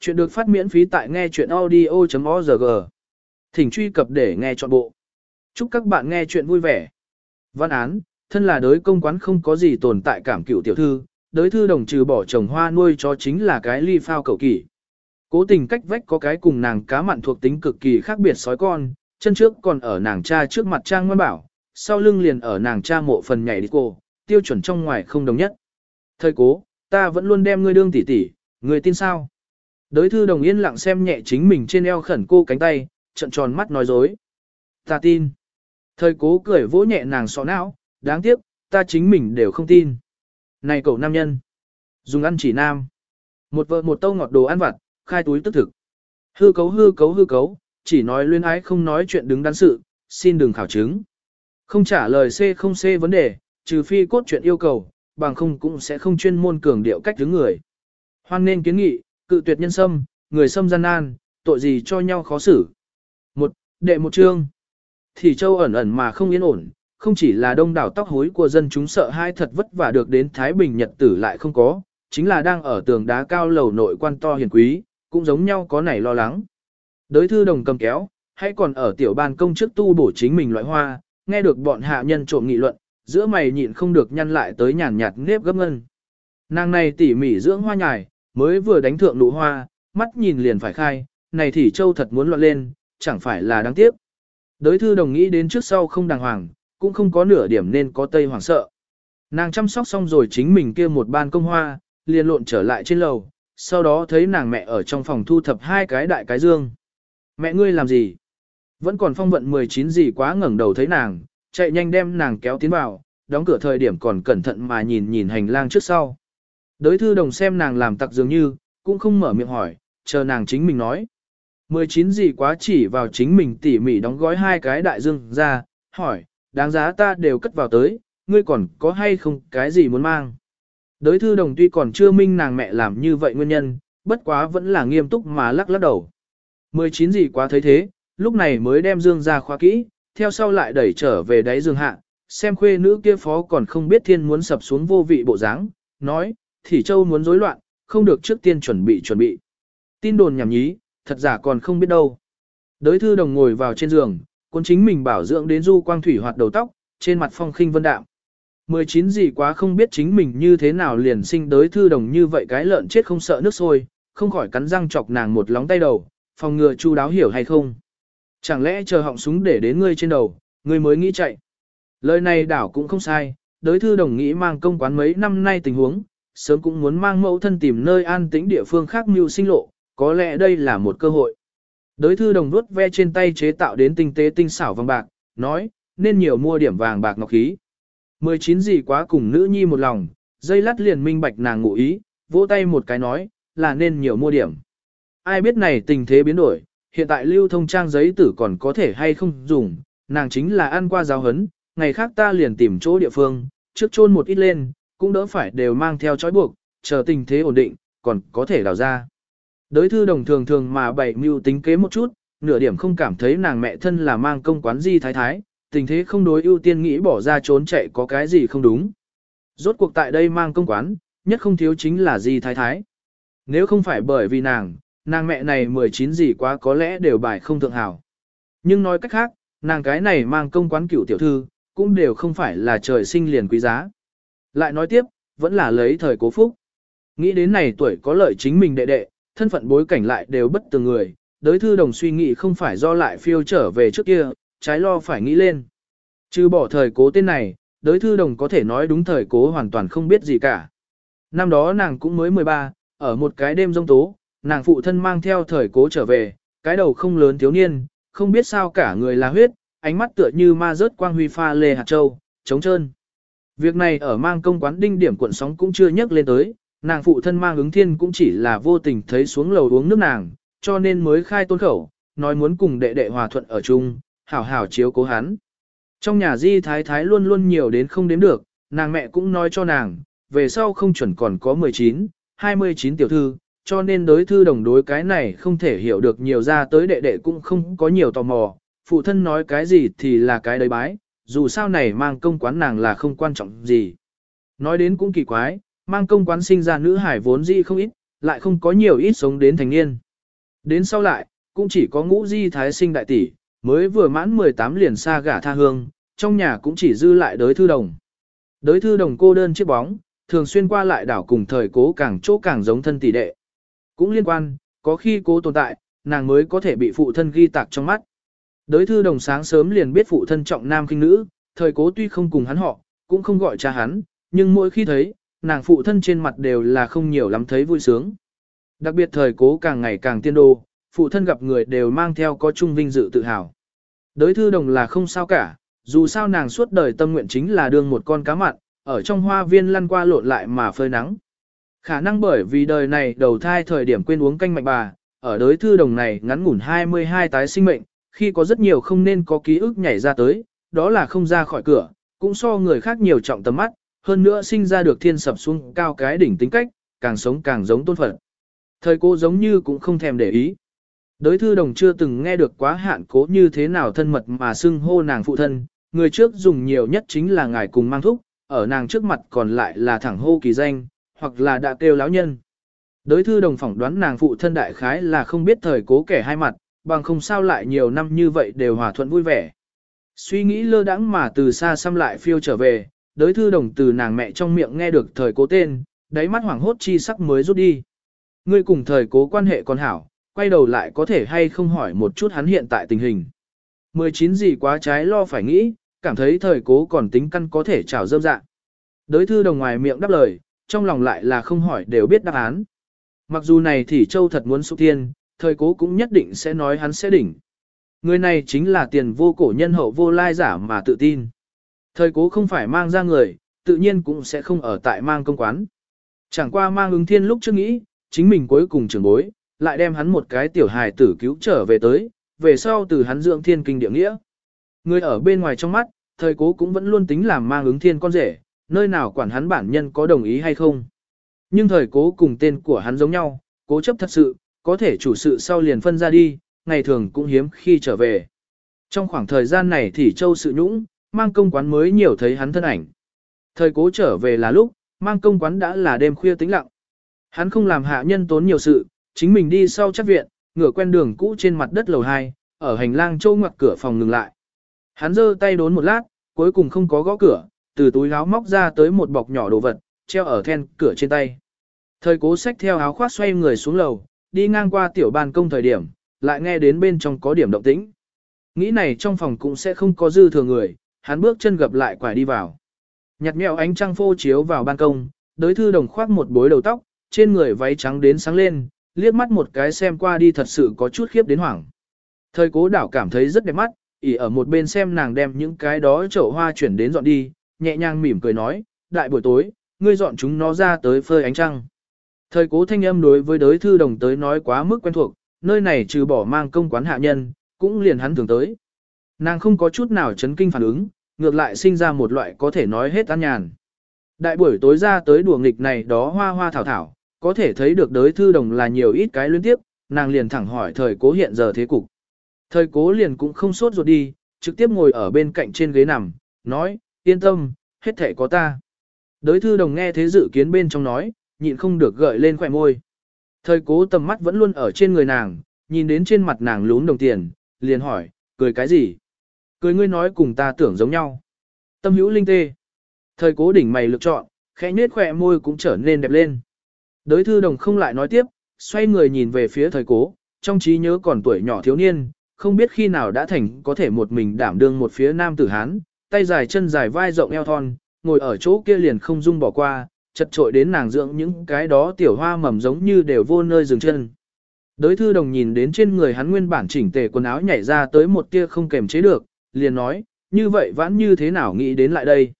Chuyện được phát miễn phí tại nghe chuyện audio.org. Thỉnh truy cập để nghe trọn bộ. Chúc các bạn nghe chuyện vui vẻ. Văn án, thân là đối công quán không có gì tồn tại cảm cựu tiểu thư, đối thư đồng trừ bỏ trồng hoa nuôi cho chính là cái ly phao cầu kỳ. Cố tình cách vách có cái cùng nàng cá mặn thuộc tính cực kỳ khác biệt sói con, chân trước còn ở nàng cha trước mặt trang ngoan bảo, sau lưng liền ở nàng cha mộ phần nhảy đi cô, tiêu chuẩn trong ngoài không đồng nhất. Thời cố, ta vẫn luôn đem ngươi đương tỷ tỷ, ngươi tin sao? Đới thư đồng yên lặng xem nhẹ chính mình trên eo khẩn cô cánh tay, trận tròn mắt nói dối. Ta tin. Thời cố cười vỗ nhẹ nàng sọ não, đáng tiếc, ta chính mình đều không tin. Này cậu nam nhân. Dùng ăn chỉ nam. Một vợ một tâu ngọt đồ ăn vặt, khai túi tức thực. Hư cấu hư cấu hư cấu, chỉ nói luyên ái không nói chuyện đứng đắn sự, xin đừng khảo chứng. Không trả lời C không C vấn đề, trừ phi cốt chuyện yêu cầu, bằng không cũng sẽ không chuyên môn cường điệu cách đứng người. Hoan nên kiến nghị, cự tuyệt nhân sâm, người sâm gian nan, tội gì cho nhau khó xử. Một, đệ một chương. Thì châu ẩn ẩn mà không yên ổn, không chỉ là đông đảo tóc hối của dân chúng sợ hai thật vất vả được đến Thái Bình Nhật tử lại không có, chính là đang ở tường đá cao lầu nội quan to hiền quý, cũng giống nhau có nảy lo lắng. Đới thư đồng cầm kéo, hay còn ở tiểu ban công trước tu bổ chính mình loại hoa, nghe được bọn hạ nhân trộm nghị luận, giữa mày nhịn không được nhăn lại tới nhàn nhạt nếp gấp ngân. Nàng này tỉ mỉ dưỡng hoa nhài, mới vừa đánh thượng nụ hoa, mắt nhìn liền phải khai, này thì châu thật muốn loạn lên, chẳng phải là đáng tiếc. Đới thư đồng nghĩ đến trước sau không đàng hoàng, cũng không có nửa điểm nên có tây hoàng sợ. Nàng chăm sóc xong rồi chính mình kia một ban công hoa, liền lộn trở lại trên lầu, sau đó thấy nàng mẹ ở trong phòng thu thập hai cái đại cái dương. Mẹ ngươi làm gì? Vẫn còn phong vận 19 gì quá ngẩng đầu thấy nàng, chạy nhanh đem nàng kéo tiến vào, đóng cửa thời điểm còn cẩn thận mà nhìn nhìn hành lang trước sau. Đới thư đồng xem nàng làm tặc dường như, cũng không mở miệng hỏi, chờ nàng chính mình nói. 19 gì quá chỉ vào chính mình tỉ mỉ đóng gói hai cái đại dương ra, hỏi, đáng giá ta đều cất vào tới, ngươi còn có hay không cái gì muốn mang. Đới thư đồng tuy còn chưa minh nàng mẹ làm như vậy nguyên nhân, bất quá vẫn là nghiêm túc mà lắc lắc đầu. 19 gì quá thấy thế, lúc này mới đem dương ra khóa kỹ, theo sau lại đẩy trở về đáy dương hạ, xem khuê nữ kia phó còn không biết thiên muốn sập xuống vô vị bộ dáng, nói, thì châu muốn rối loạn, không được trước tiên chuẩn bị chuẩn bị. Tin đồn nhảm nhí, thật giả còn không biết đâu. Đới thư đồng ngồi vào trên giường, quân chính mình bảo dưỡng đến du quang thủy hoạt đầu tóc, trên mặt phong khinh vân đạm. 19 gì quá không biết chính mình như thế nào liền sinh đới thư đồng như vậy cái lợn chết không sợ nước sôi, không khỏi cắn răng chọc nàng một lóng tay đầu, phòng ngừa chu đáo hiểu hay không. Chẳng lẽ chờ họng súng để đến ngươi trên đầu, ngươi mới nghĩ chạy. Lời này đảo cũng không sai, đới thư đồng nghĩ mang công quán mấy năm nay tình huống, sớm cũng muốn mang mẫu thân tìm nơi an tĩnh địa phương khác mưu sinh lộ, có lẽ đây là một cơ hội. Đới thư đồng vuốt ve trên tay chế tạo đến tinh tế tinh xảo vàng bạc, nói, nên nhiều mua điểm vàng bạc ngọc khí. 19 gì quá cùng nữ nhi một lòng, dây lát liền minh bạch nàng ngụ ý, vỗ tay một cái nói, là nên nhiều mua điểm. Ai biết này tình thế biến đổi, hiện tại lưu thông trang giấy tử còn có thể hay không dùng, nàng chính là ăn qua giáo hấn, ngày khác ta liền tìm chỗ địa phương, trước chôn một ít lên, cũng đỡ phải đều mang theo trói buộc, chờ tình thế ổn định, còn có thể đào ra. Đới thư đồng thường thường mà bảy mưu tính kế một chút, nửa điểm không cảm thấy nàng mẹ thân là mang công quán di thái thái, tình thế không đối ưu tiên nghĩ bỏ ra trốn chạy có cái gì không đúng. Rốt cuộc tại đây mang công quán, nhất không thiếu chính là di thái thái. Nếu không phải bởi vì nàng, nàng mẹ này 19 gì quá có lẽ đều bài không thượng hảo. Nhưng nói cách khác, nàng cái này mang công quán cửu tiểu thư, cũng đều không phải là trời sinh liền quý giá. Lại nói tiếp, vẫn là lấy thời cố phúc. Nghĩ đến này tuổi có lợi chính mình đệ đệ, thân phận bối cảnh lại đều bất tường người, đới thư đồng suy nghĩ không phải do lại phiêu trở về trước kia, trái lo phải nghĩ lên. Chứ bỏ thời cố tên này, đới thư đồng có thể nói đúng thời cố hoàn toàn không biết gì cả. Năm đó nàng cũng mới 13, ở một cái đêm rông tố, nàng phụ thân mang theo thời cố trở về, cái đầu không lớn thiếu niên, không biết sao cả người là huyết, ánh mắt tựa như ma rớt quang huy pha lê hạt châu, trống trơn. Việc này ở mang công quán đinh điểm cuộn sóng cũng chưa nhắc lên tới, nàng phụ thân mang ứng thiên cũng chỉ là vô tình thấy xuống lầu uống nước nàng, cho nên mới khai tôn khẩu, nói muốn cùng đệ đệ hòa thuận ở chung, hảo hảo chiếu cố hắn. Trong nhà di thái thái luôn luôn nhiều đến không đếm được, nàng mẹ cũng nói cho nàng, về sau không chuẩn còn có 19, 29 tiểu thư, cho nên đối thư đồng đối cái này không thể hiểu được nhiều ra tới đệ đệ cũng không có nhiều tò mò, phụ thân nói cái gì thì là cái đấy bái, dù sao này mang công quán nàng là không quan trọng gì. Nói đến cũng kỳ quái, mang công quán sinh ra nữ hải vốn dĩ không ít, lại không có nhiều ít sống đến thành niên. Đến sau lại, cũng chỉ có ngũ di thái sinh đại tỷ, mới vừa mãn 18 liền xa gả tha hương, trong nhà cũng chỉ dư lại đới thư đồng. Đới thư đồng cô đơn chiếc bóng, thường xuyên qua lại đảo cùng thời cố càng chỗ càng giống thân tỷ đệ. Cũng liên quan, có khi cố tồn tại, nàng mới có thể bị phụ thân ghi tạc trong mắt. Đới thư đồng sáng sớm liền biết phụ thân trọng nam kinh nữ, thời cố tuy không cùng hắn họ, cũng không gọi cha hắn, nhưng mỗi khi thấy, nàng phụ thân trên mặt đều là không nhiều lắm thấy vui sướng. Đặc biệt thời cố càng ngày càng tiên đô, phụ thân gặp người đều mang theo có chung vinh dự tự hào. Đới thư đồng là không sao cả, dù sao nàng suốt đời tâm nguyện chính là đương một con cá mặn, ở trong hoa viên lăn qua lộn lại mà phơi nắng. Khả năng bởi vì đời này đầu thai thời điểm quên uống canh mạnh bà, ở đới thư đồng này ngắn ngủn 22 tái sinh mệnh, khi có rất nhiều không nên có ký ức nhảy ra tới, đó là không ra khỏi cửa, cũng so người khác nhiều trọng tầm mắt, hơn nữa sinh ra được thiên sập xuống cao cái đỉnh tính cách, càng sống càng giống tôn phật. Thời cô giống như cũng không thèm để ý. Đới thư đồng chưa từng nghe được quá hạn cố như thế nào thân mật mà xưng hô nàng phụ thân, người trước dùng nhiều nhất chính là ngài cùng mang thúc, ở nàng trước mặt còn lại là thẳng hô kỳ danh, hoặc là đã kêu láo nhân. Đới thư đồng phỏng đoán nàng phụ thân đại khái là không biết thời cố kẻ hai mặt, bằng không sao lại nhiều năm như vậy đều hòa thuận vui vẻ. Suy nghĩ lơ đãng mà từ xa xăm lại phiêu trở về, đới thư đồng từ nàng mẹ trong miệng nghe được thời cố tên, đáy mắt hoảng hốt chi sắc mới rút đi. Ngươi cùng thời cố quan hệ còn hảo, quay đầu lại có thể hay không hỏi một chút hắn hiện tại tình hình. 19 gì quá trái lo phải nghĩ, cảm thấy thời cố còn tính căn có thể trào dâm dạng. Đới thư đồng ngoài miệng đáp lời, trong lòng lại là không hỏi đều biết đáp án. Mặc dù này thì châu thật muốn xúc thiên thời cố cũng nhất định sẽ nói hắn sẽ đỉnh. Người này chính là tiền vô cổ nhân hậu vô lai giả mà tự tin. Thời cố không phải mang ra người, tự nhiên cũng sẽ không ở tại mang công quán. Chẳng qua mang ứng thiên lúc trước nghĩ, chính mình cuối cùng trưởng bối, lại đem hắn một cái tiểu hài tử cứu trở về tới, về sau từ hắn dưỡng thiên kinh địa nghĩa. Người ở bên ngoài trong mắt, thời cố cũng vẫn luôn tính làm mang ứng thiên con rể, nơi nào quản hắn bản nhân có đồng ý hay không. Nhưng thời cố cùng tên của hắn giống nhau, cố chấp thật sự, có thể chủ sự sau liền phân ra đi, ngày thường cũng hiếm khi trở về. Trong khoảng thời gian này thì châu sự nhũng, mang công quán mới nhiều thấy hắn thân ảnh. Thời cố trở về là lúc, mang công quán đã là đêm khuya tĩnh lặng. Hắn không làm hạ nhân tốn nhiều sự, chính mình đi sau chắc viện, ngửa quen đường cũ trên mặt đất lầu 2, ở hành lang châu ngoặt cửa phòng ngừng lại. Hắn giơ tay đốn một lát, cuối cùng không có gõ cửa, từ túi áo móc ra tới một bọc nhỏ đồ vật, treo ở then cửa trên tay. Thời cố xách theo áo khoác xoay người xuống lầu, đi ngang qua tiểu ban công thời điểm, lại nghe đến bên trong có điểm động tĩnh. Nghĩ này trong phòng cũng sẽ không có dư thừa người, hắn bước chân gập lại quải đi vào. Nhặt mèo ánh trăng phô chiếu vào ban công, đối thư đồng khoác một bối đầu tóc, trên người váy trắng đến sáng lên, liếc mắt một cái xem qua đi thật sự có chút khiếp đến hoảng. Thời cố đảo cảm thấy rất đẹp mắt, ỉ ở một bên xem nàng đem những cái đó chậu hoa chuyển đến dọn đi, nhẹ nhàng mỉm cười nói, đại buổi tối, ngươi dọn chúng nó ra tới phơi ánh trăng. Thời cố thanh âm đối với đới thư đồng tới nói quá mức quen thuộc, nơi này trừ bỏ mang công quán hạ nhân, cũng liền hắn thường tới. Nàng không có chút nào chấn kinh phản ứng, ngược lại sinh ra một loại có thể nói hết an nhàn. Đại buổi tối ra tới đùa nghịch này đó hoa hoa thảo thảo, có thể thấy được đới thư đồng là nhiều ít cái liên tiếp, nàng liền thẳng hỏi thời cố hiện giờ thế cục. Thời cố liền cũng không sốt ruột đi, trực tiếp ngồi ở bên cạnh trên ghế nằm, nói, yên tâm, hết thể có ta. Đới thư đồng nghe thế dự kiến bên trong nói, nhịn không được gợi lên khỏe môi. Thời cố tầm mắt vẫn luôn ở trên người nàng, nhìn đến trên mặt nàng lún đồng tiền, liền hỏi, cười cái gì? Cười ngươi nói cùng ta tưởng giống nhau. Tâm hữu linh tê. Thời cố đỉnh mày lựa chọn, khẽ nết khỏe môi cũng trở nên đẹp lên. Đới thư đồng không lại nói tiếp, xoay người nhìn về phía thời cố, trong trí nhớ còn tuổi nhỏ thiếu niên, không biết khi nào đã thành có thể một mình đảm đương một phía nam tử Hán, tay dài chân dài vai rộng eo thon, ngồi ở chỗ kia liền không dung bỏ qua, chật trội đến nàng dưỡng những cái đó tiểu hoa mầm giống như đều vô nơi dừng chân. Đới thư đồng nhìn đến trên người hắn nguyên bản chỉnh tề quần áo nhảy ra tới một tia không kềm chế được, liền nói, như vậy vãn như thế nào nghĩ đến lại đây.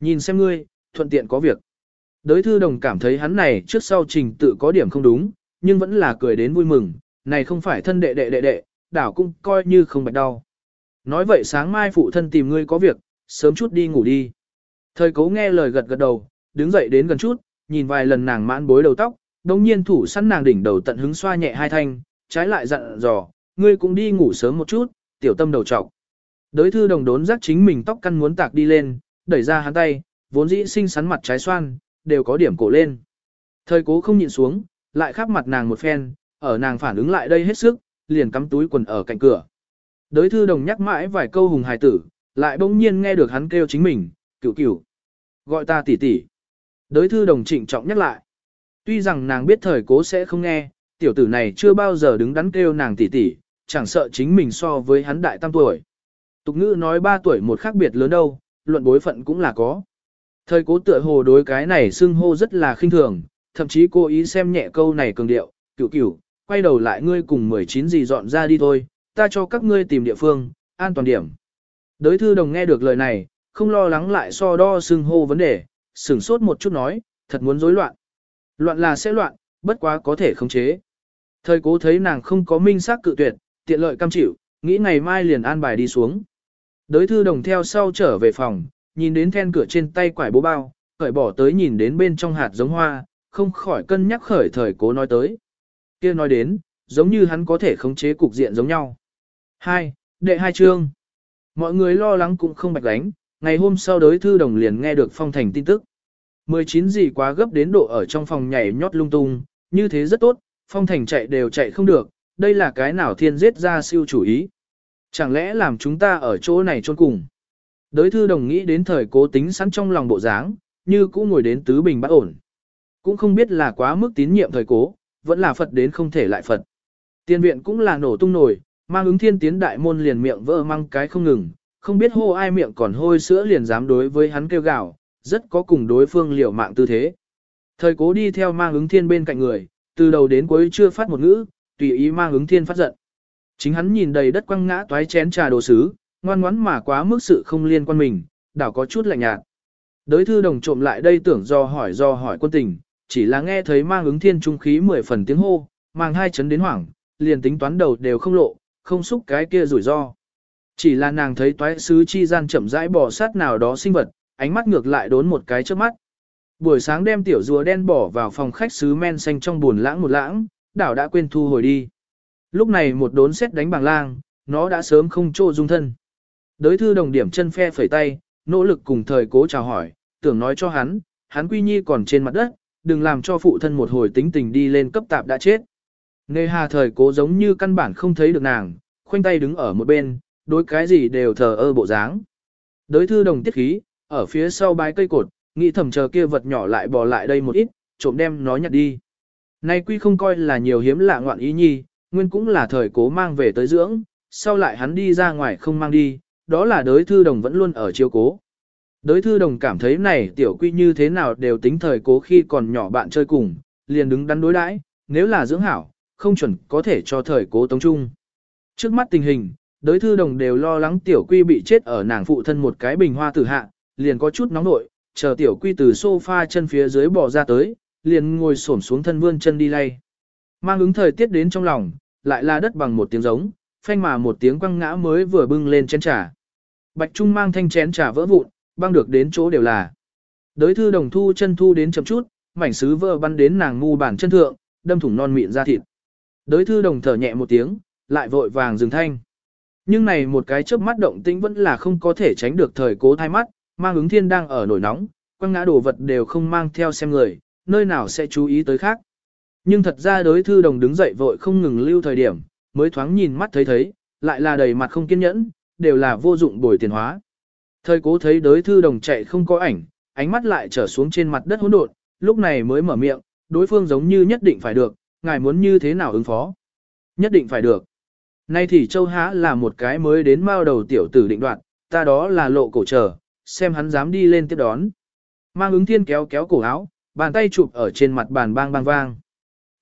Nhìn xem ngươi, thuận tiện có việc. Đới thư đồng cảm thấy hắn này trước sau trình tự có điểm không đúng, nhưng vẫn là cười đến vui mừng, này không phải thân đệ đệ đệ đệ, đảo cũng coi như không bạch đau. Nói vậy sáng mai phụ thân tìm ngươi có việc, sớm chút đi ngủ đi. Thời cố nghe lời gật gật đầu, đứng dậy đến gần chút, nhìn vài lần nàng mãn bối đầu tóc, đồng nhiên thủ săn nàng đỉnh đầu tận hứng xoa nhẹ hai thanh, trái lại dặn dò, ngươi cũng đi ngủ sớm một chút, tiểu tâm đầu trọc. Đới thư đồng đốn giác chính mình tóc căn muốn tạc đi lên, đẩy ra hắn tay, vốn dĩ xinh xắn mặt trái xoan, đều có điểm cổ lên. Thời cố không nhịn xuống, lại khắp mặt nàng một phen, ở nàng phản ứng lại đây hết sức, liền cắm túi quần ở cạnh cửa. Đới thư đồng nhắc mãi vài câu hùng hài tử, lại bỗng nhiên nghe được hắn kêu chính mình, cửu cửu. Gọi ta tỷ tỷ. Đới thư đồng trịnh trọng nhắc lại. Tuy rằng nàng biết thời cố sẽ không nghe, tiểu tử này chưa bao giờ đứng đắn kêu nàng tỷ tỷ, chẳng sợ chính mình so với hắn đại tam tuổi. Tục ngữ nói ba tuổi một khác biệt lớn đâu, luận bối phận cũng là có. Thời cố tựa hồ đối cái này xưng hô rất là khinh thường, thậm chí cố ý xem nhẹ câu này cường điệu, cửu cửu, quay đầu lại ngươi cùng 19 gì dọn ra đi thôi, ta cho các ngươi tìm địa phương, an toàn điểm. Đới thư đồng nghe được lời này, không lo lắng lại so đo xưng hô vấn đề, sửng sốt một chút nói, thật muốn rối loạn. Loạn là sẽ loạn, bất quá có thể khống chế. Thời cố thấy nàng không có minh xác cự tuyệt, tiện lợi cam chịu, nghĩ ngày mai liền an bài đi xuống. Đới thư đồng theo sau trở về phòng, nhìn đến then cửa trên tay quải bố bao, khởi bỏ tới nhìn đến bên trong hạt giống hoa, không khỏi cân nhắc khởi thời cố nói tới. kia nói đến, giống như hắn có thể khống chế cục diện giống nhau. 2. Đệ hai chương. Mọi người lo lắng cũng không bạch đánh, ngày hôm sau đối thư đồng liền nghe được phong thành tin tức. 19 gì quá gấp đến độ ở trong phòng nhảy nhót lung tung, như thế rất tốt, phong thành chạy đều chạy không được, đây là cái nào thiên giết ra siêu chủ ý. Chẳng lẽ làm chúng ta ở chỗ này trôn cùng. Đới thư đồng nghĩ đến thời cố tính sẵn trong lòng bộ dáng, như cũng ngồi đến tứ bình bất ổn. Cũng không biết là quá mức tín nhiệm thời cố, vẫn là Phật đến không thể lại Phật. Tiên viện cũng là nổ tung nổi, mang ứng thiên tiến đại môn liền miệng vỡ mang cái không ngừng, không biết hô ai miệng còn hôi sữa liền dám đối với hắn kêu gào, rất có cùng đối phương liều mạng tư thế. Thời cố đi theo mang ứng thiên bên cạnh người, từ đầu đến cuối chưa phát một ngữ, tùy ý mang ứng thiên phát giận. Chính hắn nhìn đầy đất quăng ngã toái chén trà đồ sứ, ngoan ngoắn mà quá mức sự không liên quan mình, đảo có chút lạnh nhạt. Đới thư đồng trộm lại đây tưởng do hỏi do hỏi quân tình, chỉ là nghe thấy mang ứng thiên trung khí mười phần tiếng hô, mang hai chấn đến hoảng, liền tính toán đầu đều không lộ, không xúc cái kia rủi ro. Chỉ là nàng thấy toái sứ chi gian chậm rãi bỏ sát nào đó sinh vật, ánh mắt ngược lại đốn một cái trước mắt. Buổi sáng đem tiểu rùa đen bỏ vào phòng khách sứ men xanh trong buồn lãng một lãng, đảo đã quên thu hồi đi. Lúc này một đốn xét đánh bằng lang, nó đã sớm không trô dung thân. Đới thư đồng điểm chân phe phẩy tay, nỗ lực cùng thời cố chào hỏi, tưởng nói cho hắn, hắn quy nhi còn trên mặt đất, đừng làm cho phụ thân một hồi tính tình đi lên cấp tạp đã chết. Nề hà thời cố giống như căn bản không thấy được nàng, khoanh tay đứng ở một bên, đối cái gì đều thờ ơ bộ dáng. Đối thư đồng tiết khí, ở phía sau bái cây cột, nghĩ thầm chờ kia vật nhỏ lại bò lại đây một ít, trộm đem nó nhặt đi. Nay quy không coi là nhiều hiếm lạ ngoạn ý nhi, nguyên cũng là thời cố mang về tới dưỡng, sau lại hắn đi ra ngoài không mang đi, đó là đối thư đồng vẫn luôn ở chiếu cố. Đối thư đồng cảm thấy này tiểu quy như thế nào đều tính thời cố khi còn nhỏ bạn chơi cùng, liền đứng đắn đối đãi, nếu là dưỡng hảo, không chuẩn có thể cho thời cố tống trung. Trước mắt tình hình, đới thư đồng đều lo lắng tiểu quy bị chết ở nàng phụ thân một cái bình hoa tử hạ, liền có chút nóng nội, chờ tiểu quy từ sofa chân phía dưới bò ra tới, liền ngồi xổm xuống thân vươn chân đi lay. Mang ứng thời tiết đến trong lòng, lại là đất bằng một tiếng giống, phanh mà một tiếng quăng ngã mới vừa bưng lên chén trà. Bạch Trung mang thanh chén trà vỡ vụn, băng được đến chỗ đều là. Đới thư đồng thu chân thu đến chậm chút, mảnh sứ vỡ bắn đến nàng ngu bản chân thượng, đâm thủng non mịn ra thịt. Đới thư đồng thở nhẹ một tiếng, lại vội vàng dừng thanh. Nhưng này một cái chớp mắt động tĩnh vẫn là không có thể tránh được thời cố thai mắt, mang ứng thiên đang ở nổi nóng, quăng ngã đồ vật đều không mang theo xem người, nơi nào sẽ chú ý tới khác. Nhưng thật ra đối thư đồng đứng dậy vội không ngừng lưu thời điểm, mới thoáng nhìn mắt thấy thấy, lại là đầy mặt không kiên nhẫn, đều là vô dụng bồi tiền hóa. Thời cố thấy đối thư đồng chạy không có ảnh, ánh mắt lại trở xuống trên mặt đất hỗn độn, lúc này mới mở miệng, đối phương giống như nhất định phải được, ngài muốn như thế nào ứng phó. Nhất định phải được. Nay thì châu há là một cái mới đến mao đầu tiểu tử định đoạn, ta đó là lộ cổ chờ, xem hắn dám đi lên tiếp đón. Mang ứng thiên kéo kéo cổ áo, bàn tay chụp ở trên mặt bàn bang bang vang.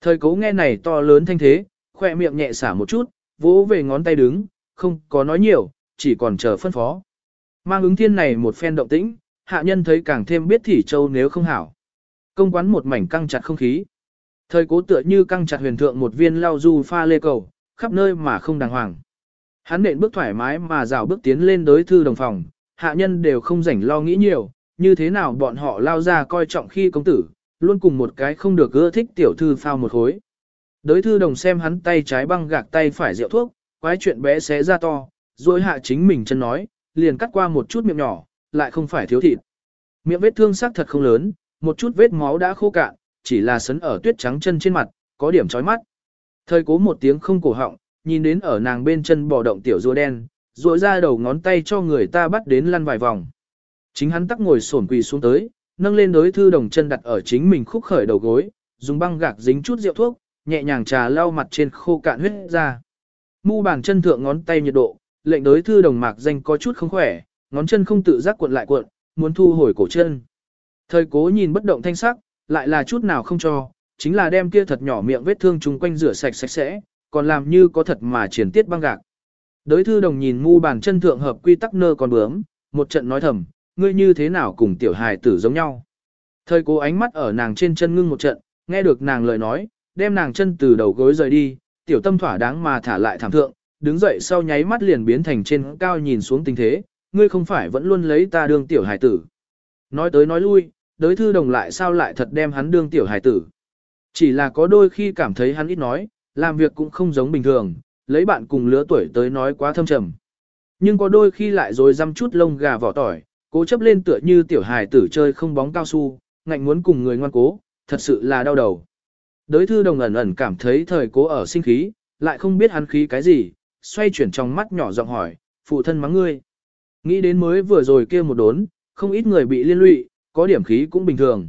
Thời cố nghe này to lớn thanh thế, khoe miệng nhẹ xả một chút, vỗ về ngón tay đứng, không có nói nhiều, chỉ còn chờ phân phó. Mang ứng thiên này một phen động tĩnh, hạ nhân thấy càng thêm biết thỉ châu nếu không hảo. Công quán một mảnh căng chặt không khí. Thời cố tựa như căng chặt huyền thượng một viên lao du pha lê cầu, khắp nơi mà không đàng hoàng. Hắn nện bước thoải mái mà rào bước tiến lên đối thư đồng phòng, hạ nhân đều không rảnh lo nghĩ nhiều, như thế nào bọn họ lao ra coi trọng khi công tử, luôn cùng một cái không được ưa thích tiểu thư phao một hối. Đối thư đồng xem hắn tay trái băng gạc tay phải rượu thuốc, quái chuyện bé xé ra to, rồi hạ chính mình chân nói, liền cắt qua một chút miệng nhỏ, lại không phải thiếu thịt. Miệng vết thương sắc thật không lớn, một chút vết máu đã khô cạn, chỉ là sấn ở tuyết trắng chân trên mặt, có điểm chói mắt. Thời cố một tiếng không cổ họng, nhìn đến ở nàng bên chân bò động tiểu rùa đen, rội ra đầu ngón tay cho người ta bắt đến lăn vài vòng. Chính hắn tắc ngồi xổm quỳ xuống tới, nâng lên đối thư đồng chân đặt ở chính mình khúc khởi đầu gối, dùng băng gạc dính chút rượu thuốc, nhẹ nhàng trà lau mặt trên khô cạn huyết ra. Mu bàn chân thượng ngón tay nhiệt độ, lệnh đối thư đồng mạc danh có chút không khỏe, ngón chân không tự giác cuộn lại cuộn, muốn thu hồi cổ chân. Thời cố nhìn bất động thanh sắc, lại là chút nào không cho, chính là đem kia thật nhỏ miệng vết thương chung quanh rửa sạch sạch sẽ, còn làm như có thật mà triển tiết băng gạc. Đối thư đồng nhìn mu bàn chân thượng hợp quy tắc nơ còn bướm, một trận nói thầm, ngươi như thế nào cùng tiểu hài tử giống nhau. Thời cố ánh mắt ở nàng trên chân ngưng một trận, nghe được nàng lời nói, đem nàng chân từ đầu gối rời đi, tiểu tâm thỏa đáng mà thả lại thảm thượng, đứng dậy sau nháy mắt liền biến thành trên cao nhìn xuống tình thế, ngươi không phải vẫn luôn lấy ta đương tiểu hài tử. Nói tới nói lui, đối thư đồng lại sao lại thật đem hắn đương tiểu hài tử. Chỉ là có đôi khi cảm thấy hắn ít nói, làm việc cũng không giống bình thường, lấy bạn cùng lứa tuổi tới nói quá thâm trầm. Nhưng có đôi khi lại rồi dăm chút lông gà vỏ tỏi, cố chấp lên tựa như tiểu hài tử chơi không bóng cao su, ngạnh muốn cùng người ngoan cố, thật sự là đau đầu. Đới thư đồng ẩn ẩn cảm thấy thời cố ở sinh khí, lại không biết hắn khí cái gì, xoay chuyển trong mắt nhỏ giọng hỏi, phụ thân mắng ngươi. Nghĩ đến mới vừa rồi kia một đốn, không ít người bị liên lụy, có điểm khí cũng bình thường.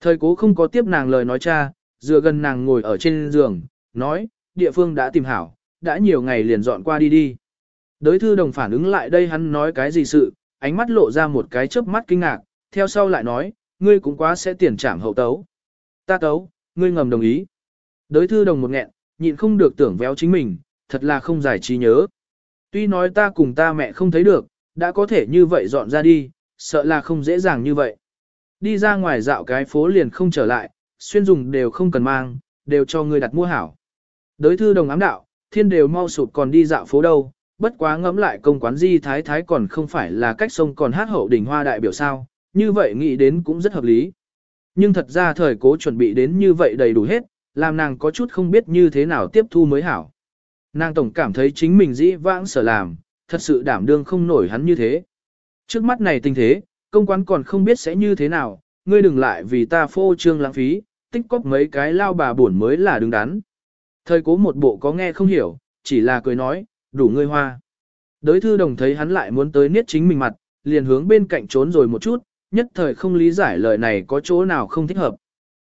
Thời cố không có tiếp nàng lời nói cha, dựa gần nàng ngồi ở trên giường, nói, địa phương đã tìm hảo, đã nhiều ngày liền dọn qua đi đi. Đới thư đồng phản ứng lại đây hắn nói cái gì sự, ánh mắt lộ ra một cái chớp mắt kinh ngạc, theo sau lại nói, ngươi cũng quá sẽ tiền trảm hậu tấu. Ta tấu, ngươi ngầm đồng ý. Đới thư đồng một nghẹn, nhịn không được tưởng véo chính mình, thật là không giải trí nhớ. Tuy nói ta cùng ta mẹ không thấy được, đã có thể như vậy dọn ra đi, sợ là không dễ dàng như vậy. Đi ra ngoài dạo cái phố liền không trở lại, xuyên dùng đều không cần mang, đều cho ngươi đặt mua hảo. Đới thư đồng ám đạo, thiên đều mau sụp còn đi dạo phố đâu, bất quá ngẫm lại công quán di thái thái còn không phải là cách sông còn hát hậu đỉnh hoa đại biểu sao, như vậy nghĩ đến cũng rất hợp lý. Nhưng thật ra thời cố chuẩn bị đến như vậy đầy đủ hết, làm nàng có chút không biết như thế nào tiếp thu mới hảo. Nàng tổng cảm thấy chính mình dĩ vãng sở làm, thật sự đảm đương không nổi hắn như thế. Trước mắt này tình thế, công quán còn không biết sẽ như thế nào, ngươi đừng lại vì ta phô trương lãng phí, tích cóp mấy cái lao bà buồn mới là đứng đắn. Thời cố một bộ có nghe không hiểu, chỉ là cười nói, đủ ngươi hoa. Đới thư đồng thấy hắn lại muốn tới niết chính mình mặt, liền hướng bên cạnh trốn rồi một chút, nhất thời không lý giải lời này có chỗ nào không thích hợp.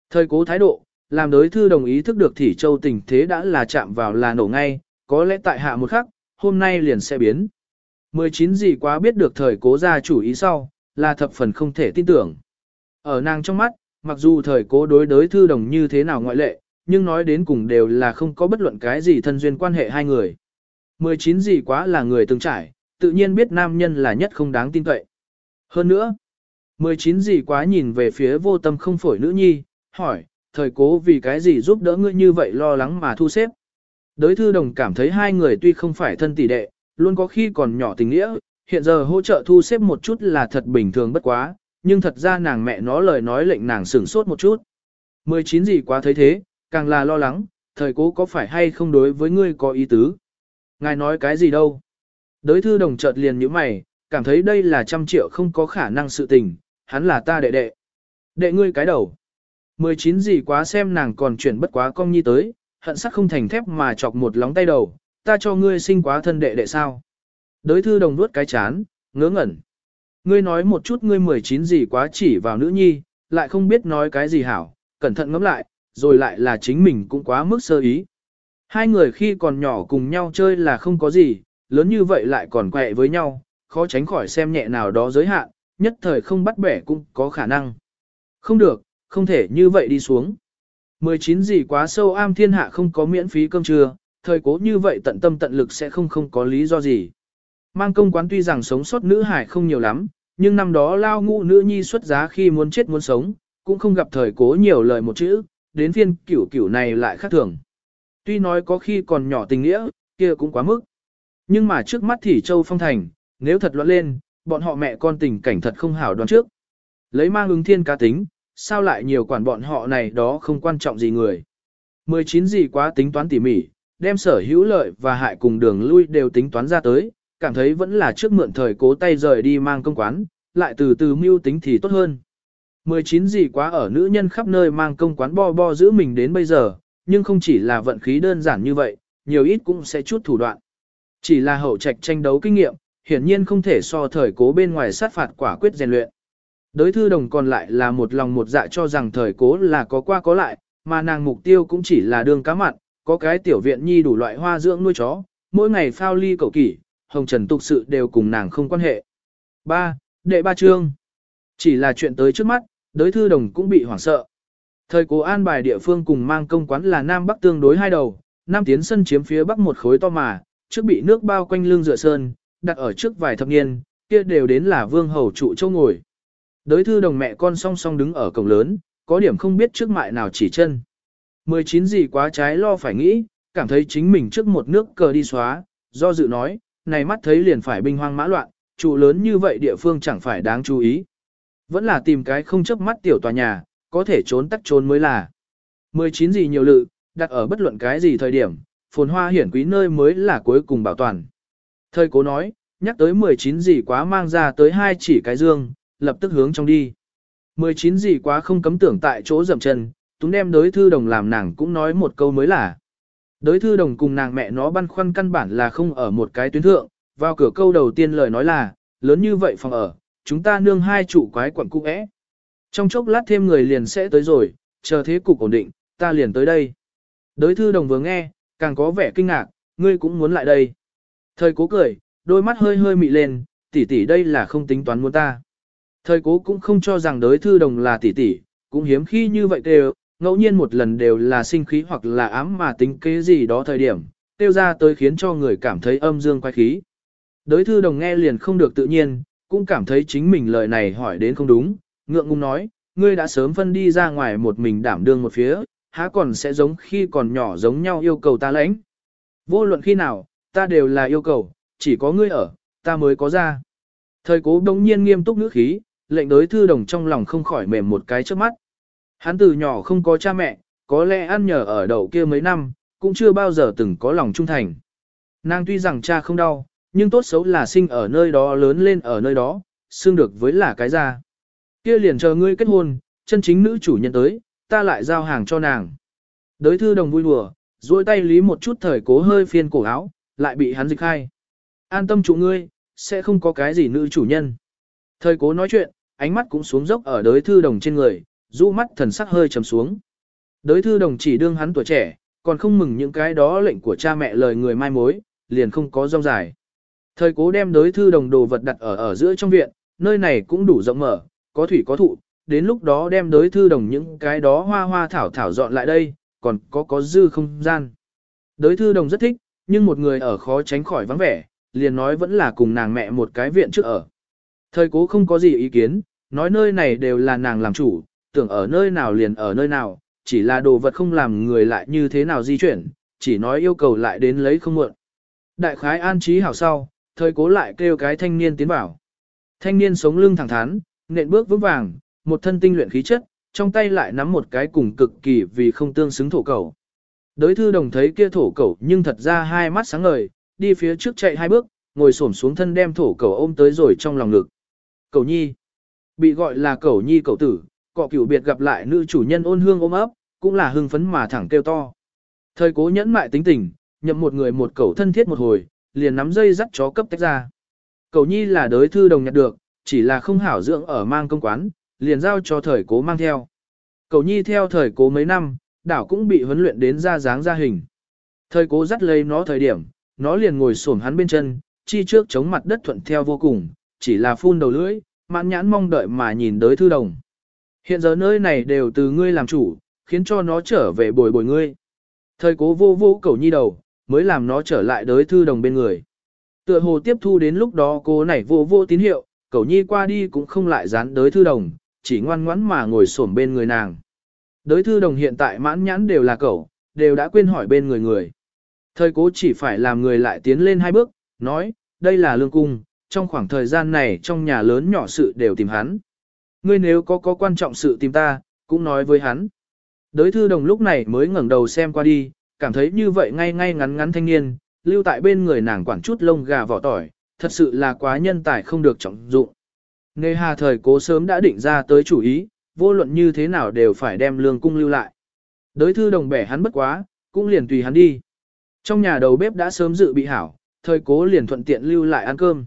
Thời cố thái độ, làm đối thư đồng ý thức được Thỉ Châu tình thế đã là chạm vào là nổ ngay, có lẽ tại hạ một khắc, hôm nay liền sẽ biến. 19 gì quá biết được thời cố ra chủ ý sau, là thập phần không thể tin tưởng. Ở nàng trong mắt, mặc dù thời cố đối đối thư đồng như thế nào ngoại lệ, nhưng nói đến cùng đều là không có bất luận cái gì thân duyên quan hệ hai người. 19 gì quá là người từng trải, tự nhiên biết nam nhân là nhất không đáng tin cậy. Hơn nữa, 19 gì quá nhìn về phía vô tâm không phổi nữ nhi, hỏi, thời cố vì cái gì giúp đỡ ngươi như vậy lo lắng mà thu xếp. Đới thư đồng cảm thấy hai người tuy không phải thân tỷ đệ, luôn có khi còn nhỏ tình nghĩa, hiện giờ hỗ trợ thu xếp một chút là thật bình thường bất quá, nhưng thật ra nàng mẹ nó lời nói lệnh nàng sửng sốt một chút. 19 gì quá thấy thế, càng là lo lắng, thời cố có phải hay không đối với ngươi có ý tứ. Ngài nói cái gì đâu. Đới thư đồng chợt liền như mày, cảm thấy đây là trăm triệu không có khả năng sự tình, hắn là ta đệ đệ. Đệ ngươi cái đầu. 19 gì quá xem nàng còn chuyển bất quá công nhi tới, hận sắc không thành thép mà chọc một lóng tay đầu, ta cho ngươi sinh quá thân đệ đệ sao. Đới thư đồng nuốt cái chán, ngớ ngẩn. Ngươi nói một chút ngươi 19 gì quá chỉ vào nữ nhi, lại không biết nói cái gì hảo, cẩn thận ngẫm lại, rồi lại là chính mình cũng quá mức sơ ý. Hai người khi còn nhỏ cùng nhau chơi là không có gì, lớn như vậy lại còn quẹ với nhau, khó tránh khỏi xem nhẹ nào đó giới hạn, nhất thời không bắt bẻ cũng có khả năng. Không được, không thể như vậy đi xuống. 19 gì quá sâu am thiên hạ không có miễn phí cơm trưa, thời cố như vậy tận tâm tận lực sẽ không không có lý do gì. Mang công quán tuy rằng sống sót nữ hải không nhiều lắm, nhưng năm đó lao ngũ nữ nhi xuất giá khi muốn chết muốn sống, cũng không gặp thời cố nhiều lời một chữ, đến phiên cửu cửu này lại khác thường. Tuy nói có khi còn nhỏ tình nghĩa, kia cũng quá mức. Nhưng mà trước mắt thì châu phong thành, nếu thật loạn lên, bọn họ mẹ con tình cảnh thật không hảo đoán trước. Lấy mang ứng thiên cá tính, sao lại nhiều quản bọn họ này đó không quan trọng gì người. 19 gì quá tính toán tỉ mỉ, đem sở hữu lợi và hại cùng đường lui đều tính toán ra tới, cảm thấy vẫn là trước mượn thời cố tay rời đi mang công quán, lại từ từ mưu tính thì tốt hơn. 19 gì quá ở nữ nhân khắp nơi mang công quán bo bo giữ mình đến bây giờ, nhưng không chỉ là vận khí đơn giản như vậy, nhiều ít cũng sẽ chút thủ đoạn. Chỉ là hậu trạch tranh đấu kinh nghiệm, hiển nhiên không thể so thời cố bên ngoài sát phạt quả quyết rèn luyện. Đối thư đồng còn lại là một lòng một dạ cho rằng thời cố là có qua có lại, mà nàng mục tiêu cũng chỉ là đường cá mặn, có cái tiểu viện nhi đủ loại hoa dưỡng nuôi chó, mỗi ngày phao ly cầu kỷ, hồng trần tục sự đều cùng nàng không quan hệ. 3. Đệ ba chương Chỉ là chuyện tới trước mắt, đối thư đồng cũng bị hoảng sợ. Thời cố an bài địa phương cùng mang công quán là Nam Bắc tương đối hai đầu, Nam tiến sân chiếm phía Bắc một khối to mà, trước bị nước bao quanh lưng dựa sơn, đặt ở trước vài thập niên, kia đều đến là vương hầu trụ châu ngồi. Đối thư đồng mẹ con song song đứng ở cổng lớn, có điểm không biết trước mại nào chỉ chân. 19 gì quá trái lo phải nghĩ, cảm thấy chính mình trước một nước cờ đi xóa, do dự nói, này mắt thấy liền phải binh hoang mã loạn, trụ lớn như vậy địa phương chẳng phải đáng chú ý. Vẫn là tìm cái không chấp mắt tiểu tòa nhà, có thể trốn tắt trốn mới là. 19 gì nhiều lự, đặt ở bất luận cái gì thời điểm, phồn hoa hiển quý nơi mới là cuối cùng bảo toàn. Thời cố nói, nhắc tới 19 gì quá mang ra tới hai chỉ cái dương, lập tức hướng trong đi. 19 gì quá không cấm tưởng tại chỗ dậm chân, túng đem đối thư đồng làm nàng cũng nói một câu mới là. Đối thư đồng cùng nàng mẹ nó băn khoăn căn bản là không ở một cái tuyến thượng, vào cửa câu đầu tiên lời nói là, lớn như vậy phòng ở, chúng ta nương hai chủ quái quận cung ẽ. Trong chốc lát thêm người liền sẽ tới rồi, chờ thế cục ổn định, ta liền tới đây. Đối thư đồng vừa nghe, càng có vẻ kinh ngạc, ngươi cũng muốn lại đây. Thời cố cười, đôi mắt hơi hơi mị lên, tỷ tỷ đây là không tính toán muốn ta. Thời cố cũng không cho rằng đối thư đồng là tỷ tỷ, cũng hiếm khi như vậy đều, ngẫu nhiên một lần đều là sinh khí hoặc là ám mà tính kế gì đó thời điểm, tiêu ra tới khiến cho người cảm thấy âm dương quay khí. Đối thư đồng nghe liền không được tự nhiên, cũng cảm thấy chính mình lời này hỏi đến không đúng, ngượng ngùng nói, ngươi đã sớm phân đi ra ngoài một mình đảm đương một phía, há còn sẽ giống khi còn nhỏ giống nhau yêu cầu ta lãnh. Vô luận khi nào, ta đều là yêu cầu, chỉ có ngươi ở, ta mới có ra. Thời cố đống nhiên nghiêm túc ngữ khí, lệnh đối thư đồng trong lòng không khỏi mềm một cái trước mắt. Hắn từ nhỏ không có cha mẹ, có lẽ ăn nhờ ở đậu kia mấy năm, cũng chưa bao giờ từng có lòng trung thành. Nàng tuy rằng cha không đau, nhưng tốt xấu là sinh ở nơi đó lớn lên ở nơi đó, xương được với là cái ra. Kia liền chờ ngươi kết hôn, chân chính nữ chủ nhân tới, ta lại giao hàng cho nàng. Đới thư đồng vui đùa, duỗi tay lý một chút thời cố hơi phiên cổ áo, lại bị hắn dịch khai. An tâm chủ ngươi, sẽ không có cái gì nữ chủ nhân. Thời cố nói chuyện, ánh mắt cũng xuống dốc ở đới thư đồng trên người, rũ mắt thần sắc hơi trầm xuống. Đối thư đồng chỉ đương hắn tuổi trẻ, còn không mừng những cái đó lệnh của cha mẹ lời người mai mối, liền không có rong dài. Thời cố đem đối thư đồng đồ vật đặt ở ở giữa trong viện, nơi này cũng đủ rộng mở, có thủy có thụ, đến lúc đó đem đối thư đồng những cái đó hoa hoa thảo thảo dọn lại đây, còn có có dư không gian. Đối thư đồng rất thích, nhưng một người ở khó tránh khỏi vắng vẻ, liền nói vẫn là cùng nàng mẹ một cái viện trước ở. Thời cố không có gì ý kiến, nói nơi này đều là nàng làm chủ, tưởng ở nơi nào liền ở nơi nào, chỉ là đồ vật không làm người lại như thế nào di chuyển, chỉ nói yêu cầu lại đến lấy không muộn. Đại khái an trí hảo sau, thời cố lại kêu cái thanh niên tiến vào. Thanh niên sống lưng thẳng thắn, nện bước vững vàng, một thân tinh luyện khí chất, trong tay lại nắm một cái cùng cực kỳ vì không tương xứng thổ cầu. Đới thư đồng thấy kia thổ cầu nhưng thật ra hai mắt sáng ngời, đi phía trước chạy hai bước, ngồi xổm xuống thân đem thổ cầu ôm tới rồi trong lòng ngực. Cầu nhi, bị gọi là cầu nhi cầu tử, cọ cửu biệt gặp lại nữ chủ nhân ôn hương ôm ấp, cũng là hưng phấn mà thẳng kêu to. Thời cố nhẫn mại tính tình, nhậm một người một cẩu thân thiết một hồi, liền nắm dây dắt chó cấp tách ra. cẩu nhi là đới thư đồng nhặt được, chỉ là không hảo dưỡng ở mang công quán, liền giao cho thời cố mang theo. cẩu nhi theo thời cố mấy năm, đảo cũng bị huấn luyện đến ra dáng ra hình. Thời cố dắt lấy nó thời điểm, nó liền ngồi xổm hắn bên chân, chi trước chống mặt đất thuận theo vô cùng, chỉ là phun đầu lưỡi, mãn nhãn mong đợi mà nhìn đới thư đồng. Hiện giờ nơi này đều từ ngươi làm chủ, khiến cho nó trở về bồi bồi ngươi. Thời cố vô vô cầu nhi đầu, mới làm nó trở lại đới thư đồng bên người. Tựa hồ tiếp thu đến lúc đó cô này vô vô tín hiệu, cầu nhi qua đi cũng không lại dán đới thư đồng, chỉ ngoan ngoãn mà ngồi xổm bên người nàng. Đới thư đồng hiện tại mãn nhãn đều là cậu, đều đã quên hỏi bên người người. Thời cố chỉ phải làm người lại tiến lên hai bước, nói, đây là lương cung, trong khoảng thời gian này trong nhà lớn nhỏ sự đều tìm hắn. Ngươi nếu có có quan trọng sự tìm ta, cũng nói với hắn. Đới thư đồng lúc này mới ngẩng đầu xem qua đi, cảm thấy như vậy ngay ngay ngắn ngắn thanh niên, lưu tại bên người nàng quản chút lông gà vỏ tỏi, thật sự là quá nhân tài không được trọng dụng. Nề hà thời cố sớm đã định ra tới chủ ý, vô luận như thế nào đều phải đem lương cung lưu lại. Đới thư đồng bẻ hắn bất quá, cũng liền tùy hắn đi. Trong nhà đầu bếp đã sớm dự bị hảo, thời cố liền thuận tiện lưu lại ăn cơm.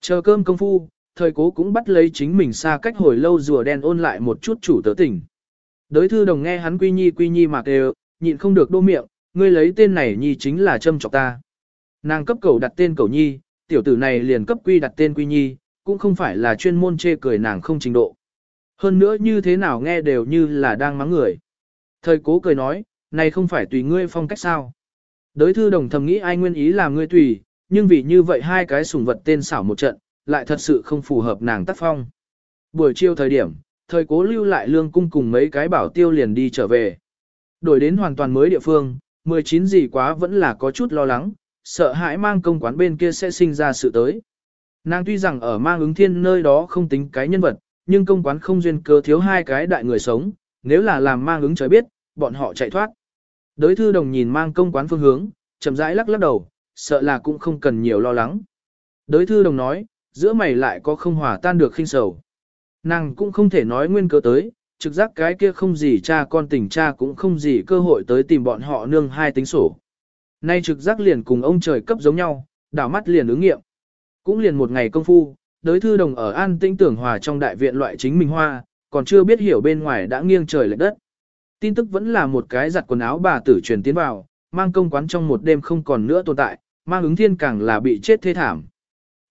Chờ cơm công phu, thời cố cũng bắt lấy chính mình xa cách hồi lâu rùa đen ôn lại một chút chủ tớ tỉnh. Đới thư đồng nghe hắn quy nhi quy nhi mà kêu, nhịn không được đô miệng, ngươi lấy tên này nhi chính là châm chọc ta. Nàng cấp cầu đặt tên cầu nhi, tiểu tử này liền cấp quy đặt tên quy nhi, cũng không phải là chuyên môn chê cười nàng không trình độ. Hơn nữa như thế nào nghe đều như là đang mắng người. Thời cố cười nói, này không phải tùy ngươi phong cách sao. Đới thư đồng thầm nghĩ ai nguyên ý là ngươi tùy, nhưng vì như vậy hai cái sủng vật tên xảo một trận, lại thật sự không phù hợp nàng tác phong. Buổi chiều thời điểm, thời cố lưu lại lương cung cùng mấy cái bảo tiêu liền đi trở về. Đổi đến hoàn toàn mới địa phương, 19 gì quá vẫn là có chút lo lắng, sợ hãi mang công quán bên kia sẽ sinh ra sự tới. Nàng tuy rằng ở mang ứng thiên nơi đó không tính cái nhân vật, nhưng công quán không duyên cơ thiếu hai cái đại người sống, nếu là làm mang ứng trời biết, bọn họ chạy thoát. Đới thư đồng nhìn mang công quán phương hướng, chậm rãi lắc lắc đầu, sợ là cũng không cần nhiều lo lắng. Đới thư đồng nói, giữa mày lại có không hòa tan được khinh sầu. Nàng cũng không thể nói nguyên cớ tới, trực giác cái kia không gì cha con tình cha cũng không gì cơ hội tới tìm bọn họ nương hai tính sổ. Nay trực giác liền cùng ông trời cấp giống nhau, đảo mắt liền ứng nghiệm. Cũng liền một ngày công phu, đối thư đồng ở an tĩnh tưởng hòa trong đại viện loại chính mình hoa, còn chưa biết hiểu bên ngoài đã nghiêng trời lệch đất. Tin tức vẫn là một cái giặt quần áo bà tử truyền tiến vào, mang công quán trong một đêm không còn nữa tồn tại, mang ứng thiên càng là bị chết thê thảm.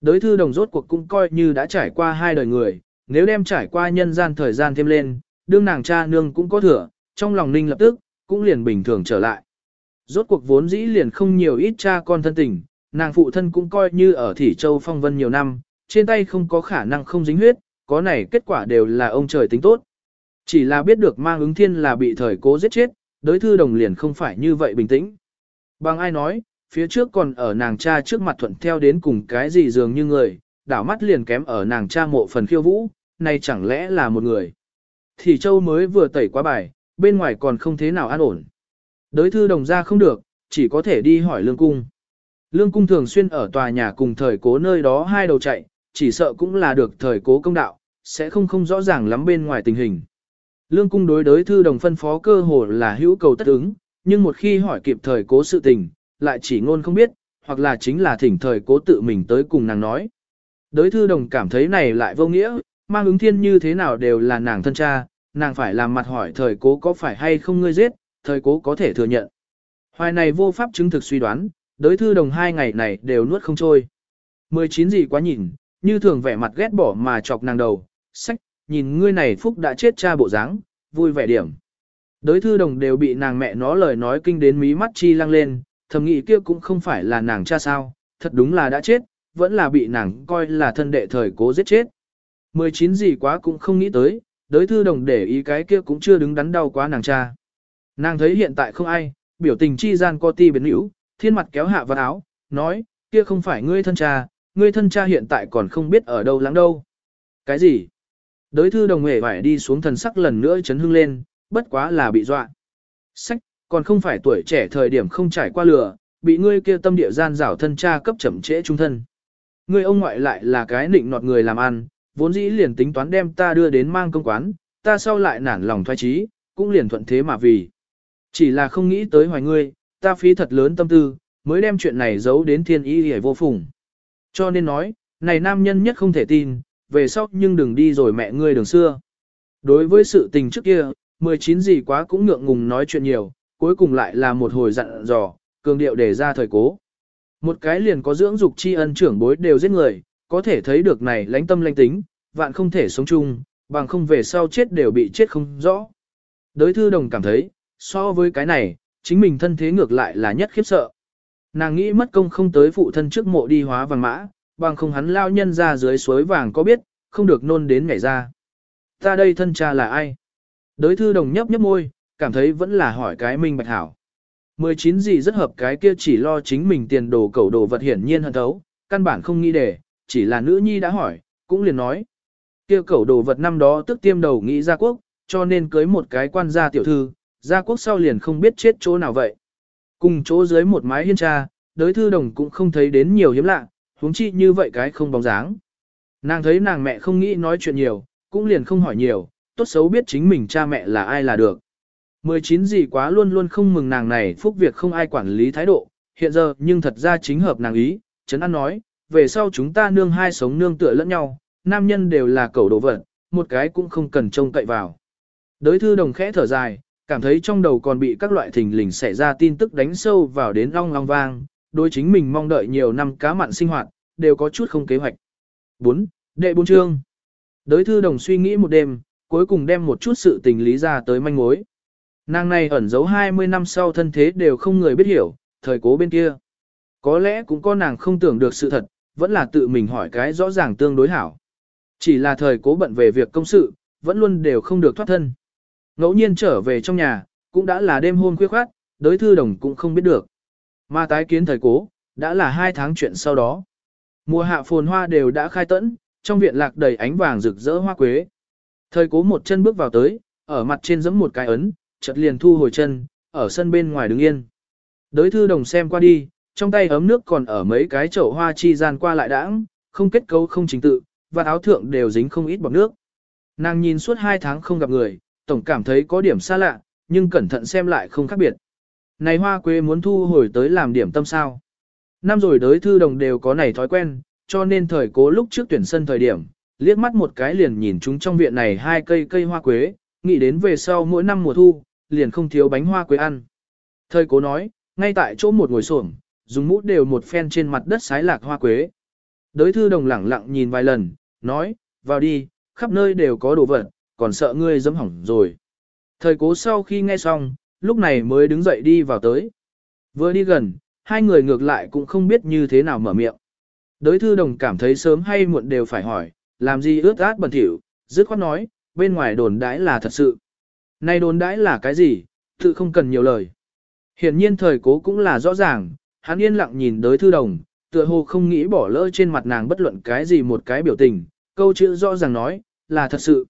Đới thư đồng rốt cuộc cũng coi như đã trải qua hai đời người, nếu đem trải qua nhân gian thời gian thêm lên, đương nàng cha nương cũng có thừa, trong lòng ninh lập tức, cũng liền bình thường trở lại. Rốt cuộc vốn dĩ liền không nhiều ít cha con thân tình, nàng phụ thân cũng coi như ở Thỉ Châu phong vân nhiều năm, trên tay không có khả năng không dính huyết, có này kết quả đều là ông trời tính tốt. Chỉ là biết được mang ứng thiên là bị thời cố giết chết, đối thư đồng liền không phải như vậy bình tĩnh. Bằng ai nói, phía trước còn ở nàng cha trước mặt thuận theo đến cùng cái gì dường như người, đảo mắt liền kém ở nàng cha mộ phần khiêu vũ, này chẳng lẽ là một người. Thì châu mới vừa tẩy qua bài, bên ngoài còn không thế nào an ổn. Đới thư đồng ra không được, chỉ có thể đi hỏi lương cung. Lương cung thường xuyên ở tòa nhà cùng thời cố nơi đó hai đầu chạy, chỉ sợ cũng là được thời cố công đạo, sẽ không không rõ ràng lắm bên ngoài tình hình. Lương cung đối đối thư đồng phân phó cơ hồ là hữu cầu tất ứng, nhưng một khi hỏi kịp thời cố sự tình, lại chỉ ngôn không biết, hoặc là chính là thỉnh thời cố tự mình tới cùng nàng nói. Đới thư đồng cảm thấy này lại vô nghĩa, mang ứng thiên như thế nào đều là nàng thân cha, nàng phải làm mặt hỏi thời cố có phải hay không ngươi giết, thời cố có thể thừa nhận. Hoài này vô pháp chứng thực suy đoán, đới thư đồng hai ngày này đều nuốt không trôi. 19 gì quá nhìn, như thường vẻ mặt ghét bỏ mà chọc nàng đầu, sách, nhìn ngươi này phúc đã chết cha bộ dáng, vui vẻ điểm. Đới thư đồng đều bị nàng mẹ nó lời nói kinh đến mí mắt chi lăng lên, thầm nghĩ kia cũng không phải là nàng cha sao, thật đúng là đã chết, vẫn là bị nàng coi là thân đệ thời cố giết chết. 19 gì quá cũng không nghĩ tới, đối thư đồng để ý cái kia cũng chưa đứng đắn đau quá nàng cha. Nàng thấy hiện tại không ai, biểu tình chi gian co ti biến hữu, thiên mặt kéo hạ vào áo, nói, kia không phải ngươi thân cha, ngươi thân cha hiện tại còn không biết ở đâu lắng đâu. Cái gì? đối thư đồng hề phải đi xuống thần sắc lần nữa chấn hưng lên, bất quá là bị dọa. Sách, còn không phải tuổi trẻ thời điểm không trải qua lửa, bị ngươi kia tâm địa gian rảo thân cha cấp chậm trễ trung thân. Ngươi ông ngoại lại là cái nịnh nọt người làm ăn, vốn dĩ liền tính toán đem ta đưa đến mang công quán, ta sau lại nản lòng thoái trí, cũng liền thuận thế mà vì. Chỉ là không nghĩ tới hoài ngươi, ta phí thật lớn tâm tư, mới đem chuyện này giấu đến thiên ý hề vô phùng. Cho nên nói, này nam nhân nhất không thể tin, về sau nhưng đừng đi rồi mẹ ngươi đường xưa. Đối với sự tình trước kia, 19 gì quá cũng ngượng ngùng nói chuyện nhiều, cuối cùng lại là một hồi dặn dò, cường điệu để ra thời cố. Một cái liền có dưỡng dục tri ân trưởng bối đều giết người, có thể thấy được này lãnh tâm lãnh tính, vạn không thể sống chung, bằng không về sau chết đều bị chết không rõ. Đới thư đồng cảm thấy, so với cái này, chính mình thân thế ngược lại là nhất khiếp sợ. Nàng nghĩ mất công không tới phụ thân trước mộ đi hóa vàng mã, bằng không hắn lao nhân ra dưới suối vàng có biết, không được nôn đến ngày ra. Ta đây thân cha là ai? Đới thư đồng nhấp nhấp môi, cảm thấy vẫn là hỏi cái minh bạch hảo. 19 gì rất hợp cái kia chỉ lo chính mình tiền đồ cầu đồ vật hiển nhiên hơn thấu, căn bản không nghĩ để, chỉ là nữ nhi đã hỏi, cũng liền nói. Kia cầu đồ vật năm đó tức tiêm đầu nghĩ ra quốc, cho nên cưới một cái quan gia tiểu thư, ra quốc sau liền không biết chết chỗ nào vậy. Cùng chỗ dưới một mái hiên cha, đới thư đồng cũng không thấy đến nhiều hiếm lạ, huống chi như vậy cái không bóng dáng. Nàng thấy nàng mẹ không nghĩ nói chuyện nhiều, cũng liền không hỏi nhiều, tốt xấu biết chính mình cha mẹ là ai là được. 19 gì quá luôn luôn không mừng nàng này phúc việc không ai quản lý thái độ, hiện giờ nhưng thật ra chính hợp nàng ý, Trấn An nói, về sau chúng ta nương hai sống nương tựa lẫn nhau, nam nhân đều là cẩu đồ vật, một cái cũng không cần trông cậy vào. Đới thư đồng khẽ thở dài, cảm thấy trong đầu còn bị các loại thình lình xảy ra tin tức đánh sâu vào đến long long vang, đối chính mình mong đợi nhiều năm cá mặn sinh hoạt, đều có chút không kế hoạch. 4. Đệ bốn chương Đới thư đồng suy nghĩ một đêm, cuối cùng đem một chút sự tình lý ra tới manh mối. Nàng này ẩn giấu 20 năm sau thân thế đều không người biết hiểu, thời cố bên kia. Có lẽ cũng có nàng không tưởng được sự thật, vẫn là tự mình hỏi cái rõ ràng tương đối hảo. Chỉ là thời cố bận về việc công sự, vẫn luôn đều không được thoát thân. Ngẫu nhiên trở về trong nhà, cũng đã là đêm hôm khuya khoát, đối thư đồng cũng không biết được. Mà tái kiến thời cố, đã là hai tháng chuyện sau đó. Mùa hạ phồn hoa đều đã khai tẫn, trong viện lạc đầy ánh vàng rực rỡ hoa quế. Thời cố một chân bước vào tới, ở mặt trên giẫm một cái ấn, chợt liền thu hồi chân, ở sân bên ngoài đứng yên. Đới thư đồng xem qua đi, trong tay ấm nước còn ở mấy cái chậu hoa chi gian qua lại đãng, không kết cấu không chính tự, và áo thượng đều dính không ít bọt nước. Nàng nhìn suốt hai tháng không gặp người, tổng cảm thấy có điểm xa lạ, nhưng cẩn thận xem lại không khác biệt. Này hoa quế muốn thu hồi tới làm điểm tâm sao. Năm rồi đới thư đồng đều có này thói quen, cho nên thời cố lúc trước tuyển sân thời điểm, liếc mắt một cái liền nhìn chúng trong viện này hai cây cây hoa quế, nghĩ đến về sau mỗi năm mùa thu, liền không thiếu bánh hoa quế ăn. Thời cố nói, ngay tại chỗ một ngồi xổm, dùng mũ đều một phen trên mặt đất sái lạc hoa quế. Đới thư đồng lẳng lặng nhìn vài lần, nói, vào đi, khắp nơi đều có đồ vật, còn sợ ngươi dẫm hỏng rồi. Thời cố sau khi nghe xong, lúc này mới đứng dậy đi vào tới. Vừa đi gần, hai người ngược lại cũng không biết như thế nào mở miệng. Đới thư đồng cảm thấy sớm hay muộn đều phải hỏi, làm gì ướt át bẩn thỉu, dứt khoát nói, bên ngoài đồn đãi là thật sự nay đồn đãi là cái gì, tự không cần nhiều lời. Hiển nhiên thời cố cũng là rõ ràng, hắn yên lặng nhìn đới thư đồng, tựa hồ không nghĩ bỏ lỡ trên mặt nàng bất luận cái gì một cái biểu tình, câu chữ rõ ràng nói, là thật sự.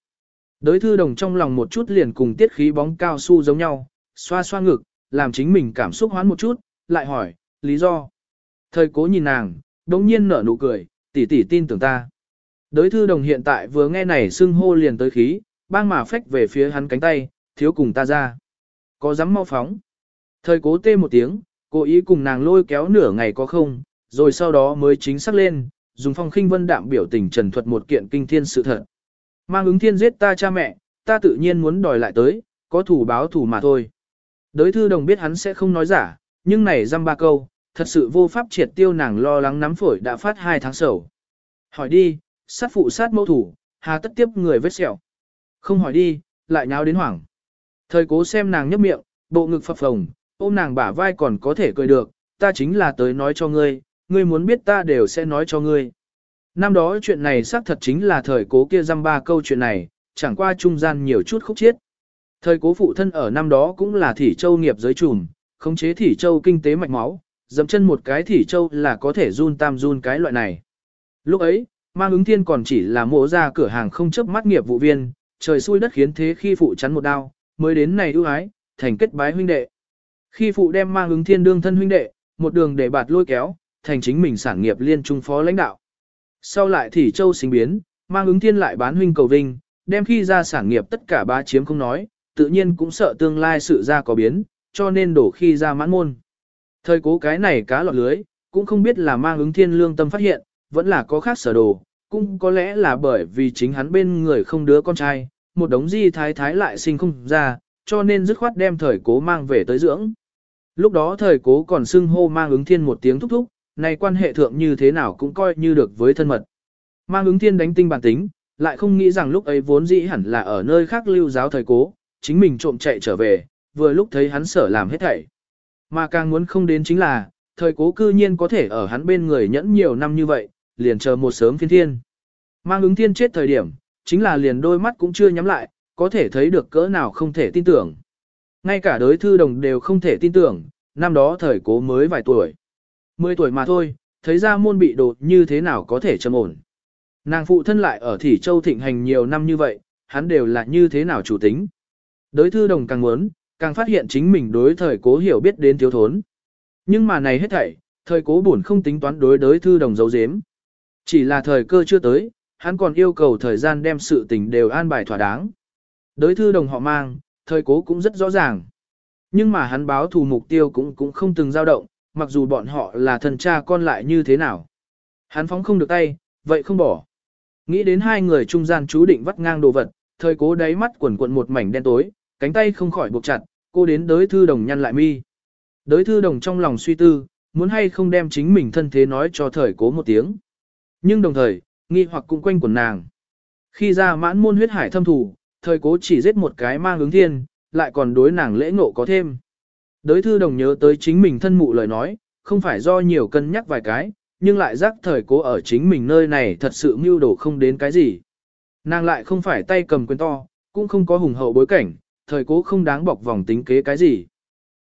Đới thư đồng trong lòng một chút liền cùng tiết khí bóng cao su giống nhau, xoa xoa ngực, làm chính mình cảm xúc hoán một chút, lại hỏi, lý do. Thời cố nhìn nàng, đống nhiên nở nụ cười, tỷ tỷ tin tưởng ta. Đới thư đồng hiện tại vừa nghe này xưng hô liền tới khí, bang mà phách về phía hắn cánh tay, thiếu cùng ta ra. Có dám mau phóng. Thời cố tê một tiếng, cố ý cùng nàng lôi kéo nửa ngày có không, rồi sau đó mới chính xác lên, dùng phong khinh vân đạm biểu tình trần thuật một kiện kinh thiên sự thật. Mang ứng thiên giết ta cha mẹ, ta tự nhiên muốn đòi lại tới, có thủ báo thủ mà thôi. Đới thư đồng biết hắn sẽ không nói giả, nhưng này dăm ba câu, thật sự vô pháp triệt tiêu nàng lo lắng nắm phổi đã phát hai tháng sầu. Hỏi đi, sát phụ sát mẫu thủ, hà tất tiếp người vết sẹo. Không hỏi đi, lại nháo đến hoảng. Thời cố xem nàng nhấp miệng, bộ ngực phập phồng, ôm nàng bả vai còn có thể cười được, ta chính là tới nói cho ngươi, ngươi muốn biết ta đều sẽ nói cho ngươi. Năm đó chuyện này xác thật chính là thời cố kia dăm ba câu chuyện này, chẳng qua trung gian nhiều chút khúc chiết. Thời cố phụ thân ở năm đó cũng là thỉ châu nghiệp giới trùm, khống chế thỉ châu kinh tế mạch máu, dẫm chân một cái thỉ châu là có thể run tam run cái loại này. Lúc ấy, mang ứng thiên còn chỉ là mộ ra cửa hàng không chấp mắt nghiệp vụ viên, trời xui đất khiến thế khi phụ chắn một đao, mới đến này ưu ái, thành kết bái huynh đệ. Khi phụ đem mang ứng thiên đương thân huynh đệ, một đường để bạt lôi kéo, thành chính mình sản nghiệp liên trung phó lãnh đạo. Sau lại thì châu sinh biến, mang ứng thiên lại bán huynh cầu vinh, đem khi ra sản nghiệp tất cả ba chiếm không nói, tự nhiên cũng sợ tương lai sự ra có biến, cho nên đổ khi ra mãn môn. Thời cố cái này cá lọt lưới, cũng không biết là mang ứng thiên lương tâm phát hiện, vẫn là có khác sở đồ, cũng có lẽ là bởi vì chính hắn bên người không đứa con trai, một đống di thái thái lại sinh không ra, cho nên dứt khoát đem thời cố mang về tới dưỡng. Lúc đó thời cố còn xưng hô mang ứng thiên một tiếng thúc thúc, này quan hệ thượng như thế nào cũng coi như được với thân mật. Mang ứng thiên đánh tinh bản tính, lại không nghĩ rằng lúc ấy vốn dĩ hẳn là ở nơi khác lưu giáo thời cố, chính mình trộm chạy trở về, vừa lúc thấy hắn sở làm hết thảy. Mà càng muốn không đến chính là, thời cố cư nhiên có thể ở hắn bên người nhẫn nhiều năm như vậy, liền chờ một sớm phiên thiên. Mang ứng thiên chết thời điểm, chính là liền đôi mắt cũng chưa nhắm lại, có thể thấy được cỡ nào không thể tin tưởng. Ngay cả đối thư đồng đều không thể tin tưởng, năm đó thời cố mới vài tuổi. Mười tuổi mà thôi, thấy ra môn bị đột như thế nào có thể trầm ổn. Nàng phụ thân lại ở Thỉ Châu thịnh hành nhiều năm như vậy, hắn đều là như thế nào chủ tính. Đối thư đồng càng muốn, càng phát hiện chính mình đối thời cố hiểu biết đến thiếu thốn. Nhưng mà này hết thảy, thời cố buồn không tính toán đối đối thư đồng dấu dếm. Chỉ là thời cơ chưa tới, hắn còn yêu cầu thời gian đem sự tình đều an bài thỏa đáng. Đối thư đồng họ mang, thời cố cũng rất rõ ràng. Nhưng mà hắn báo thù mục tiêu cũng cũng không từng dao động, mặc dù bọn họ là thần cha con lại như thế nào. Hắn phóng không được tay, vậy không bỏ. Nghĩ đến hai người trung gian chú định vắt ngang đồ vật, thời cố đáy mắt quần quận một mảnh đen tối, cánh tay không khỏi buộc chặt, cô đến đới thư đồng nhăn lại mi. Đới thư đồng trong lòng suy tư, muốn hay không đem chính mình thân thế nói cho thời cố một tiếng. Nhưng đồng thời, nghi hoặc cũng quanh quần nàng. Khi ra mãn môn huyết hải thâm thủ, thời cố chỉ giết một cái mang ứng thiên, lại còn đối nàng lễ ngộ có thêm. Đới thư đồng nhớ tới chính mình thân mụ lời nói, không phải do nhiều cân nhắc vài cái, nhưng lại giác thời cố ở chính mình nơi này thật sự mưu đổ không đến cái gì. Nàng lại không phải tay cầm quyền to, cũng không có hùng hậu bối cảnh, thời cố không đáng bọc vòng tính kế cái gì.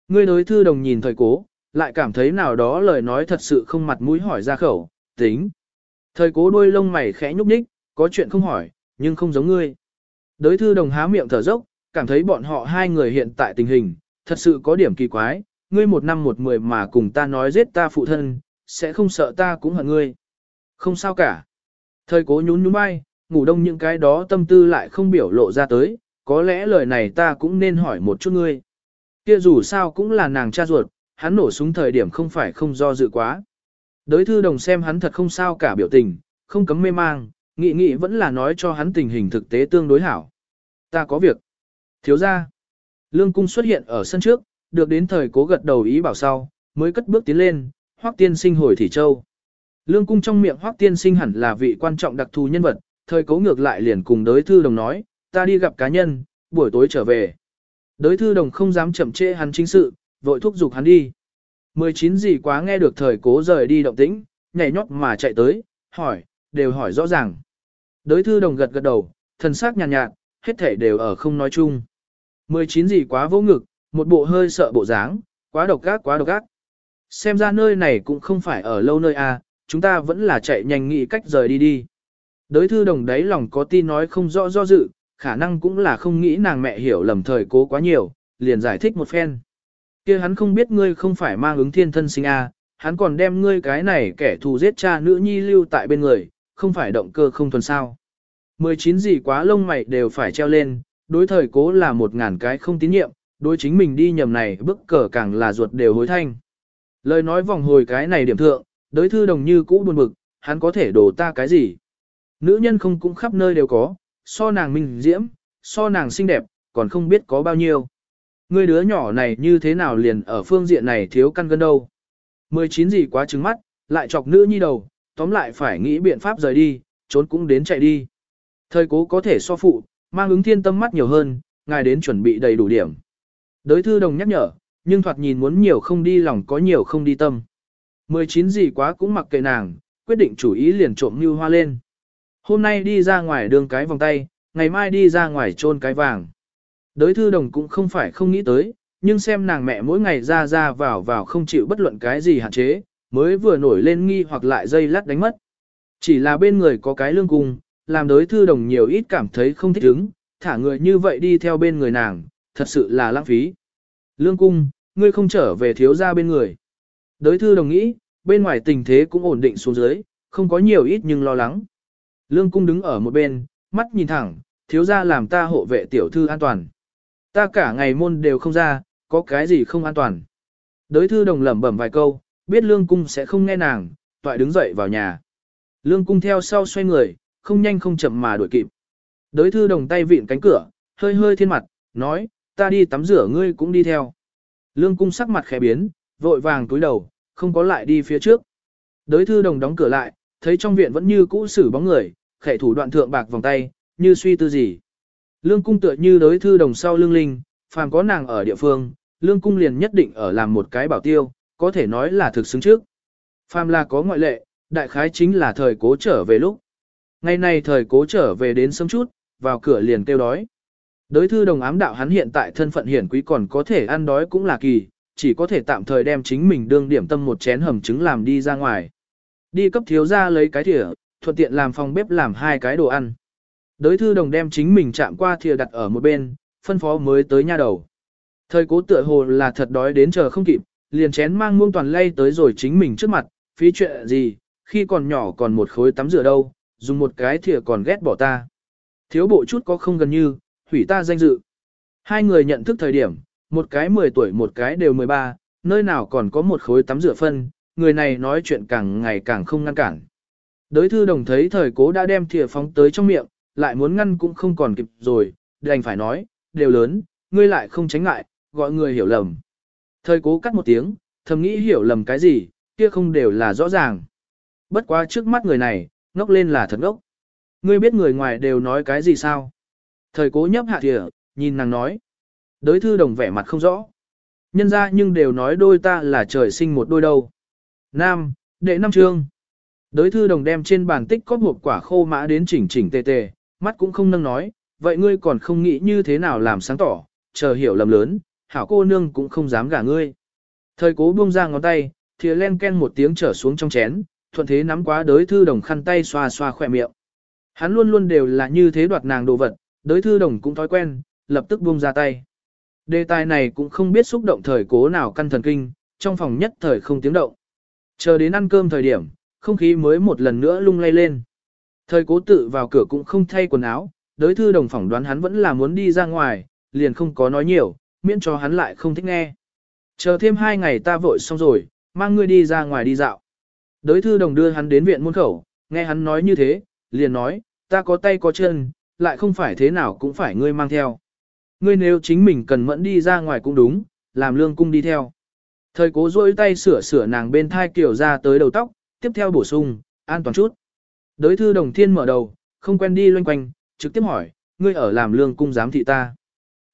Ngươi đối thư đồng nhìn thời cố, lại cảm thấy nào đó lời nói thật sự không mặt mũi hỏi ra khẩu, tính. Thời cố đuôi lông mày khẽ nhúc nhích, có chuyện không hỏi, nhưng không giống ngươi. Đới thư đồng há miệng thở dốc, cảm thấy bọn họ hai người hiện tại tình hình, thật sự có điểm kỳ quái, ngươi một năm một mười mà cùng ta nói giết ta phụ thân, sẽ không sợ ta cũng hận ngươi. Không sao cả. Thời cố nhún nhún vai, ngủ đông những cái đó tâm tư lại không biểu lộ ra tới, có lẽ lời này ta cũng nên hỏi một chút ngươi. Kia dù sao cũng là nàng cha ruột, hắn nổ súng thời điểm không phải không do dự quá. Đới thư đồng xem hắn thật không sao cả biểu tình, không cấm mê mang, nghị nghị vẫn là nói cho hắn tình hình thực tế tương đối hảo. Ta có việc. Thiếu ra. Lương cung xuất hiện ở sân trước, được đến thời cố gật đầu ý bảo sau, mới cất bước tiến lên, hoác tiên sinh hồi thị châu. Lương cung trong miệng hoác tiên sinh hẳn là vị quan trọng đặc thù nhân vật, thời cố ngược lại liền cùng đới thư đồng nói, ta đi gặp cá nhân, buổi tối trở về. Đới thư đồng không dám chậm trễ hắn chính sự, vội thúc giục hắn đi. 19 gì quá nghe được thời cố rời đi động tĩnh, nhảy nhót mà chạy tới, hỏi, đều hỏi rõ ràng. Đới thư đồng gật gật đầu, thần sắc nhàn nhạt, nhạt, hết thể đều ở không nói chung. 19 gì quá vô ngực, một bộ hơi sợ bộ dáng, quá độc gác quá độc gác. Xem ra nơi này cũng không phải ở lâu nơi a, à, chúng ta vẫn là chạy nhanh nghĩ cách rời đi đi. Đới thư đồng đấy lòng có tin nói không rõ do dự, khả năng cũng là không nghĩ nàng mẹ hiểu lầm thời cố quá nhiều, liền giải thích một phen kia hắn không biết ngươi không phải mang ứng thiên thân sinh a, hắn còn đem ngươi cái này kẻ thù giết cha nữ nhi lưu tại bên người, không phải động cơ không thuần sao. 19 gì quá lông mày đều phải treo lên, đối thời cố là một ngàn cái không tín nhiệm, đối chính mình đi nhầm này bức cờ càng là ruột đều hối thanh. Lời nói vòng hồi cái này điểm thượng, đối thư đồng như cũ buồn bực, hắn có thể đổ ta cái gì. Nữ nhân không cũng khắp nơi đều có, so nàng minh diễm, so nàng xinh đẹp, còn không biết có bao nhiêu. Người đứa nhỏ này như thế nào liền ở phương diện này thiếu căn gân đâu. 19 gì quá trứng mắt, lại chọc nữ nhi đầu, tóm lại phải nghĩ biện pháp rời đi, trốn cũng đến chạy đi. Thời cố có thể so phụ, mang ứng thiên tâm mắt nhiều hơn, ngài đến chuẩn bị đầy đủ điểm. Đới thư đồng nhắc nhở, nhưng thoạt nhìn muốn nhiều không đi lòng có nhiều không đi tâm. 19 gì quá cũng mặc kệ nàng, quyết định chủ ý liền trộm như hoa lên. Hôm nay đi ra ngoài đường cái vòng tay, ngày mai đi ra ngoài trôn cái vàng. Đới thư đồng cũng không phải không nghĩ tới, nhưng xem nàng mẹ mỗi ngày ra ra vào vào không chịu bất luận cái gì hạn chế, mới vừa nổi lên nghi hoặc lại dây lát đánh mất. Chỉ là bên người có cái lương cung, làm đới thư đồng nhiều ít cảm thấy không thích ứng, thả người như vậy đi theo bên người nàng, thật sự là lãng phí. Lương cung, ngươi không trở về thiếu ra bên người. Đới thư đồng nghĩ, bên ngoài tình thế cũng ổn định xuống dưới, không có nhiều ít nhưng lo lắng. Lương cung đứng ở một bên, mắt nhìn thẳng, thiếu ra làm ta hộ vệ tiểu thư an toàn. Ta cả ngày môn đều không ra, có cái gì không an toàn. Đới thư đồng lẩm bẩm vài câu, biết lương cung sẽ không nghe nàng, toại đứng dậy vào nhà. Lương cung theo sau xoay người, không nhanh không chậm mà đuổi kịp. Đới thư đồng tay vịn cánh cửa, hơi hơi thiên mặt, nói, ta đi tắm rửa ngươi cũng đi theo. Lương cung sắc mặt khẽ biến, vội vàng túi đầu, không có lại đi phía trước. Đới thư đồng đóng cửa lại, thấy trong viện vẫn như cũ xử bóng người, khẽ thủ đoạn thượng bạc vòng tay, như suy tư gì. Lương cung tựa như đối thư đồng sau lương linh, phàm có nàng ở địa phương, lương cung liền nhất định ở làm một cái bảo tiêu, có thể nói là thực xứng trước. Phàm là có ngoại lệ, đại khái chính là thời cố trở về lúc. Ngày nay thời cố trở về đến sớm chút, vào cửa liền kêu đói. Đối thư đồng ám đạo hắn hiện tại thân phận hiển quý còn có thể ăn đói cũng là kỳ, chỉ có thể tạm thời đem chính mình đương điểm tâm một chén hầm trứng làm đi ra ngoài. Đi cấp thiếu ra lấy cái thìa, thuận tiện làm phòng bếp làm hai cái đồ ăn. Đới thư đồng đem chính mình chạm qua thìa đặt ở một bên, phân phó mới tới nha đầu. Thời cố tựa hồ là thật đói đến chờ không kịp, liền chén mang muông toàn lay tới rồi chính mình trước mặt, phí chuyện gì, khi còn nhỏ còn một khối tắm rửa đâu, dùng một cái thìa còn ghét bỏ ta. Thiếu bộ chút có không gần như, hủy ta danh dự. Hai người nhận thức thời điểm, một cái 10 tuổi một cái đều 13, nơi nào còn có một khối tắm rửa phân, người này nói chuyện càng ngày càng không ngăn cản. Đới thư đồng thấy thời cố đã đem thìa phóng tới trong miệng, lại muốn ngăn cũng không còn kịp rồi, đành phải nói, đều lớn, ngươi lại không tránh ngại, gọi người hiểu lầm. Thời cố cắt một tiếng, thầm nghĩ hiểu lầm cái gì, kia không đều là rõ ràng. Bất quá trước mắt người này, ngốc lên là thật ngốc. Ngươi biết người ngoài đều nói cái gì sao? Thời cố nhấp hạ thìa, nhìn nàng nói. Đới thư đồng vẻ mặt không rõ. Nhân ra nhưng đều nói đôi ta là trời sinh một đôi đâu. Nam, đệ năm trương, Đới thư đồng đem trên bàn tích có một quả khô mã đến chỉnh chỉnh tề tề, mắt cũng không nâng nói, vậy ngươi còn không nghĩ như thế nào làm sáng tỏ, chờ hiểu lầm lớn, hảo cô nương cũng không dám gả ngươi. Thời cố buông ra ngón tay, thìa len ken một tiếng trở xuống trong chén, thuận thế nắm quá đới thư đồng khăn tay xoa xoa khỏe miệng. Hắn luôn luôn đều là như thế đoạt nàng đồ vật, đới thư đồng cũng thói quen, lập tức buông ra tay. Đề tài này cũng không biết xúc động thời cố nào căn thần kinh, trong phòng nhất thời không tiếng động. Chờ đến ăn cơm thời điểm, không khí mới một lần nữa lung lay lên. Thời cố tự vào cửa cũng không thay quần áo, đới thư đồng phỏng đoán hắn vẫn là muốn đi ra ngoài, liền không có nói nhiều, miễn cho hắn lại không thích nghe. Chờ thêm hai ngày ta vội xong rồi, mang ngươi đi ra ngoài đi dạo. Đới thư đồng đưa hắn đến viện môn khẩu, nghe hắn nói như thế, liền nói, ta có tay có chân, lại không phải thế nào cũng phải ngươi mang theo. Ngươi nếu chính mình cần mẫn đi ra ngoài cũng đúng, làm lương cung đi theo. Thời cố duỗi tay sửa sửa nàng bên thai kiểu ra tới đầu tóc, tiếp theo bổ sung, an toàn chút. Đới thư đồng thiên mở đầu, không quen đi loanh quanh, trực tiếp hỏi, ngươi ở làm lương cung giám thị ta.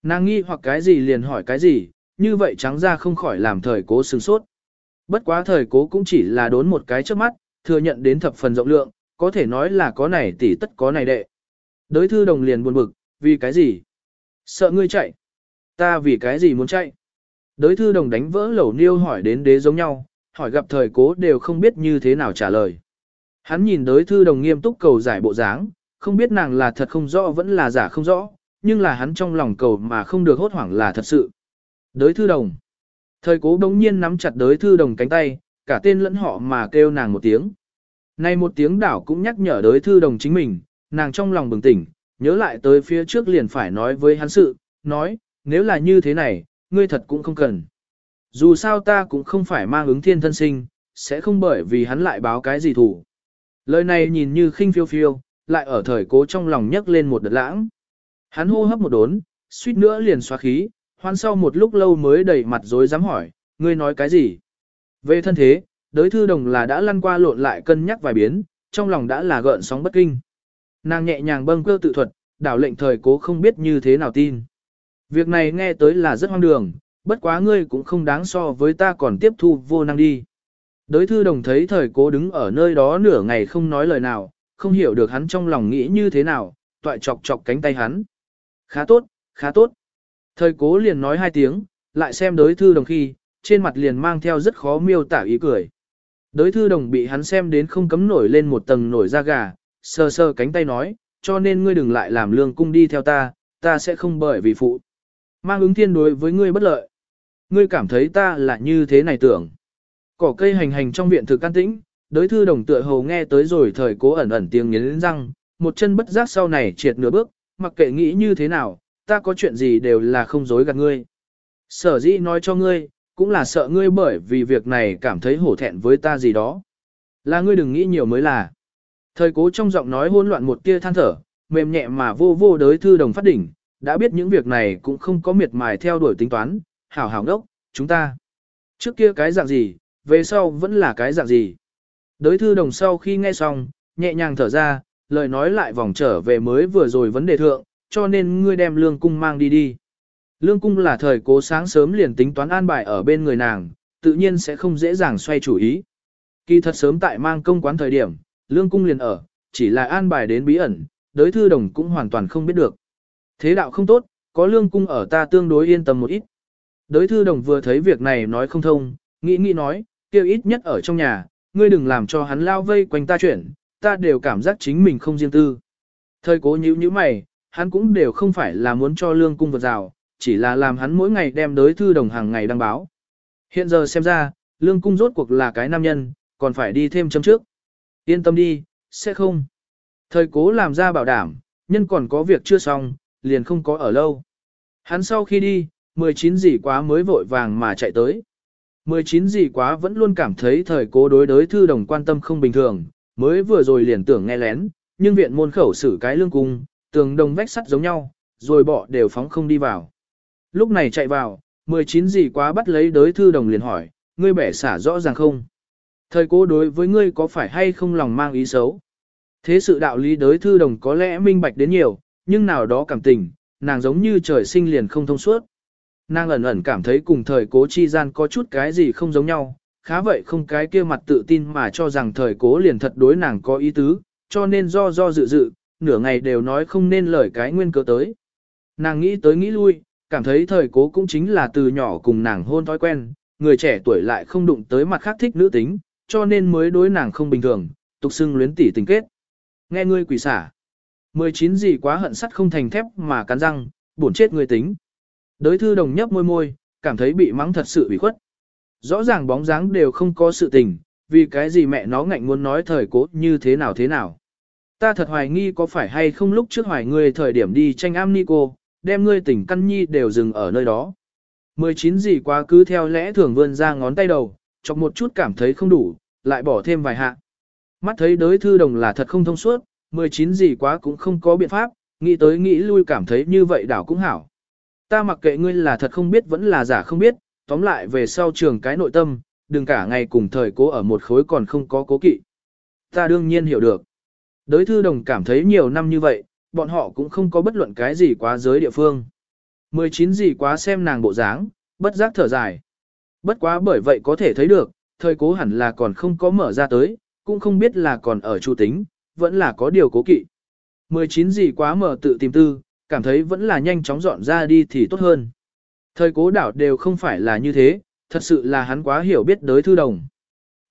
Nàng nghi hoặc cái gì liền hỏi cái gì, như vậy trắng ra không khỏi làm thời cố sừng sốt. Bất quá thời cố cũng chỉ là đốn một cái trước mắt, thừa nhận đến thập phần rộng lượng, có thể nói là có này tỷ tất có này đệ. Đới thư đồng liền buồn bực, vì cái gì? Sợ ngươi chạy. Ta vì cái gì muốn chạy? Đới thư đồng đánh vỡ lẩu niêu hỏi đến đế giống nhau, hỏi gặp thời cố đều không biết như thế nào trả lời. Hắn nhìn đới thư đồng nghiêm túc cầu giải bộ dáng, không biết nàng là thật không rõ vẫn là giả không rõ, nhưng là hắn trong lòng cầu mà không được hốt hoảng là thật sự. Đới thư đồng. Thời cố đống nhiên nắm chặt đới thư đồng cánh tay, cả tên lẫn họ mà kêu nàng một tiếng. Nay một tiếng đảo cũng nhắc nhở đới thư đồng chính mình, nàng trong lòng bừng tỉnh, nhớ lại tới phía trước liền phải nói với hắn sự, nói, nếu là như thế này, ngươi thật cũng không cần. Dù sao ta cũng không phải mang ứng thiên thân sinh, sẽ không bởi vì hắn lại báo cái gì thủ. Lời này nhìn như khinh phiêu phiêu, lại ở thời cố trong lòng nhấc lên một đợt lãng. Hắn hô hấp một đốn, suýt nữa liền xóa khí, hoan sau một lúc lâu mới đầy mặt dối dám hỏi, ngươi nói cái gì? Về thân thế, đới thư đồng là đã lăn qua lộn lại cân nhắc vài biến, trong lòng đã là gợn sóng bất kinh. Nàng nhẹ nhàng bâng cơ tự thuật, đảo lệnh thời cố không biết như thế nào tin. Việc này nghe tới là rất hoang đường, bất quá ngươi cũng không đáng so với ta còn tiếp thu vô năng đi. Đới thư đồng thấy thời cố đứng ở nơi đó nửa ngày không nói lời nào, không hiểu được hắn trong lòng nghĩ như thế nào, toại chọc chọc cánh tay hắn. Khá tốt, khá tốt. Thời cố liền nói hai tiếng, lại xem đới thư đồng khi, trên mặt liền mang theo rất khó miêu tả ý cười. Đới thư đồng bị hắn xem đến không cấm nổi lên một tầng nổi da gà, sờ sờ cánh tay nói, cho nên ngươi đừng lại làm lương cung đi theo ta, ta sẽ không bởi vì phụ. Mang ứng thiên đối với ngươi bất lợi. Ngươi cảm thấy ta là như thế này tưởng. Cỏ cây hành hành trong viện thực can tĩnh, đối thư đồng tựa hồ nghe tới rồi thời cố ẩn ẩn tiếng nghiến răng, một chân bất giác sau này triệt nửa bước, mặc kệ nghĩ như thế nào, ta có chuyện gì đều là không dối gạt ngươi. Sở dĩ nói cho ngươi, cũng là sợ ngươi bởi vì việc này cảm thấy hổ thẹn với ta gì đó. Là ngươi đừng nghĩ nhiều mới là. Thời cố trong giọng nói hỗn loạn một tia than thở, mềm nhẹ mà vô vô đới thư đồng phát đỉnh, đã biết những việc này cũng không có miệt mài theo đuổi tính toán, hảo hảo đốc, chúng ta. Trước kia cái dạng gì, về sau vẫn là cái dạng gì. Đới thư đồng sau khi nghe xong, nhẹ nhàng thở ra, lời nói lại vòng trở về mới vừa rồi vấn đề thượng, cho nên ngươi đem lương cung mang đi đi. Lương cung là thời cố sáng sớm liền tính toán an bài ở bên người nàng, tự nhiên sẽ không dễ dàng xoay chủ ý. Kỳ thật sớm tại mang công quán thời điểm, lương cung liền ở, chỉ là an bài đến bí ẩn, đới thư đồng cũng hoàn toàn không biết được. Thế đạo không tốt, có lương cung ở ta tương đối yên tâm một ít. Đới thư đồng vừa thấy việc này nói không thông, nghĩ nghĩ nói, kêu ít nhất ở trong nhà, ngươi đừng làm cho hắn lao vây quanh ta chuyển, ta đều cảm giác chính mình không riêng tư. Thời cố nhíu nhíu mày, hắn cũng đều không phải là muốn cho lương cung vượt rào, chỉ là làm hắn mỗi ngày đem đới thư đồng hàng ngày đăng báo. Hiện giờ xem ra, lương cung rốt cuộc là cái nam nhân, còn phải đi thêm chấm trước. Yên tâm đi, sẽ không. Thời cố làm ra bảo đảm, nhân còn có việc chưa xong, liền không có ở lâu. Hắn sau khi đi, 19 gì quá mới vội vàng mà chạy tới. 19 gì quá vẫn luôn cảm thấy thời cố đối đối thư đồng quan tâm không bình thường, mới vừa rồi liền tưởng nghe lén, nhưng viện môn khẩu xử cái lương cung, tường đồng vách sắt giống nhau, rồi bỏ đều phóng không đi vào. Lúc này chạy vào, 19 gì quá bắt lấy đối thư đồng liền hỏi, ngươi bẻ xả rõ ràng không? Thời cố đối với ngươi có phải hay không lòng mang ý xấu? Thế sự đạo lý đối thư đồng có lẽ minh bạch đến nhiều, nhưng nào đó cảm tình, nàng giống như trời sinh liền không thông suốt. Nàng ẩn ẩn cảm thấy cùng thời cố chi gian có chút cái gì không giống nhau, khá vậy không cái kia mặt tự tin mà cho rằng thời cố liền thật đối nàng có ý tứ, cho nên do do dự dự, nửa ngày đều nói không nên lời cái nguyên cớ tới. Nàng nghĩ tới nghĩ lui, cảm thấy thời cố cũng chính là từ nhỏ cùng nàng hôn thói quen, người trẻ tuổi lại không đụng tới mặt khác thích nữ tính, cho nên mới đối nàng không bình thường, tục xưng luyến tỉ tình kết. Nghe ngươi quỷ xả. 19 gì quá hận sắt không thành thép mà cắn răng, buồn chết người tính. Đới thư đồng nhấp môi môi, cảm thấy bị mắng thật sự bị khuất. Rõ ràng bóng dáng đều không có sự tình, vì cái gì mẹ nó ngạnh muốn nói thời cố như thế nào thế nào. Ta thật hoài nghi có phải hay không lúc trước hoài ngươi thời điểm đi tranh am ni cô, đem ngươi tỉnh căn nhi đều dừng ở nơi đó. 19 gì quá cứ theo lẽ thường vươn ra ngón tay đầu, chọc một chút cảm thấy không đủ, lại bỏ thêm vài hạ. Mắt thấy đới thư đồng là thật không thông suốt, 19 gì quá cũng không có biện pháp, nghĩ tới nghĩ lui cảm thấy như vậy đảo cũng hảo. Ta mặc kệ ngươi là thật không biết vẫn là giả không biết, tóm lại về sau trường cái nội tâm, đừng cả ngày cùng thời cố ở một khối còn không có cố kỵ. Ta đương nhiên hiểu được. Đới thư đồng cảm thấy nhiều năm như vậy, bọn họ cũng không có bất luận cái gì quá giới địa phương. 19 gì quá xem nàng bộ dáng, bất giác thở dài. Bất quá bởi vậy có thể thấy được, thời cố hẳn là còn không có mở ra tới, cũng không biết là còn ở chu tính, vẫn là có điều cố kỵ. 19 gì quá mở tự tìm tư, cảm thấy vẫn là nhanh chóng dọn ra đi thì tốt hơn. Thời cố đảo đều không phải là như thế, thật sự là hắn quá hiểu biết đới thư đồng.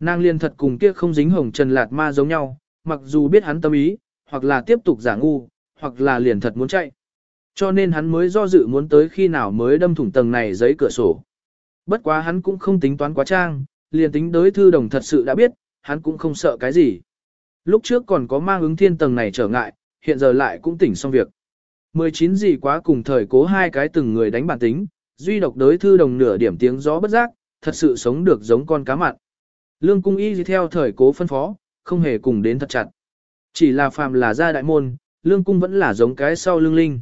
Nàng liên thật cùng kia không dính hồng trần lạt ma giống nhau, mặc dù biết hắn tâm ý, hoặc là tiếp tục giả ngu, hoặc là liền thật muốn chạy. Cho nên hắn mới do dự muốn tới khi nào mới đâm thủng tầng này giấy cửa sổ. Bất quá hắn cũng không tính toán quá trang, liền tính đối thư đồng thật sự đã biết, hắn cũng không sợ cái gì. Lúc trước còn có mang ứng thiên tầng này trở ngại, hiện giờ lại cũng tỉnh xong việc. 19 gì quá cùng thời cố hai cái từng người đánh bản tính, duy độc đối thư đồng nửa điểm tiếng gió bất giác, thật sự sống được giống con cá mặn. Lương cung y theo thời cố phân phó, không hề cùng đến thật chặt. Chỉ là phàm là gia đại môn, lương cung vẫn là giống cái sau lương linh.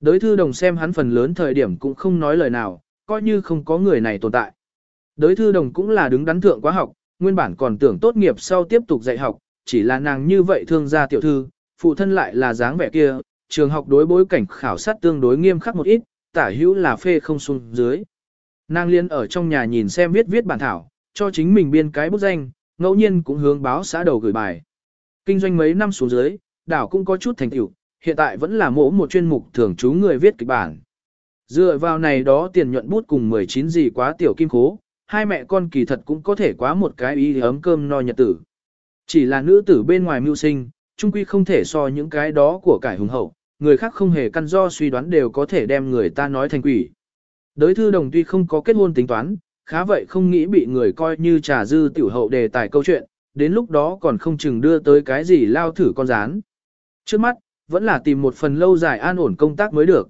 Đối thư đồng xem hắn phần lớn thời điểm cũng không nói lời nào, coi như không có người này tồn tại. Đối thư đồng cũng là đứng đắn thượng quá học, nguyên bản còn tưởng tốt nghiệp sau tiếp tục dạy học, chỉ là nàng như vậy thương gia tiểu thư, phụ thân lại là dáng vẻ kia, trường học đối bối cảnh khảo sát tương đối nghiêm khắc một ít, tả hữu là phê không xuống dưới. Nàng liên ở trong nhà nhìn xem viết viết bản thảo, cho chính mình biên cái bút danh, ngẫu nhiên cũng hướng báo xã đầu gửi bài. Kinh doanh mấy năm xuống dưới, đảo cũng có chút thành tựu, hiện tại vẫn là mỗ một chuyên mục thường trú người viết kịch bản. Dựa vào này đó tiền nhuận bút cùng 19 gì quá tiểu kim khố, hai mẹ con kỳ thật cũng có thể quá một cái ý ấm cơm no nhật tử. Chỉ là nữ tử bên ngoài mưu sinh, chung quy không thể so những cái đó của cải hùng hậu, người khác không hề căn do suy đoán đều có thể đem người ta nói thành quỷ. Đới thư đồng tuy không có kết hôn tính toán, khá vậy không nghĩ bị người coi như trà dư tiểu hậu đề tài câu chuyện, đến lúc đó còn không chừng đưa tới cái gì lao thử con rán. Trước mắt, vẫn là tìm một phần lâu dài an ổn công tác mới được.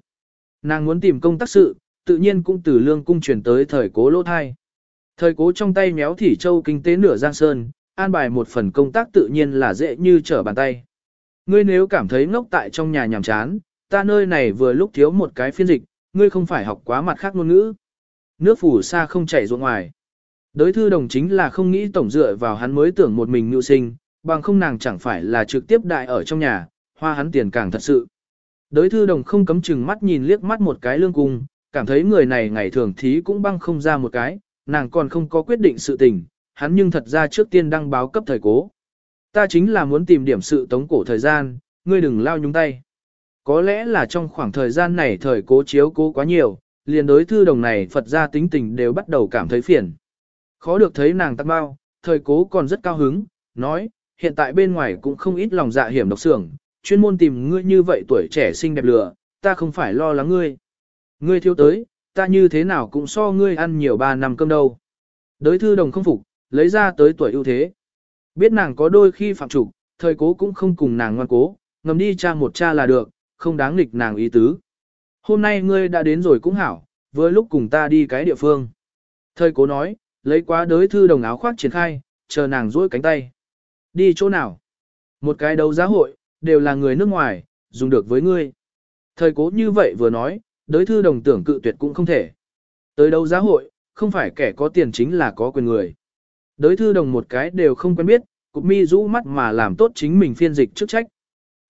Nàng muốn tìm công tác sự, tự nhiên cũng từ lương cung chuyển tới thời cố lỗ thai. Thời cố trong tay méo thỉ châu kinh tế nửa giang sơn, an bài một phần công tác tự nhiên là dễ như trở bàn tay. Ngươi nếu cảm thấy ngốc tại trong nhà nhàm chán, ta nơi này vừa lúc thiếu một cái phiên dịch, ngươi không phải học quá mặt khác ngôn ngữ. Nước phủ xa không chảy ruộng ngoài. Đối thư đồng chính là không nghĩ tổng dựa vào hắn mới tưởng một mình mưu sinh, bằng không nàng chẳng phải là trực tiếp đại ở trong nhà, hoa hắn tiền càng thật sự. Đối thư đồng không cấm chừng mắt nhìn liếc mắt một cái lương cung, cảm thấy người này ngày thường thí cũng băng không ra một cái, nàng còn không có quyết định sự tình, hắn nhưng thật ra trước tiên đăng báo cấp thời cố. Ta chính là muốn tìm điểm sự tống cổ thời gian, ngươi đừng lao nhúng tay. Có lẽ là trong khoảng thời gian này thời cố chiếu cố quá nhiều, liền đối thư đồng này Phật ra tính tình đều bắt đầu cảm thấy phiền. Khó được thấy nàng tắt bao, thời cố còn rất cao hứng, nói, hiện tại bên ngoài cũng không ít lòng dạ hiểm độc sưởng, chuyên môn tìm ngươi như vậy tuổi trẻ xinh đẹp lửa, ta không phải lo lắng ngươi. Ngươi thiếu tới, ta như thế nào cũng so ngươi ăn nhiều ba năm cơm đâu. Đới thư đồng không phục, lấy ra tới tuổi ưu thế. Biết nàng có đôi khi phạm trục, thời cố cũng không cùng nàng ngoan cố, ngầm đi cha một cha là được, không đáng nghịch nàng ý tứ. Hôm nay ngươi đã đến rồi cũng hảo, với lúc cùng ta đi cái địa phương. Thời cố nói, lấy quá đới thư đồng áo khoác triển khai, chờ nàng duỗi cánh tay. Đi chỗ nào? Một cái đấu giá hội, đều là người nước ngoài, dùng được với ngươi. Thời cố như vậy vừa nói, đới thư đồng tưởng cự tuyệt cũng không thể. Tới đấu giá hội, không phải kẻ có tiền chính là có quyền người. Đới thư đồng một cái đều không quen biết, cục mi rũ mắt mà làm tốt chính mình phiên dịch chức trách.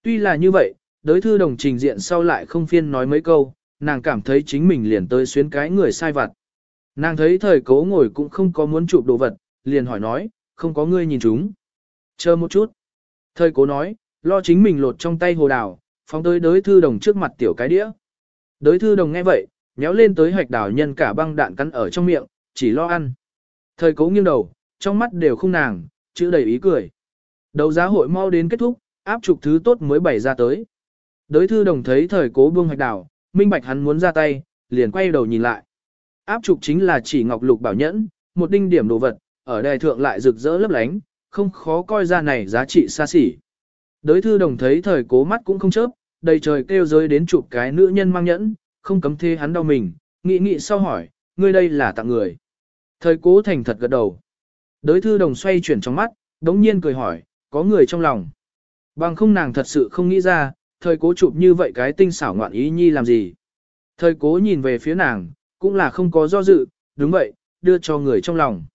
Tuy là như vậy, đới thư đồng trình diện sau lại không phiên nói mấy câu, nàng cảm thấy chính mình liền tới xuyến cái người sai vặt. Nàng thấy thời cố ngồi cũng không có muốn chụp đồ vật, liền hỏi nói, không có ngươi nhìn chúng. Chờ một chút. Thời cố nói, lo chính mình lột trong tay hồ đào, phóng tới đới thư đồng trước mặt tiểu cái đĩa. Đới thư đồng nghe vậy, nhéo lên tới hạch đào nhân cả băng đạn cắn ở trong miệng, chỉ lo ăn. Thời cố nghiêng đầu, trong mắt đều không nàng, chữ đầy ý cười. Đấu giá hội mau đến kết thúc, áp trục thứ tốt mới bày ra tới. Đới thư đồng thấy thời cố buông hạch đảo, minh bạch hắn muốn ra tay, liền quay đầu nhìn lại. Áp trục chính là chỉ ngọc lục bảo nhẫn, một đinh điểm đồ vật, ở đài thượng lại rực rỡ lấp lánh, không khó coi ra này giá trị xa xỉ. Đới thư đồng thấy thời cố mắt cũng không chớp, đầy trời kêu rơi đến chụp cái nữ nhân mang nhẫn, không cấm thế hắn đau mình, nghĩ nghĩ sau hỏi, ngươi đây là tặng người. Thời cố thành thật gật đầu. Đới thư đồng xoay chuyển trong mắt, đống nhiên cười hỏi, có người trong lòng. Bằng không nàng thật sự không nghĩ ra, thời cố chụp như vậy cái tinh xảo ngoạn ý nhi làm gì. Thời cố nhìn về phía nàng, cũng là không có do dự, đúng vậy, đưa cho người trong lòng.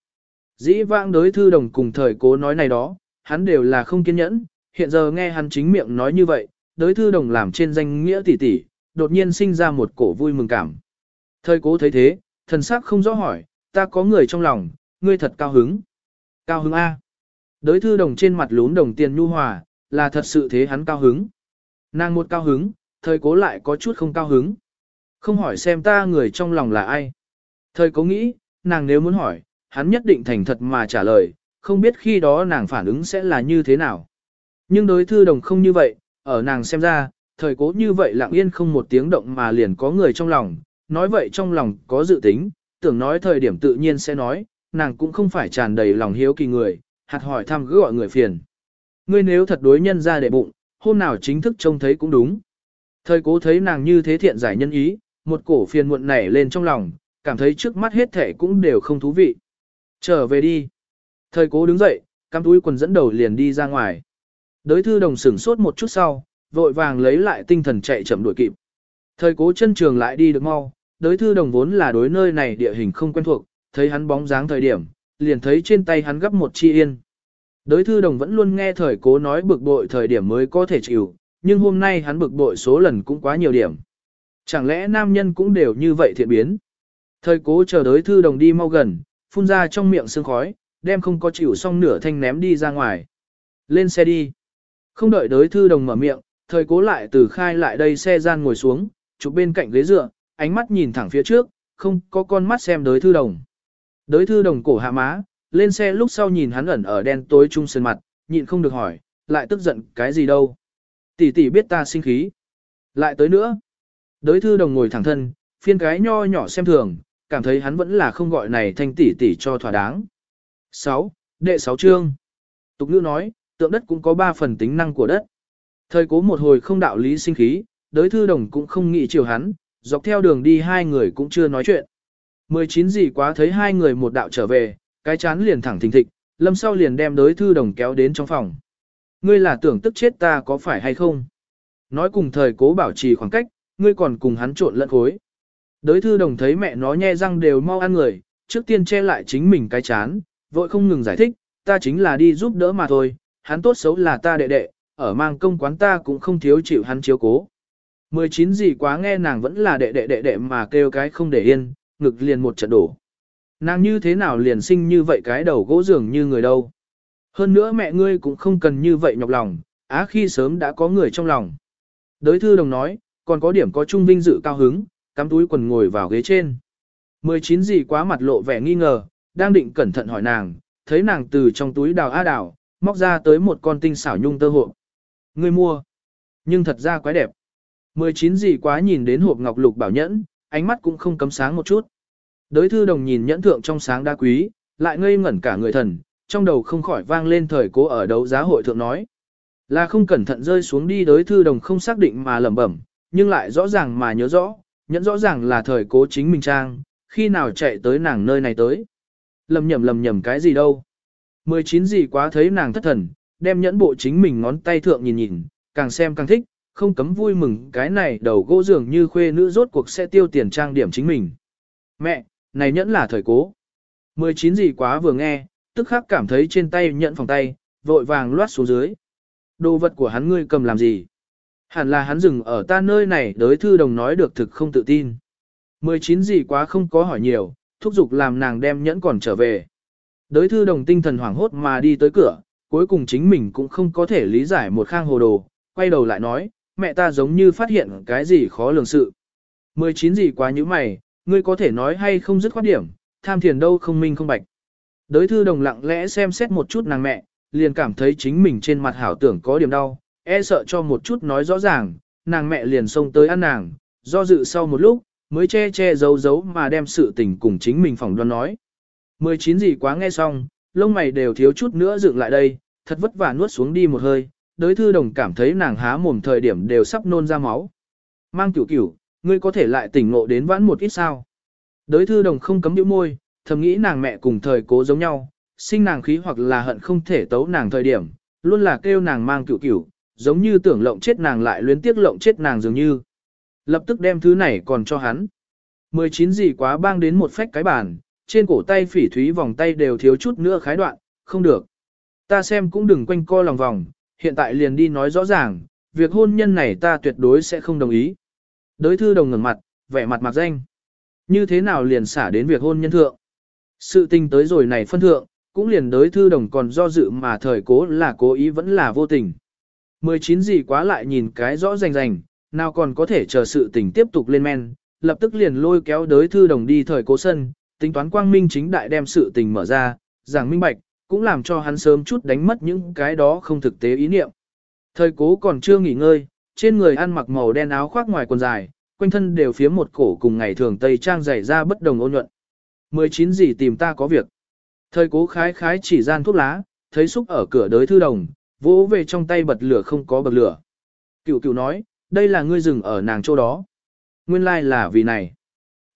Dĩ vãng đối thư đồng cùng thời cố nói này đó, hắn đều là không kiên nhẫn, hiện giờ nghe hắn chính miệng nói như vậy, đối thư đồng làm trên danh nghĩa tỷ tỷ, đột nhiên sinh ra một cổ vui mừng cảm. Thời cố thấy thế, thần sắc không rõ hỏi, ta có người trong lòng, ngươi thật cao hứng. Cao hứng A. Đối thư đồng trên mặt lún đồng tiền nhu hòa, là thật sự thế hắn cao hứng. Nàng một cao hứng, thời cố lại có chút không cao hứng. Không hỏi xem ta người trong lòng là ai. Thời cố nghĩ, nàng nếu muốn hỏi, hắn nhất định thành thật mà trả lời, không biết khi đó nàng phản ứng sẽ là như thế nào. Nhưng đối thư đồng không như vậy, ở nàng xem ra, thời cố như vậy lặng yên không một tiếng động mà liền có người trong lòng, nói vậy trong lòng có dự tính, tưởng nói thời điểm tự nhiên sẽ nói, nàng cũng không phải tràn đầy lòng hiếu kỳ người, hạt hỏi thăm cứ gọi người phiền. Ngươi nếu thật đối nhân ra để bụng, hôm nào chính thức trông thấy cũng đúng. Thời cố thấy nàng như thế thiện giải nhân ý, một cổ phiền muộn nảy lên trong lòng, cảm thấy trước mắt hết thể cũng đều không thú vị. Trở về đi. Thời cố đứng dậy, cắm túi quần dẫn đầu liền đi ra ngoài. Đới thư đồng sửng sốt một chút sau, vội vàng lấy lại tinh thần chạy chậm đuổi kịp. Thời cố chân trường lại đi được mau, đới thư đồng vốn là đối nơi này địa hình không quen thuộc, thấy hắn bóng dáng thời điểm, liền thấy trên tay hắn gấp một chi yên. đối thư đồng vẫn luôn nghe thời cố nói bực bội thời điểm mới có thể chịu, nhưng hôm nay hắn bực bội số lần cũng quá nhiều điểm. Chẳng lẽ nam nhân cũng đều như vậy thiện biến? Thời cố chờ đối thư đồng đi mau gần, phun ra trong miệng sương khói, đem không có chịu xong nửa thanh ném đi ra ngoài. Lên xe đi. Không đợi đối thư đồng mở miệng, thời cố lại từ khai lại đây xe gian ngồi xuống, chụp bên cạnh ghế dựa, ánh mắt nhìn thẳng phía trước, không có con mắt xem đối thư đồng. Đới thư đồng cổ hạ má, lên xe lúc sau nhìn hắn ẩn ở đen tối trung sơn mặt, nhịn không được hỏi, lại tức giận cái gì đâu. Tỷ tỷ biết ta sinh khí. Lại tới nữa. Đới thư đồng ngồi thẳng thân, phiên cái nho nhỏ xem thường, cảm thấy hắn vẫn là không gọi này thanh tỷ tỷ cho thỏa đáng. 6. Đệ 6 chương. Tục ngữ nói, tượng đất cũng có 3 phần tính năng của đất. Thời cố một hồi không đạo lý sinh khí, đới thư đồng cũng không nghĩ chiều hắn, dọc theo đường đi hai người cũng chưa nói chuyện. 19 gì quá thấy hai người một đạo trở về, cái chán liền thẳng thình thịch, lâm sau liền đem đối thư đồng kéo đến trong phòng. Ngươi là tưởng tức chết ta có phải hay không? Nói cùng thời cố bảo trì khoảng cách, ngươi còn cùng hắn trộn lẫn khối. Đới thư đồng thấy mẹ nó nhe răng đều mau ăn người, trước tiên che lại chính mình cái chán, vội không ngừng giải thích, ta chính là đi giúp đỡ mà thôi, hắn tốt xấu là ta đệ đệ, ở mang công quán ta cũng không thiếu chịu hắn chiếu cố. 19 gì quá nghe nàng vẫn là đệ đệ đệ đệ mà kêu cái không để yên, ngực liền một trận đổ. Nàng như thế nào liền sinh như vậy cái đầu gỗ dường như người đâu. Hơn nữa mẹ ngươi cũng không cần như vậy nhọc lòng, á khi sớm đã có người trong lòng. Đới thư đồng nói, còn có điểm có trung vinh dự cao hứng, cắm túi quần ngồi vào ghế trên. 19 gì quá mặt lộ vẻ nghi ngờ, đang định cẩn thận hỏi nàng, thấy nàng từ trong túi đào á đào, móc ra tới một con tinh xảo nhung tơ hộ. Ngươi mua. Nhưng thật ra quái đẹp. 19 gì quá nhìn đến hộp ngọc lục bảo nhẫn, ánh mắt cũng không cấm sáng một chút. Đới thư đồng nhìn nhẫn thượng trong sáng đa quý, lại ngây ngẩn cả người thần, trong đầu không khỏi vang lên thời cố ở đấu giá hội thượng nói. Là không cẩn thận rơi xuống đi đới thư đồng không xác định mà lẩm bẩm, nhưng lại rõ ràng mà nhớ rõ, nhẫn rõ ràng là thời cố chính mình trang, khi nào chạy tới nàng nơi này tới. Lầm nhầm lầm nhầm cái gì đâu. 19 gì quá thấy nàng thất thần, đem nhẫn bộ chính mình ngón tay thượng nhìn nhìn, càng xem càng thích, không cấm vui mừng cái này đầu gỗ dường như khuê nữ rốt cuộc sẽ tiêu tiền trang điểm chính mình. Mẹ, này nhẫn là thời cố. 19 gì quá vừa nghe, tức khắc cảm thấy trên tay nhẫn phòng tay, vội vàng loát xuống dưới. Đồ vật của hắn ngươi cầm làm gì? Hẳn là hắn dừng ở ta nơi này đới thư đồng nói được thực không tự tin. 19 gì quá không có hỏi nhiều, thúc giục làm nàng đem nhẫn còn trở về. Đới thư đồng tinh thần hoảng hốt mà đi tới cửa, cuối cùng chính mình cũng không có thể lý giải một khang hồ đồ, quay đầu lại nói, mẹ ta giống như phát hiện cái gì khó lường sự. 19 gì quá như mày, ngươi có thể nói hay không dứt khoát điểm, tham thiền đâu không minh không bạch. Đới thư đồng lặng lẽ xem xét một chút nàng mẹ, liền cảm thấy chính mình trên mặt hảo tưởng có điểm đau, e sợ cho một chút nói rõ ràng, nàng mẹ liền xông tới ăn nàng, do dự sau một lúc, mới che che giấu giấu mà đem sự tình cùng chính mình phỏng đoán nói. 19 gì quá nghe xong, lông mày đều thiếu chút nữa dựng lại đây, thật vất vả nuốt xuống đi một hơi, đới thư đồng cảm thấy nàng há mồm thời điểm đều sắp nôn ra máu. Mang cửu cửu, ngươi có thể lại tỉnh ngộ đến vãn một ít sao. Đới thư đồng không cấm nhíu môi, thầm nghĩ nàng mẹ cùng thời cố giống nhau, sinh nàng khí hoặc là hận không thể tấu nàng thời điểm, luôn là kêu nàng mang cửu cửu, giống như tưởng lộng chết nàng lại luyến tiếc lộng chết nàng dường như. Lập tức đem thứ này còn cho hắn. 19 gì quá bang đến một phách cái bàn, trên cổ tay phỉ thúy vòng tay đều thiếu chút nữa khái đoạn, không được. Ta xem cũng đừng quanh co lòng vòng, hiện tại liền đi nói rõ ràng, việc hôn nhân này ta tuyệt đối sẽ không đồng ý. Đới thư đồng ngẩng mặt, vẻ mặt mặt danh. Như thế nào liền xả đến việc hôn nhân thượng? Sự tình tới rồi này phân thượng, cũng liền đới thư đồng còn do dự mà thời cố là cố ý vẫn là vô tình. 19 gì quá lại nhìn cái rõ rành rành, nào còn có thể chờ sự tình tiếp tục lên men, lập tức liền lôi kéo đới thư đồng đi thời cố sân, tính toán quang minh chính đại đem sự tình mở ra, giảng minh bạch, cũng làm cho hắn sớm chút đánh mất những cái đó không thực tế ý niệm. Thời cố còn chưa nghỉ ngơi, trên người ăn mặc màu đen áo khoác ngoài quần dài, quanh thân đều phía một cổ cùng ngày thường tây trang dày ra bất đồng ôn nhuận. 19 gì tìm ta có việc. Thời cố khái khái chỉ gian thuốc lá, thấy xúc ở cửa đới thư đồng, vỗ về trong tay bật lửa không có bật lửa. Cựu cựu nói, đây là ngươi rừng ở nàng chỗ đó. Nguyên lai like là vì này.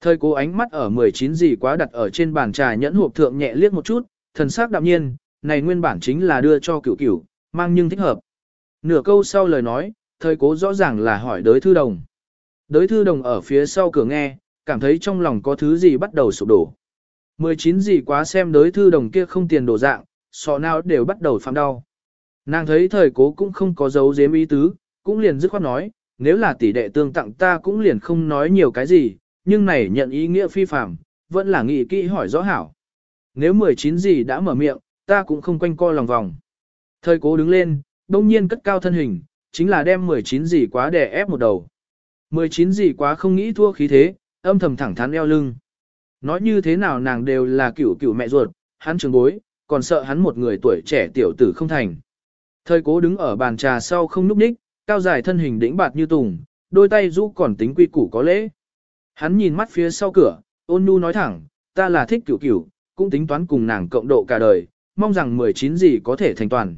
Thời cố ánh mắt ở 19 gì quá đặt ở trên bàn trà nhẫn hộp thượng nhẹ liếc một chút, thần sắc đạm nhiên, này nguyên bản chính là đưa cho cửu cửu, mang nhưng thích hợp. Nửa câu sau lời nói, thời cố rõ ràng là hỏi đới thư đồng. Đới thư đồng ở phía sau cửa nghe, cảm thấy trong lòng có thứ gì bắt đầu sụp đổ. 19 gì quá xem đới thư đồng kia không tiền đổ dạng, sọ nào đều bắt đầu phạm đau. Nàng thấy thời cố cũng không có dấu dếm ý tứ, cũng liền dứt khoát nói, nếu là tỷ đệ tương tặng ta cũng liền không nói nhiều cái gì, nhưng này nhận ý nghĩa phi phạm, vẫn là nghĩ kỹ hỏi rõ hảo. Nếu 19 gì đã mở miệng, ta cũng không quanh co lòng vòng. Thời cố đứng lên, đông nhiên cất cao thân hình, chính là đem 19 gì quá đè ép một đầu. 19 gì quá không nghĩ thua khí thế, âm thầm thẳng thắn eo lưng. Nói như thế nào nàng đều là cựu cựu mẹ ruột, hắn trường bối, còn sợ hắn một người tuổi trẻ tiểu tử không thành. Thời cố đứng ở bàn trà sau không núp đích, cao dài thân hình đĩnh bạt như tùng, đôi tay rũ còn tính quy củ có lễ. Hắn nhìn mắt phía sau cửa, ôn nhu nói thẳng, ta là thích cửu cửu, cũng tính toán cùng nàng cộng độ cả đời, mong rằng 19 gì có thể thành toàn.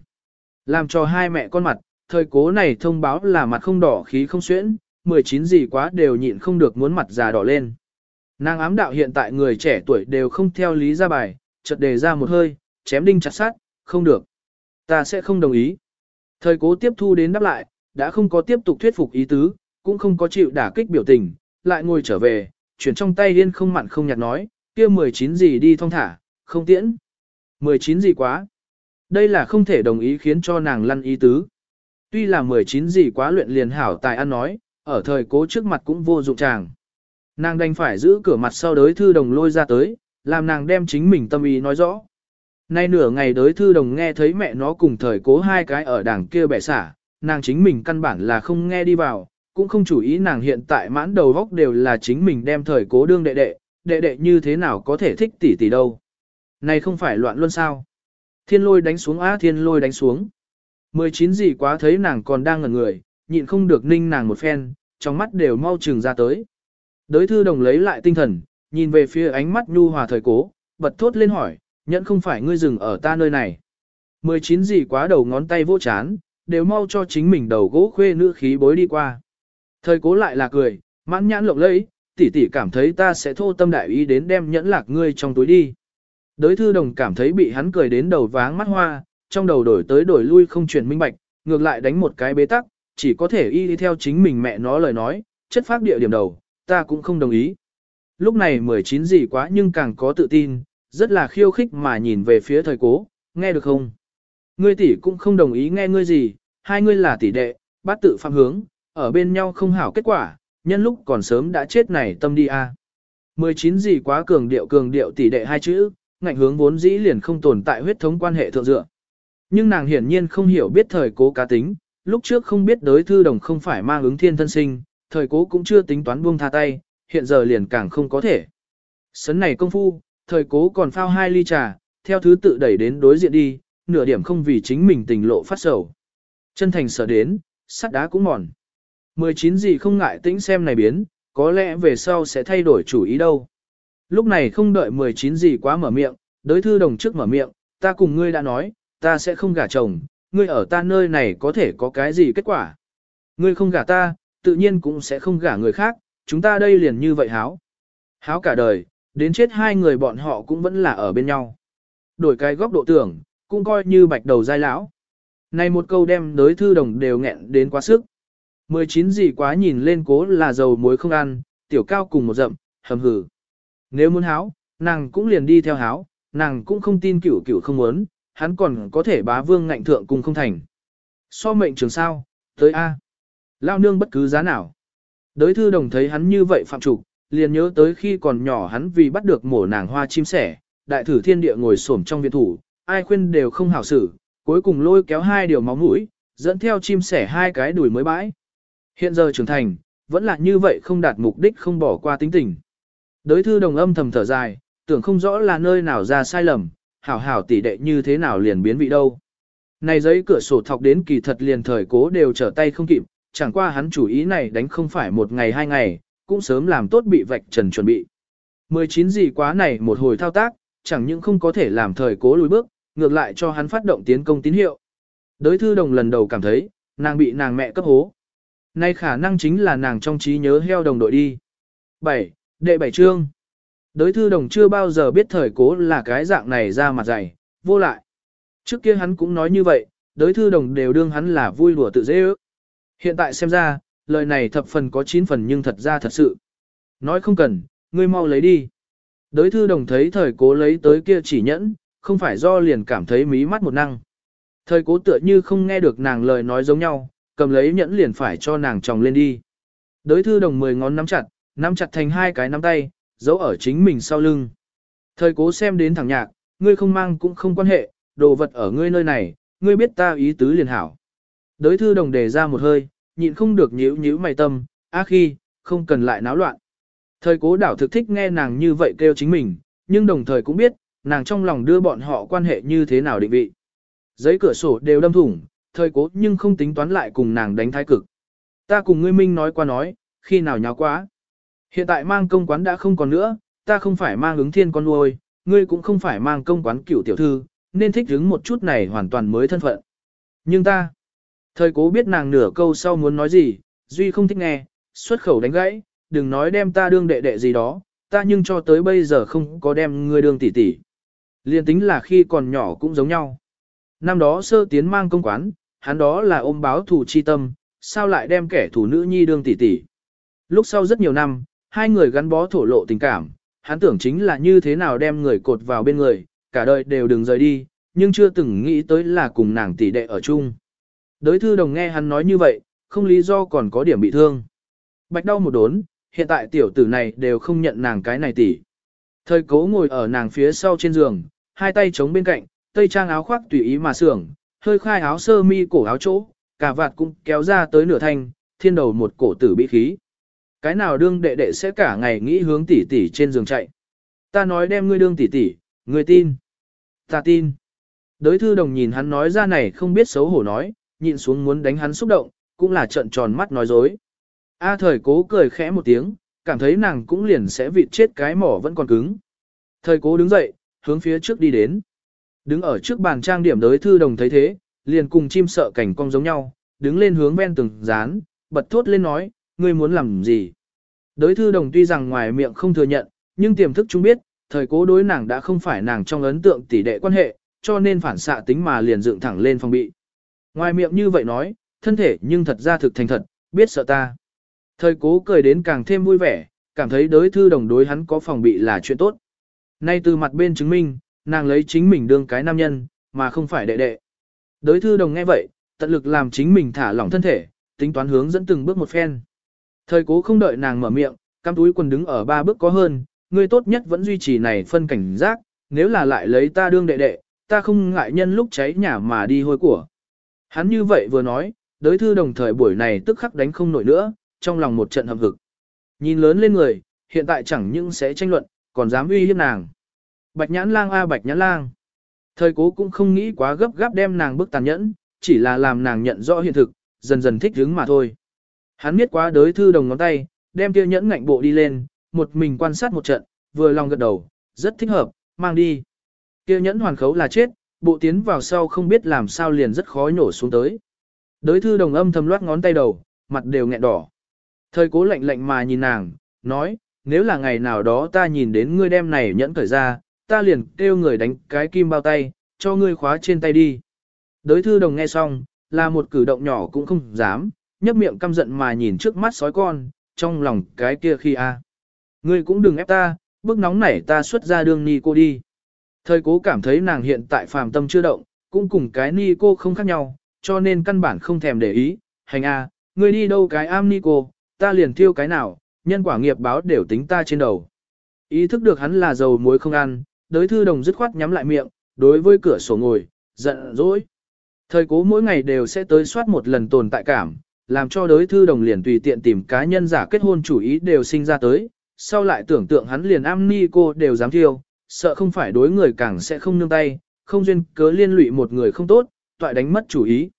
Làm cho hai mẹ con mặt, thời cố này thông báo là mặt không đỏ khí không xuyễn, 19 gì quá đều nhịn không được muốn mặt già đỏ lên. Nàng ám đạo hiện tại người trẻ tuổi đều không theo lý ra bài, chợt đề ra một hơi, chém đinh chặt sát, không được. Ta sẽ không đồng ý. Thời cố tiếp thu đến đáp lại, đã không có tiếp tục thuyết phục ý tứ, cũng không có chịu đả kích biểu tình, lại ngồi trở về, chuyển trong tay điên không mặn không nhạt nói, kia 19 gì đi thong thả, không tiễn. 19 gì quá. Đây là không thể đồng ý khiến cho nàng lăn ý tứ. Tuy là 19 gì quá luyện liền hảo tài ăn nói, ở thời cố trước mặt cũng vô dụng chàng. Nàng đành phải giữ cửa mặt sau đới thư đồng lôi ra tới, làm nàng đem chính mình tâm ý nói rõ. Nay nửa ngày đới thư đồng nghe thấy mẹ nó cùng thời cố hai cái ở đảng kia bẻ xả, nàng chính mình căn bản là không nghe đi vào, cũng không chủ ý nàng hiện tại mãn đầu góc đều là chính mình đem thời cố đương đệ đệ, đệ đệ như thế nào có thể thích tỷ tỷ đâu. Này không phải loạn luôn sao. Thiên lôi đánh xuống á thiên lôi đánh xuống. 19 gì quá thấy nàng còn đang ngẩn người, nhịn không được ninh nàng một phen, trong mắt đều mau trừng ra tới. Đới thư đồng lấy lại tinh thần, nhìn về phía ánh mắt nhu hòa thời cố, bật thốt lên hỏi, nhẫn không phải ngươi dừng ở ta nơi này. 19 gì quá đầu ngón tay vô chán, đều mau cho chính mình đầu gỗ khuê nữ khí bối đi qua. Thời cố lại là cười, mãn nhãn lộng lẫy, tỷ tỷ cảm thấy ta sẽ thô tâm đại ý đến đem nhẫn lạc ngươi trong túi đi. Đới thư đồng cảm thấy bị hắn cười đến đầu váng mắt hoa, trong đầu đổi tới đổi lui không chuyển minh bạch, ngược lại đánh một cái bế tắc, chỉ có thể y đi theo chính mình mẹ nó lời nói, chất phát địa điểm đầu, ta cũng không đồng ý. Lúc này 19 gì quá nhưng càng có tự tin, rất là khiêu khích mà nhìn về phía thời cố, nghe được không? Ngươi tỷ cũng không đồng ý nghe ngươi gì, hai ngươi là tỷ đệ, bát tự phạm hướng, ở bên nhau không hảo kết quả, nhân lúc còn sớm đã chết này tâm đi a. À. 19 gì quá cường điệu cường điệu tỷ đệ hai chữ, ngạnh hướng vốn dĩ liền không tồn tại huyết thống quan hệ thượng dựa. Nhưng nàng hiển nhiên không hiểu biết thời cố cá tính, lúc trước không biết đối thư đồng không phải mang ứng thiên thân sinh, thời cố cũng chưa tính toán buông tha tay, hiện giờ liền càng không có thể. Sấn này công phu, thời cố còn phao hai ly trà, theo thứ tự đẩy đến đối diện đi, nửa điểm không vì chính mình tình lộ phát sầu. Chân thành sở đến, sắt đá cũng mòn. 19 gì không ngại tĩnh xem này biến, có lẽ về sau sẽ thay đổi chủ ý đâu. Lúc này không đợi 19 gì quá mở miệng, đối thư đồng trước mở miệng, ta cùng ngươi đã nói, ta sẽ không gả chồng, ngươi ở ta nơi này có thể có cái gì kết quả. Ngươi không gả ta, tự nhiên cũng sẽ không gả người khác, chúng ta đây liền như vậy háo. Háo cả đời, đến chết hai người bọn họ cũng vẫn là ở bên nhau. Đổi cái góc độ tưởng, cũng coi như bạch đầu dai lão. Này một câu đem đối thư đồng đều nghẹn đến quá sức. 19 gì quá nhìn lên cố là dầu muối không ăn, tiểu cao cùng một dậm, hầm hử. Nếu muốn háo, nàng cũng liền đi theo háo, nàng cũng không tin cửu cửu không muốn, hắn còn có thể bá vương ngạnh thượng cùng không thành. So mệnh trường sao, tới A. Lao nương bất cứ giá nào. Đới thư đồng thấy hắn như vậy phạm trục, liền nhớ tới khi còn nhỏ hắn vì bắt được mổ nàng hoa chim sẻ, đại thử thiên địa ngồi xổm trong viện thủ, ai khuyên đều không hảo xử, cuối cùng lôi kéo hai điều máu mũi, dẫn theo chim sẻ hai cái đuổi mới bãi. Hiện giờ trưởng thành, vẫn là như vậy không đạt mục đích không bỏ qua tính tình. đối thư đồng âm thầm thở dài, tưởng không rõ là nơi nào ra sai lầm, hảo hảo tỷ đệ như thế nào liền biến vị đâu. Này giấy cửa sổ thọc đến kỳ thật liền thời cố đều trở tay không kịp, chẳng qua hắn chủ ý này đánh không phải một ngày hai ngày, cũng sớm làm tốt bị vạch trần chuẩn bị. 19 gì quá này một hồi thao tác, chẳng những không có thể làm thời cố lùi bước, ngược lại cho hắn phát động tiến công tín hiệu. đối thư đồng lần đầu cảm thấy, nàng bị nàng mẹ cấp hố. Nay khả năng chính là nàng trong trí nhớ heo đồng đội đi. 7. Đệ bảy chương. Đới thư đồng chưa bao giờ biết thời cố là cái dạng này ra mặt dày, vô lại. Trước kia hắn cũng nói như vậy, đới thư đồng đều đương hắn là vui đùa tự dễ ước. Hiện tại xem ra, lời này thập phần có 9 phần nhưng thật ra thật sự. Nói không cần, ngươi mau lấy đi. Đới thư đồng thấy thời cố lấy tới kia chỉ nhẫn, không phải do liền cảm thấy mí mắt một năng. Thời cố tựa như không nghe được nàng lời nói giống nhau, cầm lấy nhẫn liền phải cho nàng chồng lên đi. Đới thư đồng mười ngón nắm chặt, nắm chặt thành hai cái nắm tay, giấu ở chính mình sau lưng. Thời cố xem đến thẳng nhạc, ngươi không mang cũng không quan hệ, đồ vật ở ngươi nơi này, ngươi biết ta ý tứ liền hảo. Đới thư đồng đề ra một hơi, nhịn không được nhíu nhíu mày tâm, á khi, không cần lại náo loạn. Thời cố đảo thực thích nghe nàng như vậy kêu chính mình, nhưng đồng thời cũng biết, nàng trong lòng đưa bọn họ quan hệ như thế nào định vị. Giấy cửa sổ đều đâm thủng, thời cố nhưng không tính toán lại cùng nàng đánh thái cực. Ta cùng ngươi minh nói qua nói, khi nào nháo quá. Hiện tại mang công quán đã không còn nữa, ta không phải mang ứng thiên con nuôi, ngươi cũng không phải mang công quán cửu tiểu thư, nên thích đứng một chút này hoàn toàn mới thân phận. Nhưng ta, thời cố biết nàng nửa câu sau muốn nói gì, Duy không thích nghe, xuất khẩu đánh gãy, đừng nói đem ta đương đệ đệ gì đó, ta nhưng cho tới bây giờ không có đem ngươi đương tỷ tỷ. Liên tính là khi còn nhỏ cũng giống nhau. Năm đó sơ tiến mang công quán, hắn đó là ôm báo thù chi tâm, sao lại đem kẻ thủ nữ nhi đương tỷ tỷ. Lúc sau rất nhiều năm, hai người gắn bó thổ lộ tình cảm, hắn tưởng chính là như thế nào đem người cột vào bên người, cả đời đều đừng rời đi, nhưng chưa từng nghĩ tới là cùng nàng tỷ đệ ở chung. Đới thư đồng nghe hắn nói như vậy, không lý do còn có điểm bị thương. Bạch đau một đốn, hiện tại tiểu tử này đều không nhận nàng cái này tỷ. Thời cố ngồi ở nàng phía sau trên giường, hai tay chống bên cạnh, tây trang áo khoác tùy ý mà sưởng, hơi khai áo sơ mi cổ áo chỗ, cả vạt cũng kéo ra tới nửa thanh, thiên đầu một cổ tử bị khí. Cái nào đương đệ đệ sẽ cả ngày nghĩ hướng tỷ tỷ trên giường chạy. Ta nói đem ngươi đương tỷ tỷ, ngươi tin. Ta tin. Đới thư đồng nhìn hắn nói ra này không biết xấu hổ nói, nhịn xuống muốn đánh hắn xúc động, cũng là trận tròn mắt nói dối. A thời cố cười khẽ một tiếng, cảm thấy nàng cũng liền sẽ vịt chết cái mỏ vẫn còn cứng. Thời cố đứng dậy, hướng phía trước đi đến. Đứng ở trước bàn trang điểm đới thư đồng thấy thế, liền cùng chim sợ cảnh cong giống nhau, đứng lên hướng ven tường dán, bật thốt lên nói, ngươi muốn làm gì? Đới thư đồng tuy rằng ngoài miệng không thừa nhận, nhưng tiềm thức chúng biết, thời cố đối nàng đã không phải nàng trong ấn tượng tỷ đệ quan hệ, cho nên phản xạ tính mà liền dựng thẳng lên phòng bị. Ngoài miệng như vậy nói, thân thể nhưng thật ra thực thành thật, biết sợ ta. Thời cố cười đến càng thêm vui vẻ, cảm thấy đối thư đồng đối hắn có phòng bị là chuyện tốt. Nay từ mặt bên chứng minh, nàng lấy chính mình đương cái nam nhân, mà không phải đệ đệ. Đối thư đồng nghe vậy, tận lực làm chính mình thả lỏng thân thể, tính toán hướng dẫn từng bước một phen. Thời cố không đợi nàng mở miệng, cam túi quần đứng ở ba bước có hơn, người tốt nhất vẫn duy trì này phân cảnh giác, nếu là lại lấy ta đương đệ đệ, ta không ngại nhân lúc cháy nhà mà đi hôi của. Hắn như vậy vừa nói, đối thư đồng thời buổi này tức khắc đánh không nổi nữa, trong lòng một trận hầm hực. Nhìn lớn lên người, hiện tại chẳng những sẽ tranh luận, còn dám uy hiếp nàng. Bạch nhãn lang a bạch nhãn lang. Thời cố cũng không nghĩ quá gấp gáp đem nàng bức tàn nhẫn, chỉ là làm nàng nhận rõ hiện thực, dần dần thích hứng mà thôi. Hắn biết quá đới thư đồng ngón tay, đem kia nhẫn ngạnh bộ đi lên, một mình quan sát một trận, vừa lòng gật đầu, rất thích hợp, mang đi. Kia nhẫn hoàn khấu là chết, bộ tiến vào sau không biết làm sao liền rất khó nhổ xuống tới. Đới thư đồng âm thầm loát ngón tay đầu, mặt đều nghẹn đỏ. Thời cố lạnh lạnh mà nhìn nàng, nói, nếu là ngày nào đó ta nhìn đến ngươi đem này nhẫn cởi ra, ta liền kêu người đánh cái kim bao tay, cho ngươi khóa trên tay đi. Đới thư đồng nghe xong, là một cử động nhỏ cũng không dám, nhấp miệng căm giận mà nhìn trước mắt sói con, trong lòng cái kia khi a Ngươi cũng đừng ép ta, bức nóng nảy ta xuất ra đường ni cô đi. Thời cố cảm thấy nàng hiện tại phàm tâm chưa động, cũng cùng cái ni cô không khác nhau, cho nên căn bản không thèm để ý, hành a ngươi đi đâu cái am ni cô, ta liền thiêu cái nào, nhân quả nghiệp báo đều tính ta trên đầu. Ý thức được hắn là dầu muối không ăn, đới thư đồng dứt khoát nhắm lại miệng, đối với cửa sổ ngồi, giận dỗi. Thời cố mỗi ngày đều sẽ tới soát một lần tồn tại cảm, làm cho đới thư đồng liền tùy tiện tìm cá nhân giả kết hôn chủ ý đều sinh ra tới, sau lại tưởng tượng hắn liền am ni cô đều dám thiêu, sợ không phải đối người càng sẽ không nương tay, không duyên cớ liên lụy một người không tốt, toại đánh mất chủ ý.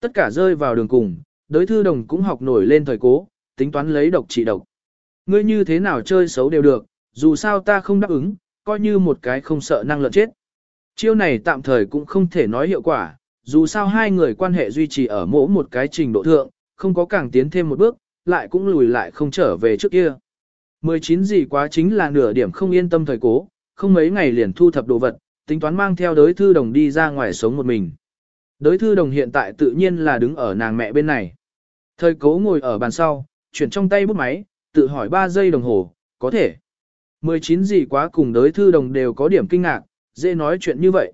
Tất cả rơi vào đường cùng, đới thư đồng cũng học nổi lên thời cố, tính toán lấy độc trị độc. Ngươi như thế nào chơi xấu đều được, dù sao ta không đáp ứng, coi như một cái không sợ năng lợn chết. Chiêu này tạm thời cũng không thể nói hiệu quả, dù sao hai người quan hệ duy trì ở mỗi một cái trình độ thượng, không có càng tiến thêm một bước, lại cũng lùi lại không trở về trước kia. 19 gì quá chính là nửa điểm không yên tâm thời cố, không mấy ngày liền thu thập đồ vật, tính toán mang theo đới thư đồng đi ra ngoài sống một mình. Đới thư đồng hiện tại tự nhiên là đứng ở nàng mẹ bên này. Thời cố ngồi ở bàn sau, chuyển trong tay bút máy, tự hỏi 3 giây đồng hồ, có thể. 19 gì quá cùng đới thư đồng đều có điểm kinh ngạc, dễ nói chuyện như vậy.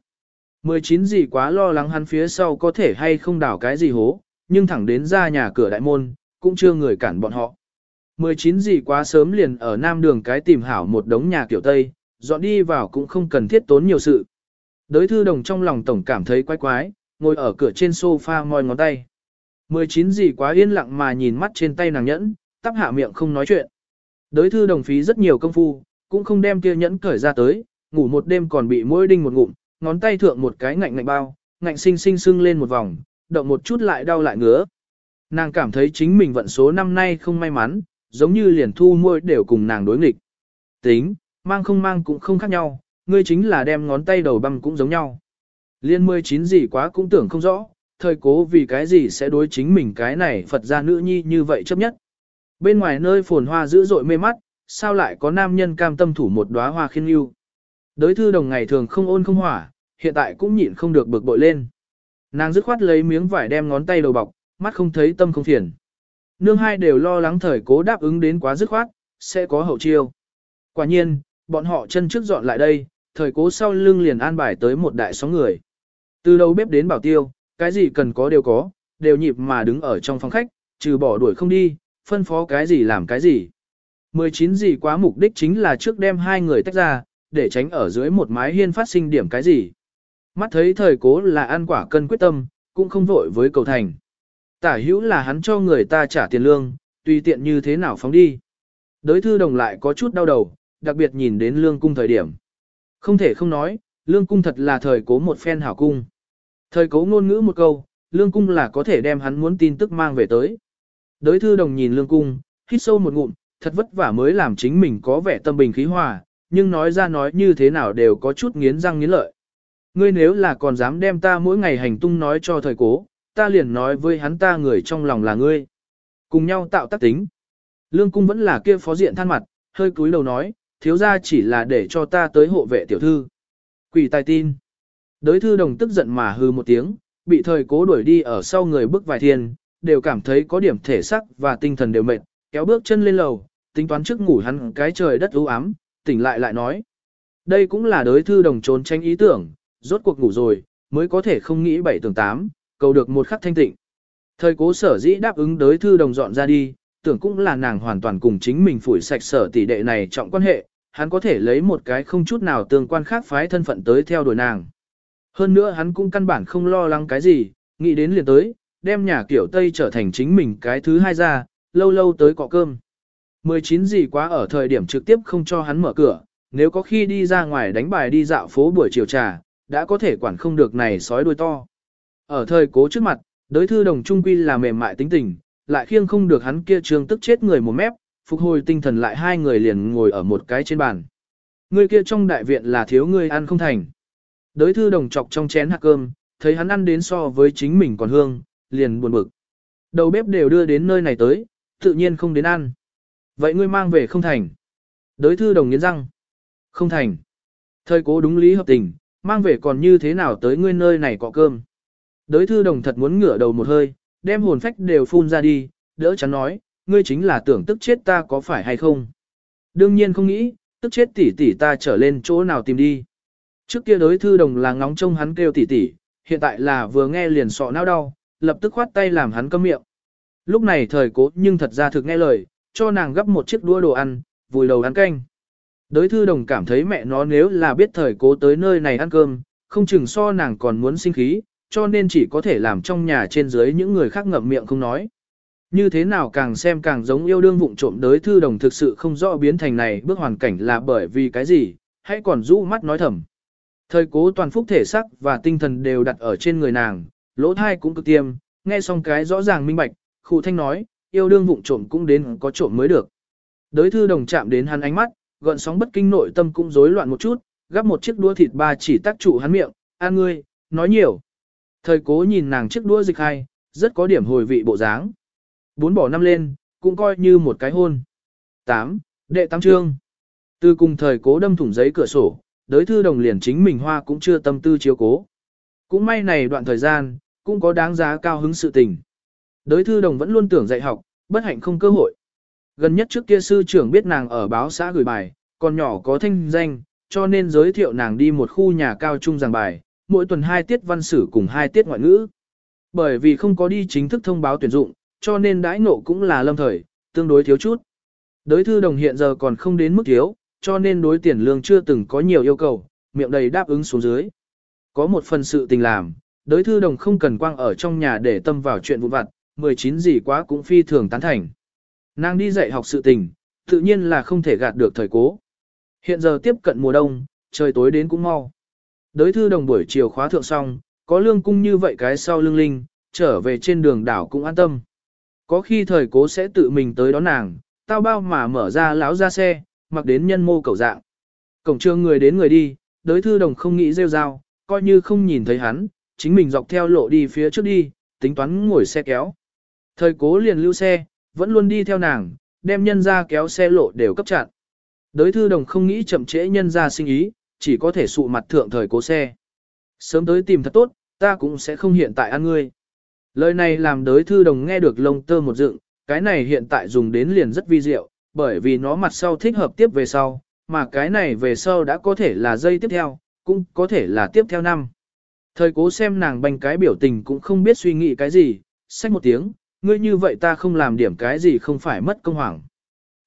19 gì quá lo lắng hắn phía sau có thể hay không đảo cái gì hố, nhưng thẳng đến ra nhà cửa đại môn, cũng chưa người cản bọn họ. 19 gì quá sớm liền ở nam đường cái tìm hảo một đống nhà kiểu Tây, dọn đi vào cũng không cần thiết tốn nhiều sự. Đới thư đồng trong lòng tổng cảm thấy quái quái, ngồi ở cửa trên sofa ngoi ngón tay. 19 gì quá yên lặng mà nhìn mắt trên tay nàng nhẫn, tắp hạ miệng không nói chuyện. Đới thư đồng phí rất nhiều công phu, cũng không đem kia nhẫn cởi ra tới, ngủ một đêm còn bị mũi đinh một ngụm, ngón tay thượng một cái ngạnh ngạnh bao, ngạnh sinh sinh sưng lên một vòng, động một chút lại đau lại ngứa. Nàng cảm thấy chính mình vận số năm nay không may mắn, giống như liền thu môi đều cùng nàng đối nghịch. Tính, mang không mang cũng không khác nhau, ngươi chính là đem ngón tay đầu băm cũng giống nhau. Liên 19 gì quá cũng tưởng không rõ, thời cố vì cái gì sẽ đối chính mình cái này Phật gia nữ nhi như vậy chấp nhất. Bên ngoài nơi phồn hoa dữ dội mê mắt, sao lại có nam nhân cam tâm thủ một đóa hoa khiên yêu. Đới thư đồng ngày thường không ôn không hỏa, hiện tại cũng nhịn không được bực bội lên. Nàng dứt khoát lấy miếng vải đem ngón tay đầu bọc, mắt không thấy tâm không phiền. Nương hai đều lo lắng thời cố đáp ứng đến quá dứt khoát, sẽ có hậu chiêu. Quả nhiên, bọn họ chân trước dọn lại đây, thời cố sau lưng liền an bài tới một đại số người. Từ đầu bếp đến bảo tiêu, cái gì cần có đều có, đều nhịp mà đứng ở trong phòng khách, trừ bỏ đuổi không đi, phân phó cái gì làm cái gì. 19 gì quá mục đích chính là trước đem hai người tách ra, để tránh ở dưới một mái hiên phát sinh điểm cái gì. Mắt thấy thời cố là ăn quả cân quyết tâm, cũng không vội với cầu thành. Tả hữu là hắn cho người ta trả tiền lương, tùy tiện như thế nào phóng đi. Đới thư đồng lại có chút đau đầu, đặc biệt nhìn đến lương cung thời điểm. Không thể không nói, lương cung thật là thời cố một phen hảo cung. Thời cố ngôn ngữ một câu, lương cung là có thể đem hắn muốn tin tức mang về tới. Đới thư đồng nhìn lương cung, hít sâu một ngụm, thật vất vả mới làm chính mình có vẻ tâm bình khí hòa, nhưng nói ra nói như thế nào đều có chút nghiến răng nghiến lợi. Ngươi nếu là còn dám đem ta mỗi ngày hành tung nói cho thời cố, ta liền nói với hắn ta người trong lòng là ngươi. Cùng nhau tạo tác tính. Lương cung vẫn là kia phó diện than mặt, hơi cúi đầu nói, thiếu ra chỉ là để cho ta tới hộ vệ tiểu thư. Quỷ tài tin. Đới thư đồng tức giận mà hư một tiếng, bị thời cố đuổi đi ở sau người bước vài thiên, đều cảm thấy có điểm thể sắc và tinh thần đều mệt, kéo bước chân lên lầu, tính toán trước ngủ hắn cái trời đất u ám, tỉnh lại lại nói. Đây cũng là đối thư đồng trốn tranh ý tưởng, rốt cuộc ngủ rồi, mới có thể không nghĩ bảy tường tám, cầu được một khắc thanh tịnh. Thời cố sở dĩ đáp ứng đối thư đồng dọn ra đi, tưởng cũng là nàng hoàn toàn cùng chính mình phủi sạch sở tỷ đệ này trọng quan hệ, hắn có thể lấy một cái không chút nào tương quan khác phái thân phận tới theo đuổi nàng. Hơn nữa hắn cũng căn bản không lo lắng cái gì, nghĩ đến liền tới, đem nhà kiểu Tây trở thành chính mình cái thứ hai ra, lâu lâu tới cọ cơm. 19 gì quá ở thời điểm trực tiếp không cho hắn mở cửa, nếu có khi đi ra ngoài đánh bài đi dạo phố buổi chiều trà, đã có thể quản không được này sói đuôi to. Ở thời cố trước mặt, đối thư đồng trung quy là mềm mại tính tình, lại khiêng không được hắn kia trương tức chết người một mép, phục hồi tinh thần lại hai người liền ngồi ở một cái trên bàn. Người kia trong đại viện là thiếu người ăn không thành. đối thư đồng chọc trong chén hạt cơm, thấy hắn ăn đến so với chính mình còn hương, liền buồn bực. Đầu bếp đều đưa đến nơi này tới, tự nhiên không đến ăn. Vậy ngươi mang về không thành. Đới thư đồng nghiến răng. Không thành. Thời cố đúng lý hợp tình, mang về còn như thế nào tới ngươi nơi này có cơm. Đới thư đồng thật muốn ngửa đầu một hơi, đem hồn phách đều phun ra đi, đỡ chắn nói, ngươi chính là tưởng tức chết ta có phải hay không. Đương nhiên không nghĩ, tức chết tỷ tỷ ta trở lên chỗ nào tìm đi. Trước kia đối thư đồng là ngóng trông hắn kêu tỷ tỷ, hiện tại là vừa nghe liền sọ não đau, lập tức khoát tay làm hắn câm miệng. Lúc này thời cố nhưng thật ra thực nghe lời, cho nàng gấp một chiếc đũa đồ ăn, vùi đầu ăn canh. Đới thư đồng cảm thấy mẹ nó nếu là biết thời cố tới nơi này ăn cơm, không chừng so nàng còn muốn sinh khí, cho nên chỉ có thể làm trong nhà trên dưới những người khác ngậm miệng không nói. Như thế nào càng xem càng giống yêu đương vụng trộm đới thư đồng thực sự không rõ biến thành này bước hoàn cảnh là bởi vì cái gì, hãy còn rũ mắt nói thầm. Thời cố toàn phúc thể sắc và tinh thần đều đặt ở trên người nàng, lỗ thai cũng cực tiêm, nghe xong cái rõ ràng minh bạch, Khụ thanh nói, yêu đương vụng trộm cũng đến có trộm mới được. Đới thư đồng chạm đến hắn ánh mắt, gợn sóng bất kinh nội tâm cũng rối loạn một chút, gắp một chiếc đũa thịt ba chỉ tác trụ hắn miệng, an ngươi, nói nhiều. Thời cố nhìn nàng chiếc đũa dịch hai, rất có điểm hồi vị bộ dáng. Bốn bỏ năm lên, cũng coi như một cái hôn. 8. Đệ tam trương. Từ cùng thời cố đâm thủng giấy cửa sổ, đới thư đồng liền chính mình hoa cũng chưa tâm tư chiếu cố. Cũng may này đoạn thời gian, cũng có đáng giá cao hứng sự tình. Đới thư đồng vẫn luôn tưởng dạy học, bất hạnh không cơ hội. Gần nhất trước kia sư trưởng biết nàng ở báo xã gửi bài, còn nhỏ có thanh danh, cho nên giới thiệu nàng đi một khu nhà cao trung giảng bài, mỗi tuần hai tiết văn sử cùng hai tiết ngoại ngữ. Bởi vì không có đi chính thức thông báo tuyển dụng, cho nên đãi nộ cũng là lâm thời, tương đối thiếu chút. Đới thư đồng hiện giờ còn không đến mức thiếu, cho nên đối tiền lương chưa từng có nhiều yêu cầu, miệng đầy đáp ứng xuống dưới. Có một phần sự tình làm, đới thư đồng không cần quang ở trong nhà để tâm vào chuyện vụn vặt, 19 gì quá cũng phi thường tán thành. Nàng đi dạy học sự tình, tự nhiên là không thể gạt được thời cố. Hiện giờ tiếp cận mùa đông, trời tối đến cũng mau. Đới thư đồng buổi chiều khóa thượng xong, có lương cung như vậy cái sau lương linh, trở về trên đường đảo cũng an tâm. Có khi thời cố sẽ tự mình tới đón nàng, tao bao mà mở ra láo ra xe, mặc đến nhân mô cầu dạng. Cổng trường người đến người đi, đới thư đồng không nghĩ rêu rao, coi như không nhìn thấy hắn, chính mình dọc theo lộ đi phía trước đi, tính toán ngồi xe kéo. Thời cố liền lưu xe, vẫn luôn đi theo nàng, đem nhân ra kéo xe lộ đều cấp chặn. Đới thư đồng không nghĩ chậm trễ nhân ra sinh ý, chỉ có thể sụ mặt thượng thời cố xe. Sớm tới tìm thật tốt, ta cũng sẽ không hiện tại ăn ngươi. Lời này làm đới thư đồng nghe được lông tơ một dựng, cái này hiện tại dùng đến liền rất vi diệu, bởi vì nó mặt sau thích hợp tiếp về sau, mà cái này về sau đã có thể là dây tiếp theo, cũng có thể là tiếp theo năm. Thời cố xem nàng bành cái biểu tình cũng không biết suy nghĩ cái gì, xách một tiếng, ngươi như vậy ta không làm điểm cái gì không phải mất công hoảng.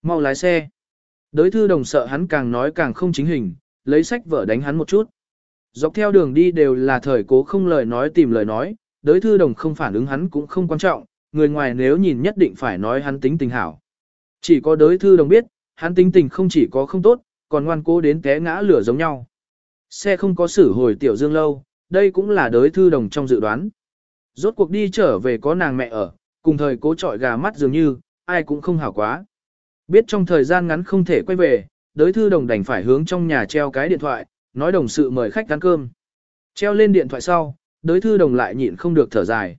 Mau lái xe. Đới thư đồng sợ hắn càng nói càng không chính hình, lấy sách vở đánh hắn một chút. Dọc theo đường đi đều là thời cố không lời nói tìm lời nói, đới thư đồng không phản ứng hắn cũng không quan trọng, người ngoài nếu nhìn nhất định phải nói hắn tính tình hảo. Chỉ có đới thư đồng biết, hắn tính tình không chỉ có không tốt, còn ngoan cố đến té ngã lửa giống nhau. Xe không có xử hồi tiểu dương lâu, đây cũng là đới thư đồng trong dự đoán. Rốt cuộc đi trở về có nàng mẹ ở, cùng thời cố trọi gà mắt dường như, ai cũng không hảo quá. Biết trong thời gian ngắn không thể quay về, đới thư đồng đành phải hướng trong nhà treo cái điện thoại, nói đồng sự mời khách ăn cơm. Treo lên điện thoại sau, đới thư đồng lại nhịn không được thở dài.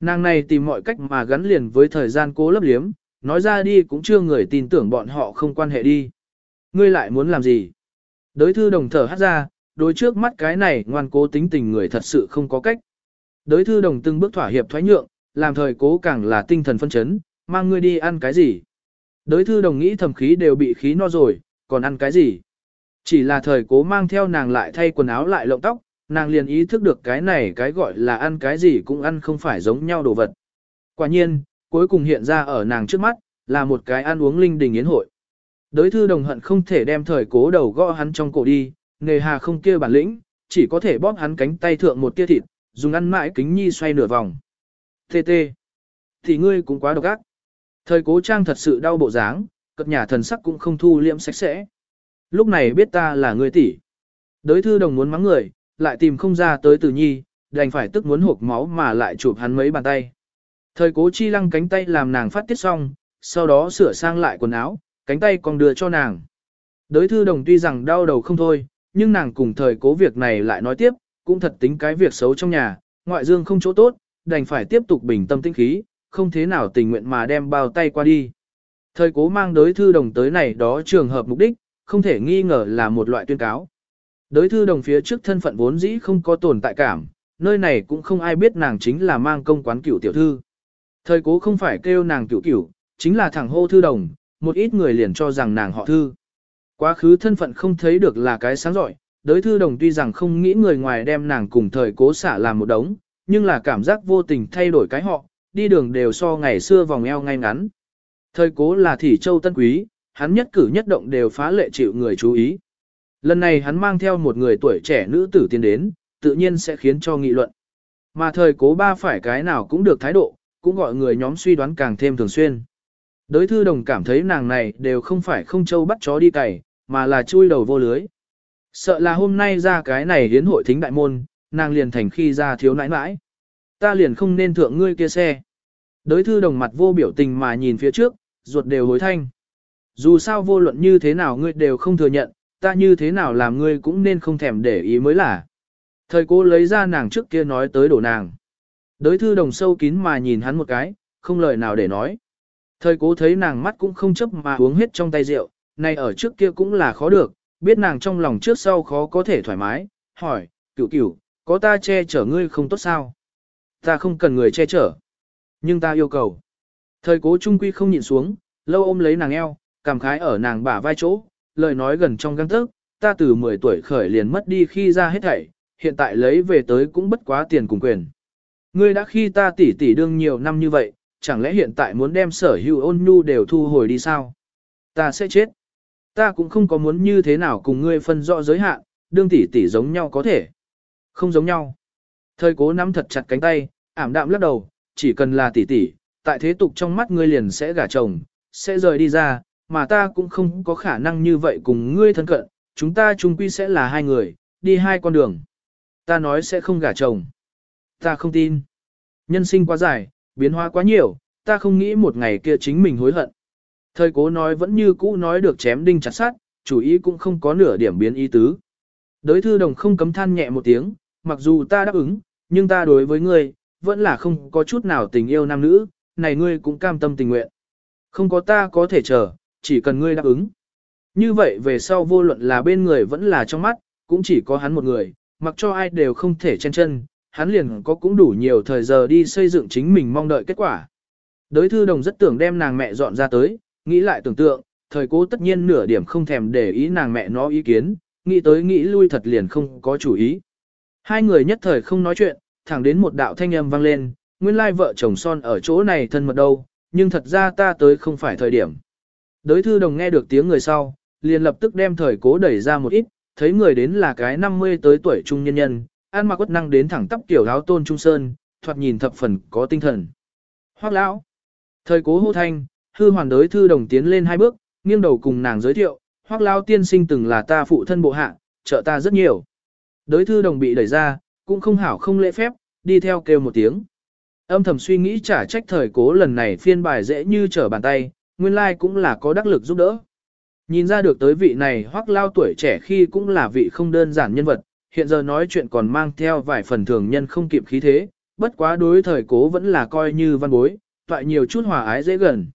Nàng này tìm mọi cách mà gắn liền với thời gian cố lấp liếm, nói ra đi cũng chưa người tin tưởng bọn họ không quan hệ đi. Ngươi lại muốn làm gì? Đới thư đồng thở hát ra, đối trước mắt cái này ngoan cố tính tình người thật sự không có cách. Đới thư đồng từng bước thỏa hiệp thoái nhượng, làm thời cố càng là tinh thần phân chấn, mang ngươi đi ăn cái gì. Đới thư đồng nghĩ thầm khí đều bị khí no rồi, còn ăn cái gì. Chỉ là thời cố mang theo nàng lại thay quần áo lại lộng tóc, nàng liền ý thức được cái này cái gọi là ăn cái gì cũng ăn không phải giống nhau đồ vật. Quả nhiên, cuối cùng hiện ra ở nàng trước mắt, là một cái ăn uống linh đình yến hội. Đới thư đồng hận không thể đem thời cố đầu gõ hắn trong cổ đi, nghề hà không kia bản lĩnh, chỉ có thể bóp hắn cánh tay thượng một tia thịt, dùng ăn mãi kính nhi xoay nửa vòng. Tê tê. Thì ngươi cũng quá độc ác. Thời cố trang thật sự đau bộ dáng, cập nhà thần sắc cũng không thu liễm sạch sẽ. Lúc này biết ta là người tỷ. Đới thư đồng muốn mắng người, lại tìm không ra tới tử nhi, đành phải tức muốn hộp máu mà lại chụp hắn mấy bàn tay. Thời cố chi lăng cánh tay làm nàng phát tiết xong, sau đó sửa sang lại quần áo, cánh tay còn đưa cho nàng. Đới thư đồng tuy rằng đau đầu không thôi, nhưng nàng cùng thời cố việc này lại nói tiếp, cũng thật tính cái việc xấu trong nhà, ngoại dương không chỗ tốt, đành phải tiếp tục bình tâm tĩnh khí, không thế nào tình nguyện mà đem bao tay qua đi. Thời cố mang đối thư đồng tới này đó trường hợp mục đích, không thể nghi ngờ là một loại tuyên cáo. Đối thư đồng phía trước thân phận vốn dĩ không có tồn tại cảm, nơi này cũng không ai biết nàng chính là mang công quán cửu tiểu thư. Thời cố không phải kêu nàng cửu cửu, chính là thằng hô thư đồng, một ít người liền cho rằng nàng họ thư. Quá khứ thân phận không thấy được là cái sáng giỏi, Đối thư đồng tuy rằng không nghĩ người ngoài đem nàng cùng thời cố xả làm một đống, nhưng là cảm giác vô tình thay đổi cái họ, đi đường đều so ngày xưa vòng eo ngay ngắn. Thời cố là thị châu tân quý, hắn nhất cử nhất động đều phá lệ chịu người chú ý. Lần này hắn mang theo một người tuổi trẻ nữ tử tiến đến, tự nhiên sẽ khiến cho nghị luận. Mà thời cố ba phải cái nào cũng được thái độ, cũng gọi người nhóm suy đoán càng thêm thường xuyên. đối thư đồng cảm thấy nàng này đều không phải không châu bắt chó đi cày, mà là chui đầu vô lưới. Sợ là hôm nay ra cái này hiến hội thính đại môn, nàng liền thành khi ra thiếu nãi nãi. Ta liền không nên thượng ngươi kia xe. Đới thư đồng mặt vô biểu tình mà nhìn phía trước, ruột đều hối thanh. Dù sao vô luận như thế nào ngươi đều không thừa nhận, ta như thế nào làm ngươi cũng nên không thèm để ý mới là. Thời cô lấy ra nàng trước kia nói tới đổ nàng. Đới thư đồng sâu kín mà nhìn hắn một cái, không lời nào để nói. Thời cố thấy nàng mắt cũng không chấp mà uống hết trong tay rượu, này ở trước kia cũng là khó được, biết nàng trong lòng trước sau khó có thể thoải mái, hỏi, cửu cửu, có ta che chở ngươi không tốt sao? Ta không cần người che chở, nhưng ta yêu cầu. Thời cố trung quy không nhịn xuống, lâu ôm lấy nàng eo, cảm khái ở nàng bả vai chỗ, lời nói gần trong găng tức, ta từ 10 tuổi khởi liền mất đi khi ra hết thảy, hiện tại lấy về tới cũng bất quá tiền cùng quyền. Ngươi đã khi ta tỷ tỷ đương nhiều năm như vậy, chẳng lẽ hiện tại muốn đem sở hữu ôn nhu đều thu hồi đi sao? Ta sẽ chết. Ta cũng không có muốn như thế nào cùng ngươi phân rõ giới hạn, đương tỷ tỷ giống nhau có thể. Không giống nhau. Thời cố nắm thật chặt cánh tay, ảm đạm lắc đầu, chỉ cần là tỷ tỷ, tại thế tục trong mắt ngươi liền sẽ gả chồng, sẽ rời đi ra, mà ta cũng không có khả năng như vậy cùng ngươi thân cận, chúng ta chung quy sẽ là hai người, đi hai con đường. Ta nói sẽ không gả chồng. Ta không tin. Nhân sinh quá dài, biến hóa quá nhiều, ta không nghĩ một ngày kia chính mình hối hận. Thời cố nói vẫn như cũ nói được chém đinh chặt sát, chủ ý cũng không có nửa điểm biến ý tứ. Đới thư đồng không cấm than nhẹ một tiếng, mặc dù ta đáp ứng, nhưng ta đối với ngươi, vẫn là không có chút nào tình yêu nam nữ, này ngươi cũng cam tâm tình nguyện. Không có ta có thể chờ, chỉ cần ngươi đáp ứng. Như vậy về sau vô luận là bên người vẫn là trong mắt, cũng chỉ có hắn một người, mặc cho ai đều không thể chen chân, hắn liền có cũng đủ nhiều thời giờ đi xây dựng chính mình mong đợi kết quả. Đới thư đồng rất tưởng đem nàng mẹ dọn ra tới, nghĩ lại tưởng tượng, thời cố tất nhiên nửa điểm không thèm để ý nàng mẹ nó ý kiến, nghĩ tới nghĩ lui thật liền không có chủ ý. Hai người nhất thời không nói chuyện, thẳng đến một đạo thanh âm vang lên, nguyên lai vợ chồng son ở chỗ này thân mật đâu, nhưng thật ra ta tới không phải thời điểm. Đới thư đồng nghe được tiếng người sau, liền lập tức đem thời cố đẩy ra một ít, thấy người đến là cái 50 tới tuổi trung nhân nhân, ăn mặc quất năng đến thẳng tắp kiểu áo tôn trung sơn, thoạt nhìn thập phần có tinh thần. Hoác lão, thời cố hô thanh, hư hoàn đới thư đồng tiến lên hai bước, nghiêng đầu cùng nàng giới thiệu, hoác lão tiên sinh từng là ta phụ thân bộ hạ, trợ ta rất nhiều. Đới thư đồng bị đẩy ra, cũng không hảo không lễ phép, đi theo kêu một tiếng. Âm thầm suy nghĩ trả trách thời cố lần này phiên bài dễ như trở bàn tay, nguyên lai like cũng là có đắc lực giúp đỡ. Nhìn ra được tới vị này hoắc lao tuổi trẻ khi cũng là vị không đơn giản nhân vật, hiện giờ nói chuyện còn mang theo vài phần thường nhân không kịp khí thế, bất quá đối thời cố vẫn là coi như văn bối, toại nhiều chút hòa ái dễ gần.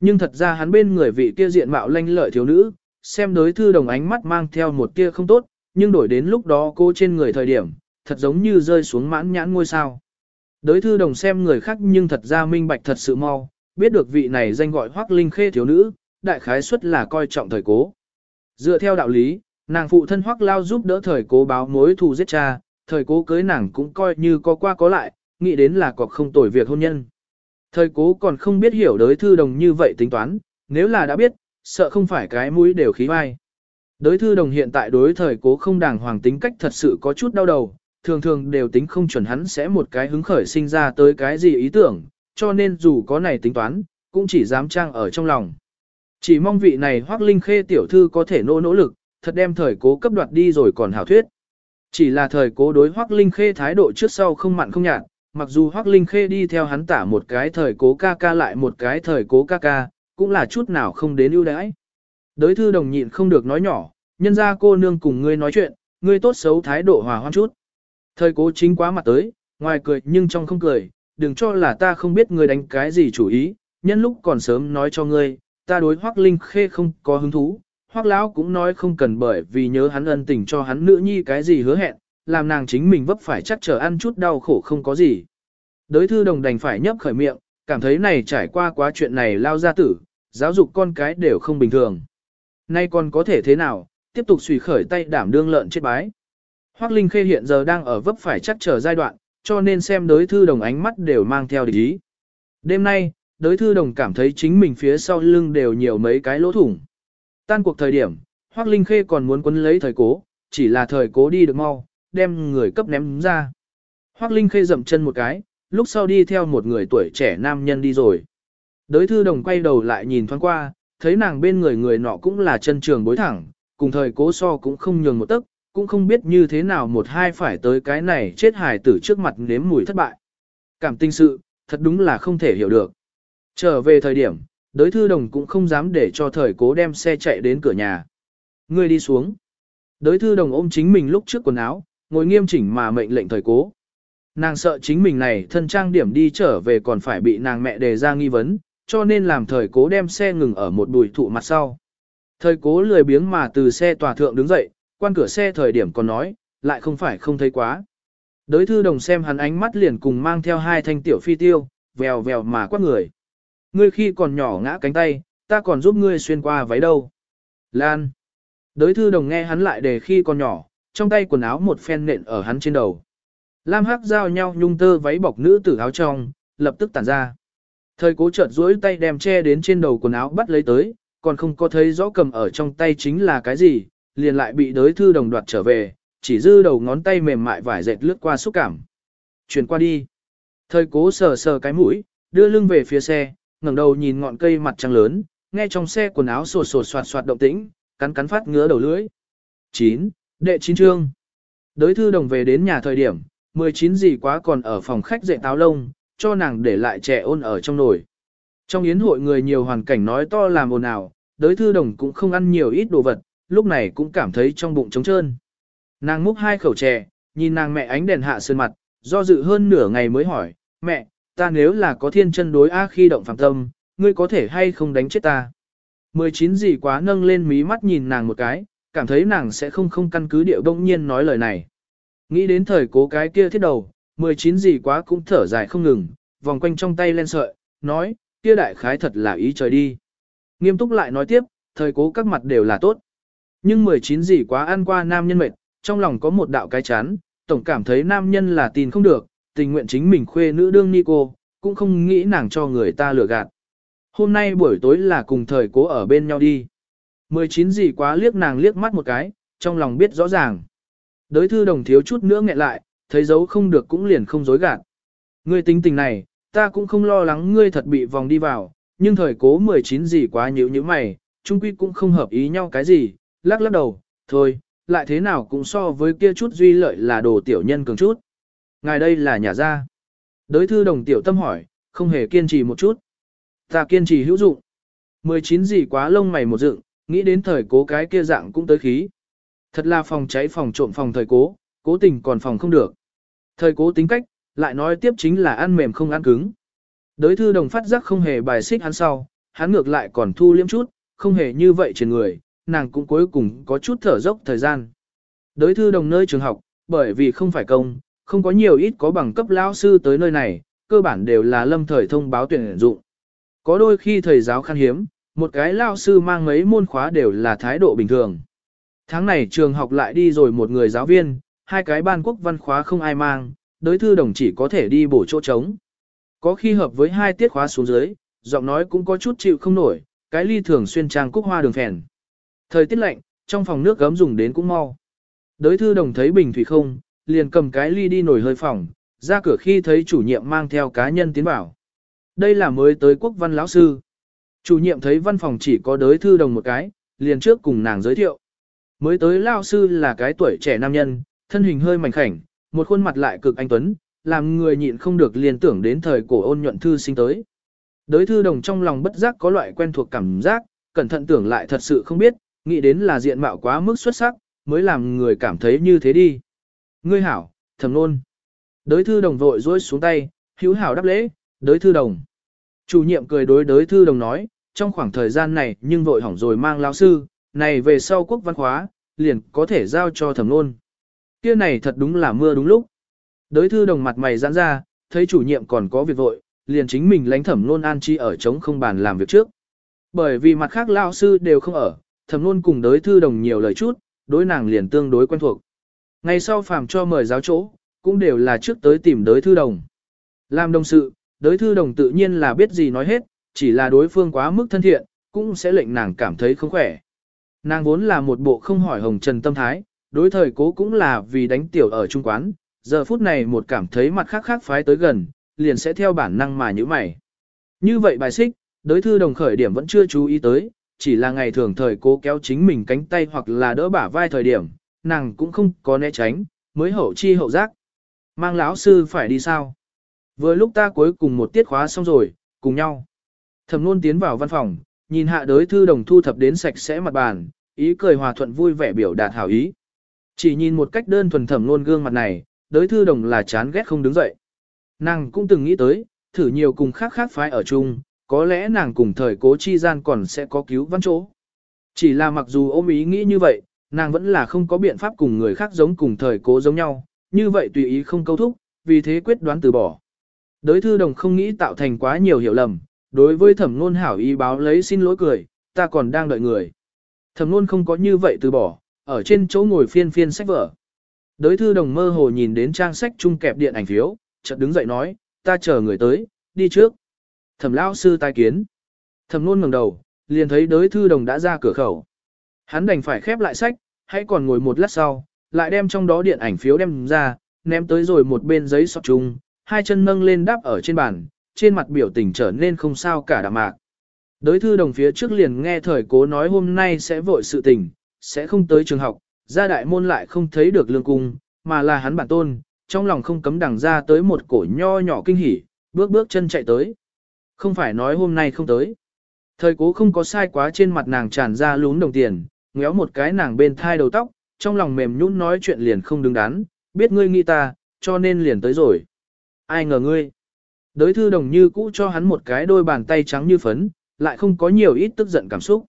Nhưng thật ra hắn bên người vị kia diện mạo lanh lợi thiếu nữ, xem đối thư đồng ánh mắt mang theo một tia không tốt, nhưng đổi đến lúc đó cô trên người thời điểm, thật giống như rơi xuống mãn nhãn ngôi sao. Đối thư đồng xem người khác nhưng thật ra minh bạch thật sự mau, biết được vị này danh gọi hoác linh khê thiếu nữ, đại khái suất là coi trọng thời cố. Dựa theo đạo lý, nàng phụ thân hoác lao giúp đỡ thời cố báo mối thù giết cha, thời cố cưới nàng cũng coi như có qua có lại, nghĩ đến là cọc không tồi việc hôn nhân. Thời cố còn không biết hiểu đối thư đồng như vậy tính toán, nếu là đã biết, sợ không phải cái mũi đều khí vai. Đối thư đồng hiện tại đối thời cố không đàng hoàng tính cách thật sự có chút đau đầu, thường thường đều tính không chuẩn hắn sẽ một cái hứng khởi sinh ra tới cái gì ý tưởng, cho nên dù có này tính toán, cũng chỉ dám trang ở trong lòng. Chỉ mong vị này hoác linh khê tiểu thư có thể nỗ nỗ lực, thật đem thời cố cấp đoạt đi rồi còn hảo thuyết. Chỉ là thời cố đối hoác linh khê thái độ trước sau không mặn không nhạt, mặc dù hoác linh khê đi theo hắn tả một cái thời cố ca ca lại một cái thời cố ca ca, cũng là chút nào không đến ưu đãi. Đới thư đồng nhịn không được nói nhỏ, nhân ra cô nương cùng ngươi nói chuyện, ngươi tốt xấu thái độ hòa hoan chút. Thời cố chính quá mặt tới, ngoài cười nhưng trong không cười, đừng cho là ta không biết ngươi đánh cái gì chủ ý, nhân lúc còn sớm nói cho ngươi, ta đối hoác linh khê không có hứng thú. Hoác lão cũng nói không cần bởi vì nhớ hắn ân tình cho hắn nữ nhi cái gì hứa hẹn, làm nàng chính mình vấp phải chắc chờ ăn chút đau khổ không có gì. Đới thư đồng đành phải nhấp khởi miệng, cảm thấy này trải qua quá chuyện này lao ra tử, giáo dục con cái đều không bình thường. Nay còn có thể thế nào, tiếp tục suy khởi tay đảm đương lợn chết bái. Hoác Linh Khê hiện giờ đang ở vấp phải chắc trở giai đoạn, cho nên xem đối thư đồng ánh mắt đều mang theo địch ý. Đêm nay, đối thư đồng cảm thấy chính mình phía sau lưng đều nhiều mấy cái lỗ thủng. Tan cuộc thời điểm, Hoác Linh Khê còn muốn quấn lấy thời cố, chỉ là thời cố đi được mau, đem người cấp ném ra. Hoác Linh Khê dậm chân một cái, lúc sau đi theo một người tuổi trẻ nam nhân đi rồi. Đới thư đồng quay đầu lại nhìn thoáng qua, thấy nàng bên người người nọ cũng là chân trường bối thẳng, cùng thời cố so cũng không nhường một tấc, cũng không biết như thế nào một hai phải tới cái này chết hài tử trước mặt nếm mùi thất bại. Cảm tình sự, thật đúng là không thể hiểu được. Trở về thời điểm, đới thư đồng cũng không dám để cho thời cố đem xe chạy đến cửa nhà. Người đi xuống. Đới thư đồng ôm chính mình lúc trước quần áo, ngồi nghiêm chỉnh mà mệnh lệnh thời cố. Nàng sợ chính mình này thân trang điểm đi trở về còn phải bị nàng mẹ đề ra nghi vấn, cho nên làm thời cố đem xe ngừng ở một bụi thụ mặt sau. Thời cố lười biếng mà từ xe tòa thượng đứng dậy, quan cửa xe thời điểm còn nói, lại không phải không thấy quá. Đới thư đồng xem hắn ánh mắt liền cùng mang theo hai thanh tiểu phi tiêu, vèo vèo mà quát người. Ngươi khi còn nhỏ ngã cánh tay, ta còn giúp ngươi xuyên qua váy đâu. Lan. Đới thư đồng nghe hắn lại đề khi còn nhỏ, trong tay quần áo một phen nện ở hắn trên đầu. Lam hắc giao nhau nhung tơ váy bọc nữ tử áo trong, lập tức tản ra. Thời cố chợt duỗi tay đem che đến trên đầu quần áo bắt lấy tới, còn không có thấy rõ cầm ở trong tay chính là cái gì, liền lại bị đới thư đồng đoạt trở về, chỉ dư đầu ngón tay mềm mại vải dệt lướt qua xúc cảm. Chuyển qua đi. Thời cố sờ sờ cái mũi, đưa lưng về phía xe, ngẩng đầu nhìn ngọn cây mặt trăng lớn, nghe trong xe quần áo sột sột soạt soạt động tĩnh, cắn cắn phát ngứa đầu lưỡi. 9. Đệ chín chương. Đới thư đồng về đến nhà thời điểm, 19 gì quá còn ở phòng khách dạy táo lông, cho nàng để lại trẻ ôn ở trong nồi. Trong yến hội người nhiều hoàn cảnh nói to làm ồn ào, đới thư đồng cũng không ăn nhiều ít đồ vật, lúc này cũng cảm thấy trong bụng trống trơn. Nàng múc hai khẩu chè, nhìn nàng mẹ ánh đèn hạ sơn mặt, do dự hơn nửa ngày mới hỏi, mẹ, ta nếu là có thiên chân đối a khi động phạm tâm, ngươi có thể hay không đánh chết ta. 19 gì quá nâng lên mí mắt nhìn nàng một cái, cảm thấy nàng sẽ không không căn cứ điệu đông nhiên nói lời này. Nghĩ đến thời cố cái kia thiết đầu, 19 gì quá cũng thở dài không ngừng, vòng quanh trong tay len sợi, nói, kia đại khái thật là ý trời đi. Nghiêm túc lại nói tiếp, thời cố các mặt đều là tốt. Nhưng 19 gì quá ăn qua nam nhân mệt, trong lòng có một đạo cái chán, tổng cảm thấy nam nhân là tin không được, tình nguyện chính mình khuê nữ đương ni cô, cũng không nghĩ nàng cho người ta lừa gạt. Hôm nay buổi tối là cùng thời cố ở bên nhau đi. 19 gì quá liếc nàng liếc mắt một cái, trong lòng biết rõ ràng. Đới thư đồng thiếu chút nữa nghẹn lại, thấy dấu không được cũng liền không dối gạt. Ngươi tính tình này, ta cũng không lo lắng ngươi thật bị vòng đi vào, nhưng thời cố 19 gì quá nhíu như mày, chung quy cũng không hợp ý nhau cái gì, lắc lắc đầu, thôi, lại thế nào cũng so với kia chút duy lợi là đồ tiểu nhân cường chút. Ngài đây là nhà gia. Đới thư đồng tiểu tâm hỏi, không hề kiên trì một chút. Ta kiên trì hữu dụng. 19 gì quá lông mày một dựng, nghĩ đến thời cố cái kia dạng cũng tới khí. Thật là phòng cháy phòng trộm phòng thời cố, cố tình còn phòng không được. Thời cố tính cách, lại nói tiếp chính là ăn mềm không ăn cứng. Đới thư đồng phát giác không hề bài xích hắn sau, hắn ngược lại còn thu liếm chút, không hề như vậy trên người, nàng cũng cuối cùng có chút thở dốc thời gian. Đới thư đồng nơi trường học, bởi vì không phải công, không có nhiều ít có bằng cấp lao sư tới nơi này, cơ bản đều là lâm thời thông báo tuyển dụng. Có đôi khi thầy giáo khan hiếm, một cái lao sư mang mấy môn khóa đều là thái độ bình thường. Tháng này trường học lại đi rồi một người giáo viên, hai cái ban quốc văn khóa không ai mang, đối thư đồng chỉ có thể đi bổ chỗ trống. Có khi hợp với hai tiết khóa xuống dưới, giọng nói cũng có chút chịu không nổi, cái ly thường xuyên trang cúc hoa đường phèn. Thời tiết lạnh, trong phòng nước gấm dùng đến cũng mau. Đối thư đồng thấy bình thủy không, liền cầm cái ly đi nổi hơi phòng, ra cửa khi thấy chủ nhiệm mang theo cá nhân tiến bảo. Đây là mới tới quốc văn lão sư. Chủ nhiệm thấy văn phòng chỉ có đối thư đồng một cái, liền trước cùng nàng giới thiệu. Mới tới lão sư là cái tuổi trẻ nam nhân, thân hình hơi mảnh khảnh, một khuôn mặt lại cực anh tuấn, làm người nhịn không được liền tưởng đến thời cổ ôn nhuận thư sinh tới. Đới thư đồng trong lòng bất giác có loại quen thuộc cảm giác, cẩn thận tưởng lại thật sự không biết, nghĩ đến là diện mạo quá mức xuất sắc, mới làm người cảm thấy như thế đi. Ngươi hảo, thầm nôn. Đới thư đồng vội dối xuống tay, hữu hảo đáp lễ, đới thư đồng. Chủ nhiệm cười đối đới thư đồng nói, trong khoảng thời gian này nhưng vội hỏng rồi mang lao sư, này về sau quốc văn khóa, liền có thể giao cho thẩm nôn. Kia này thật đúng là mưa đúng lúc. Đới thư đồng mặt mày giãn ra, thấy chủ nhiệm còn có việc vội, liền chính mình lánh thẩm luôn an chi ở trống không bàn làm việc trước. Bởi vì mặt khác lao sư đều không ở, thẩm luôn cùng đới thư đồng nhiều lời chút, đối nàng liền tương đối quen thuộc. Ngày sau phàm cho mời giáo chỗ, cũng đều là trước tới tìm đới thư đồng. Làm đồng sự, đới thư đồng tự nhiên là biết gì nói hết, chỉ là đối phương quá mức thân thiện, cũng sẽ lệnh nàng cảm thấy không khỏe. Nàng vốn là một bộ không hỏi hồng trần tâm thái, đối thời cố cũng là vì đánh tiểu ở trung quán, giờ phút này một cảm thấy mặt khác khác phái tới gần, liền sẽ theo bản năng mà như mày. Như vậy bài xích, đối thư đồng khởi điểm vẫn chưa chú ý tới, chỉ là ngày thường thời cố kéo chính mình cánh tay hoặc là đỡ bả vai thời điểm, nàng cũng không có né tránh, mới hậu chi hậu giác. Mang lão sư phải đi sao? Vừa lúc ta cuối cùng một tiết khóa xong rồi, cùng nhau. Thẩm luôn tiến vào văn phòng, nhìn hạ đối thư đồng thu thập đến sạch sẽ mặt bàn, ý cười hòa thuận vui vẻ biểu đạt hảo ý. Chỉ nhìn một cách đơn thuần thẩm luôn gương mặt này, đối thư đồng là chán ghét không đứng dậy. Nàng cũng từng nghĩ tới, thử nhiều cùng khác khác phái ở chung, có lẽ nàng cùng thời cố chi gian còn sẽ có cứu văn chỗ. Chỉ là mặc dù ôm ý nghĩ như vậy, nàng vẫn là không có biện pháp cùng người khác giống cùng thời cố giống nhau, như vậy tùy ý không câu thúc, vì thế quyết đoán từ bỏ. Đới thư đồng không nghĩ tạo thành quá nhiều hiểu lầm, đối với thẩm nôn hảo ý báo lấy xin lỗi cười, ta còn đang đợi người. Thẩm nôn không có như vậy từ bỏ, ở trên chỗ ngồi phiên phiên sách vở. Đới thư đồng mơ hồ nhìn đến trang sách chung kẹp điện ảnh phiếu, chợt đứng dậy nói, ta chờ người tới, đi trước. Thẩm lão sư tai kiến. Thẩm nôn ngẩng đầu, liền thấy đới thư đồng đã ra cửa khẩu. Hắn đành phải khép lại sách, hãy còn ngồi một lát sau, lại đem trong đó điện ảnh phiếu đem ra, ném tới rồi một bên giấy sọt chung, hai chân nâng lên đáp ở trên bàn, trên mặt biểu tình trở nên không sao cả đạm mạc. Đới thư đồng phía trước liền nghe thời cố nói hôm nay sẽ vội sự tình, sẽ không tới trường học, ra đại môn lại không thấy được lương cung, mà là hắn bản tôn, trong lòng không cấm đằng ra tới một cổ nho nhỏ kinh hỉ, bước bước chân chạy tới. Không phải nói hôm nay không tới. Thời cố không có sai quá trên mặt nàng tràn ra lún đồng tiền, ngéo một cái nàng bên thai đầu tóc, trong lòng mềm nhũn nói chuyện liền không đứng đắn, biết ngươi nghĩ ta, cho nên liền tới rồi. Ai ngờ ngươi. Đới thư đồng như cũ cho hắn một cái đôi bàn tay trắng như phấn, lại không có nhiều ít tức giận cảm xúc.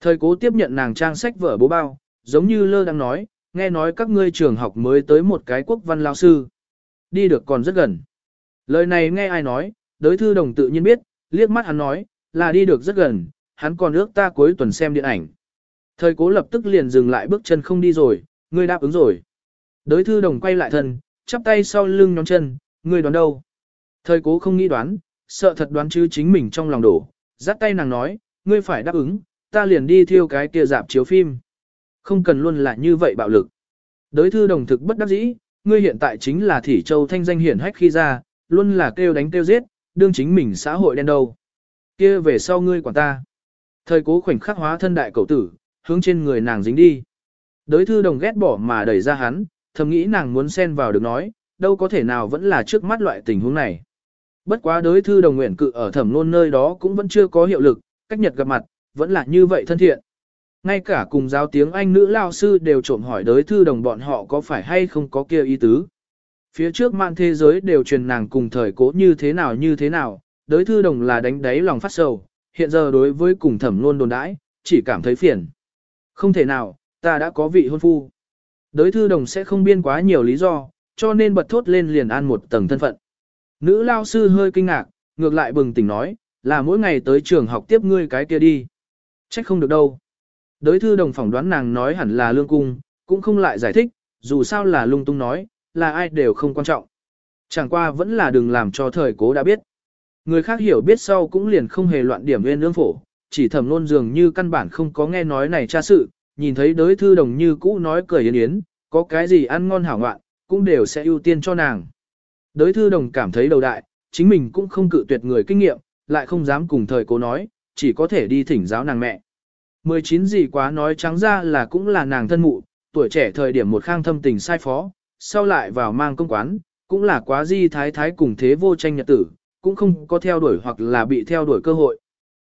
Thời cố tiếp nhận nàng trang sách vở bố bao, giống như lơ đang nói, nghe nói các ngươi trường học mới tới một cái quốc văn lao sư. Đi được còn rất gần. Lời này nghe ai nói, đới thư đồng tự nhiên biết, liếc mắt hắn nói, là đi được rất gần, hắn còn ước ta cuối tuần xem điện ảnh. Thời cố lập tức liền dừng lại bước chân không đi rồi, ngươi đáp ứng rồi. Đới thư đồng quay lại thân, chắp tay sau lưng nhóm chân, ngươi đoán đâu? Thời cố không nghĩ đoán, sợ thật đoán chứ chính mình trong lòng đổ, dắt tay nàng nói, ngươi phải đáp ứng, ta liền đi thiêu cái kia dạp chiếu phim. Không cần luôn là như vậy bạo lực. Đới thư đồng thực bất đắc dĩ, ngươi hiện tại chính là Thỉ Châu thanh danh hiển hách khi ra, luôn là kêu đánh kêu giết, đương chính mình xã hội đen đâu. kia về sau ngươi quản ta. Thời cố khoảnh khắc hóa thân đại cầu tử, hướng trên người nàng dính đi. Đới thư đồng ghét bỏ mà đẩy ra hắn, thầm nghĩ nàng muốn xen vào được nói, đâu có thể nào vẫn là trước mắt loại tình huống này. Bất quá đới thư đồng nguyện cự ở thẩm nôn nơi đó cũng vẫn chưa có hiệu lực, cách nhật gặp mặt, vẫn là như vậy thân thiện. Ngay cả cùng giáo tiếng Anh nữ lao sư đều trộm hỏi đới thư đồng bọn họ có phải hay không có kia ý tứ. Phía trước mạng thế giới đều truyền nàng cùng thời cố như thế nào như thế nào, đới thư đồng là đánh đáy lòng phát sầu, hiện giờ đối với cùng thẩm luôn đồn đãi, chỉ cảm thấy phiền. Không thể nào, ta đã có vị hôn phu. Đới thư đồng sẽ không biên quá nhiều lý do, cho nên bật thốt lên liền an một tầng thân phận. Nữ lao sư hơi kinh ngạc, ngược lại bừng tỉnh nói, là mỗi ngày tới trường học tiếp ngươi cái kia đi. Trách không được đâu. Đới thư đồng phỏng đoán nàng nói hẳn là lương cung, cũng không lại giải thích, dù sao là lung tung nói, là ai đều không quan trọng. Chẳng qua vẫn là đừng làm cho thời cố đã biết. Người khác hiểu biết sau cũng liền không hề loạn điểm nguyên lương phổ, chỉ thầm luôn dường như căn bản không có nghe nói này tra sự, nhìn thấy đới thư đồng như cũ nói cười yến yến, có cái gì ăn ngon hảo ngoạn, cũng đều sẽ ưu tiên cho nàng. Đới thư đồng cảm thấy đầu đại, chính mình cũng không cự tuyệt người kinh nghiệm, lại không dám cùng thời cố nói, chỉ có thể đi thỉnh giáo nàng mẹ. 19 gì quá nói trắng ra là cũng là nàng thân mụ, tuổi trẻ thời điểm một khang thâm tình sai phó, sau lại vào mang công quán, cũng là quá di thái thái cùng thế vô tranh nhật tử, cũng không có theo đuổi hoặc là bị theo đuổi cơ hội.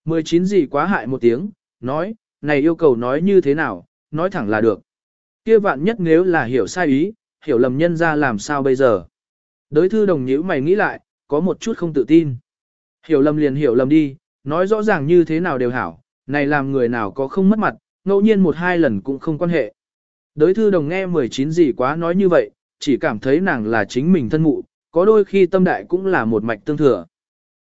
19 gì quá hại một tiếng, nói, này yêu cầu nói như thế nào, nói thẳng là được. Kia vạn nhất nếu là hiểu sai ý, hiểu lầm nhân ra làm sao bây giờ. Đới thư đồng nhữ mày nghĩ lại, có một chút không tự tin. Hiểu lầm liền hiểu lầm đi, nói rõ ràng như thế nào đều hảo, này làm người nào có không mất mặt, ngẫu nhiên một hai lần cũng không quan hệ. Đới thư đồng nghe 19 gì quá nói như vậy, chỉ cảm thấy nàng là chính mình thân mụ, có đôi khi tâm đại cũng là một mạch tương thừa.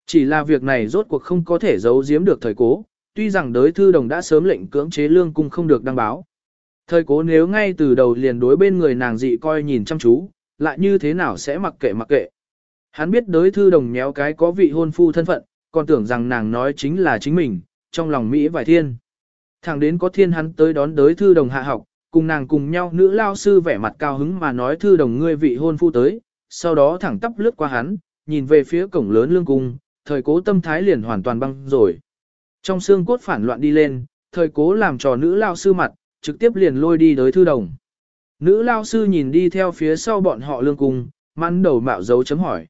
Chỉ là việc này rốt cuộc không có thể giấu giếm được thời cố, tuy rằng đới thư đồng đã sớm lệnh cưỡng chế lương cung không được đăng báo. Thời cố nếu ngay từ đầu liền đối bên người nàng dị coi nhìn chăm chú, lại như thế nào sẽ mặc kệ mặc kệ. Hắn biết đới thư đồng nhéo cái có vị hôn phu thân phận, còn tưởng rằng nàng nói chính là chính mình, trong lòng Mỹ vài thiên. Thẳng đến có thiên hắn tới đón đới thư đồng hạ học, cùng nàng cùng nhau nữ lao sư vẻ mặt cao hứng mà nói thư đồng ngươi vị hôn phu tới, sau đó thẳng tắp lướt qua hắn, nhìn về phía cổng lớn lương cung, thời cố tâm thái liền hoàn toàn băng rồi. Trong xương cốt phản loạn đi lên, thời cố làm trò nữ lao sư mặt, trực tiếp liền lôi đi tới thư đồng. Nữ lao sư nhìn đi theo phía sau bọn họ lương cung, mắn đầu mạo dấu chấm hỏi.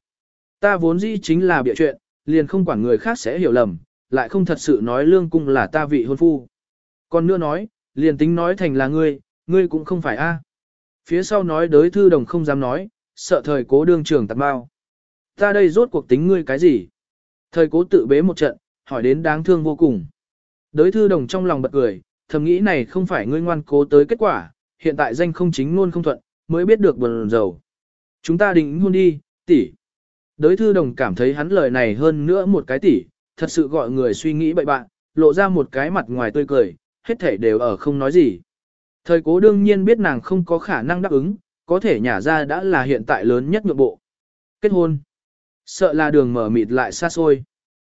Ta vốn dĩ chính là bịa chuyện, liền không quản người khác sẽ hiểu lầm, lại không thật sự nói lương cung là ta vị hôn phu. Còn nữa nói, liền tính nói thành là ngươi, ngươi cũng không phải a. Phía sau nói đới thư đồng không dám nói, sợ thời cố đương trường tạt bao. Ta đây rốt cuộc tính ngươi cái gì? Thời cố tự bế một trận, hỏi đến đáng thương vô cùng. Đới thư đồng trong lòng bật cười, thầm nghĩ này không phải ngươi ngoan cố tới kết quả, hiện tại danh không chính luôn không thuận, mới biết được buồn rầu. Chúng ta định hôn đi, tỷ. Đới thư đồng cảm thấy hắn lời này hơn nữa một cái tỷ, thật sự gọi người suy nghĩ bậy bạn, lộ ra một cái mặt ngoài tươi cười, hết thể đều ở không nói gì. Thời cố đương nhiên biết nàng không có khả năng đáp ứng, có thể nhả ra đã là hiện tại lớn nhất nhượng bộ. Kết hôn. Sợ là đường mở mịt lại xa xôi.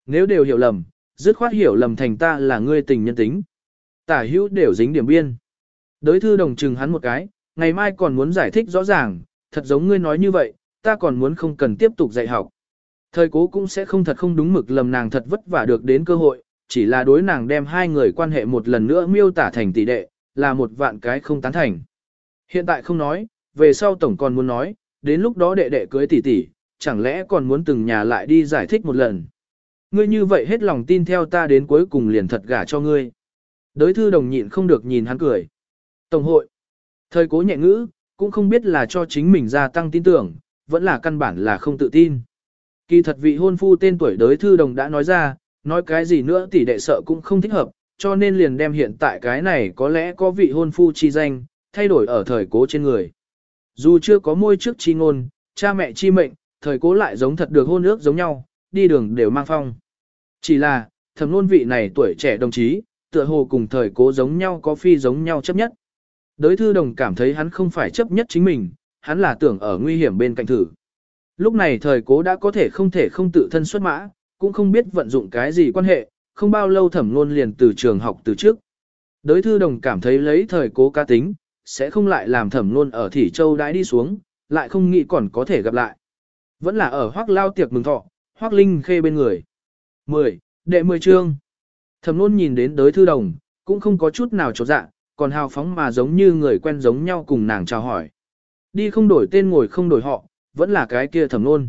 Nếu đều hiểu lầm, dứt khoát hiểu lầm thành ta là ngươi tình nhân tính. Tả hữu đều dính điểm biên. Đới thư đồng chừng hắn một cái, ngày mai còn muốn giải thích rõ ràng, thật giống ngươi nói như vậy, ta còn muốn không cần tiếp tục dạy học. Thời cố cũng sẽ không thật không đúng mực lầm nàng thật vất vả được đến cơ hội, chỉ là đối nàng đem hai người quan hệ một lần nữa miêu tả thành tỷ đệ, là một vạn cái không tán thành. Hiện tại không nói, về sau tổng còn muốn nói, đến lúc đó đệ đệ cưới tỷ tỷ, chẳng lẽ còn muốn từng nhà lại đi giải thích một lần. Ngươi như vậy hết lòng tin theo ta đến cuối cùng liền thật gả cho ngươi. Đới thư đồng nhịn không được nhìn hắn cười. Tổng hội. Thời cố nhẹ ngữ, cũng không biết là cho chính mình gia tăng tin tưởng, vẫn là căn bản là không tự tin. Kỳ thật vị hôn phu tên tuổi đới thư đồng đã nói ra, nói cái gì nữa tỷ đệ sợ cũng không thích hợp, cho nên liền đem hiện tại cái này có lẽ có vị hôn phu chi danh, thay đổi ở thời cố trên người. Dù chưa có môi trước chi ngôn, cha mẹ chi mệnh, thời cố lại giống thật được hôn ước giống nhau, đi đường đều mang phong. Chỉ là, thầm luôn vị này tuổi trẻ đồng chí, tựa hồ cùng thời cố giống nhau có phi giống nhau chấp nhất. Đới thư đồng cảm thấy hắn không phải chấp nhất chính mình, hắn là tưởng ở nguy hiểm bên cạnh thử. Lúc này thời cố đã có thể không thể không tự thân xuất mã, cũng không biết vận dụng cái gì quan hệ, không bao lâu thẩm luôn liền từ trường học từ trước. Đới thư đồng cảm thấy lấy thời cố ca tính, sẽ không lại làm thẩm luôn ở Thỉ Châu đãi đi xuống, lại không nghĩ còn có thể gặp lại. Vẫn là ở hoác lao tiệc mừng thọ, hoác linh khê bên người. 10. Đệ 10 chương. Thẩm luôn nhìn đến đới thư đồng, cũng không có chút nào trột dạ, còn hào phóng mà giống như người quen giống nhau cùng nàng chào hỏi. Đi không đổi tên ngồi không đổi họ, vẫn là cái kia thẩm nôn.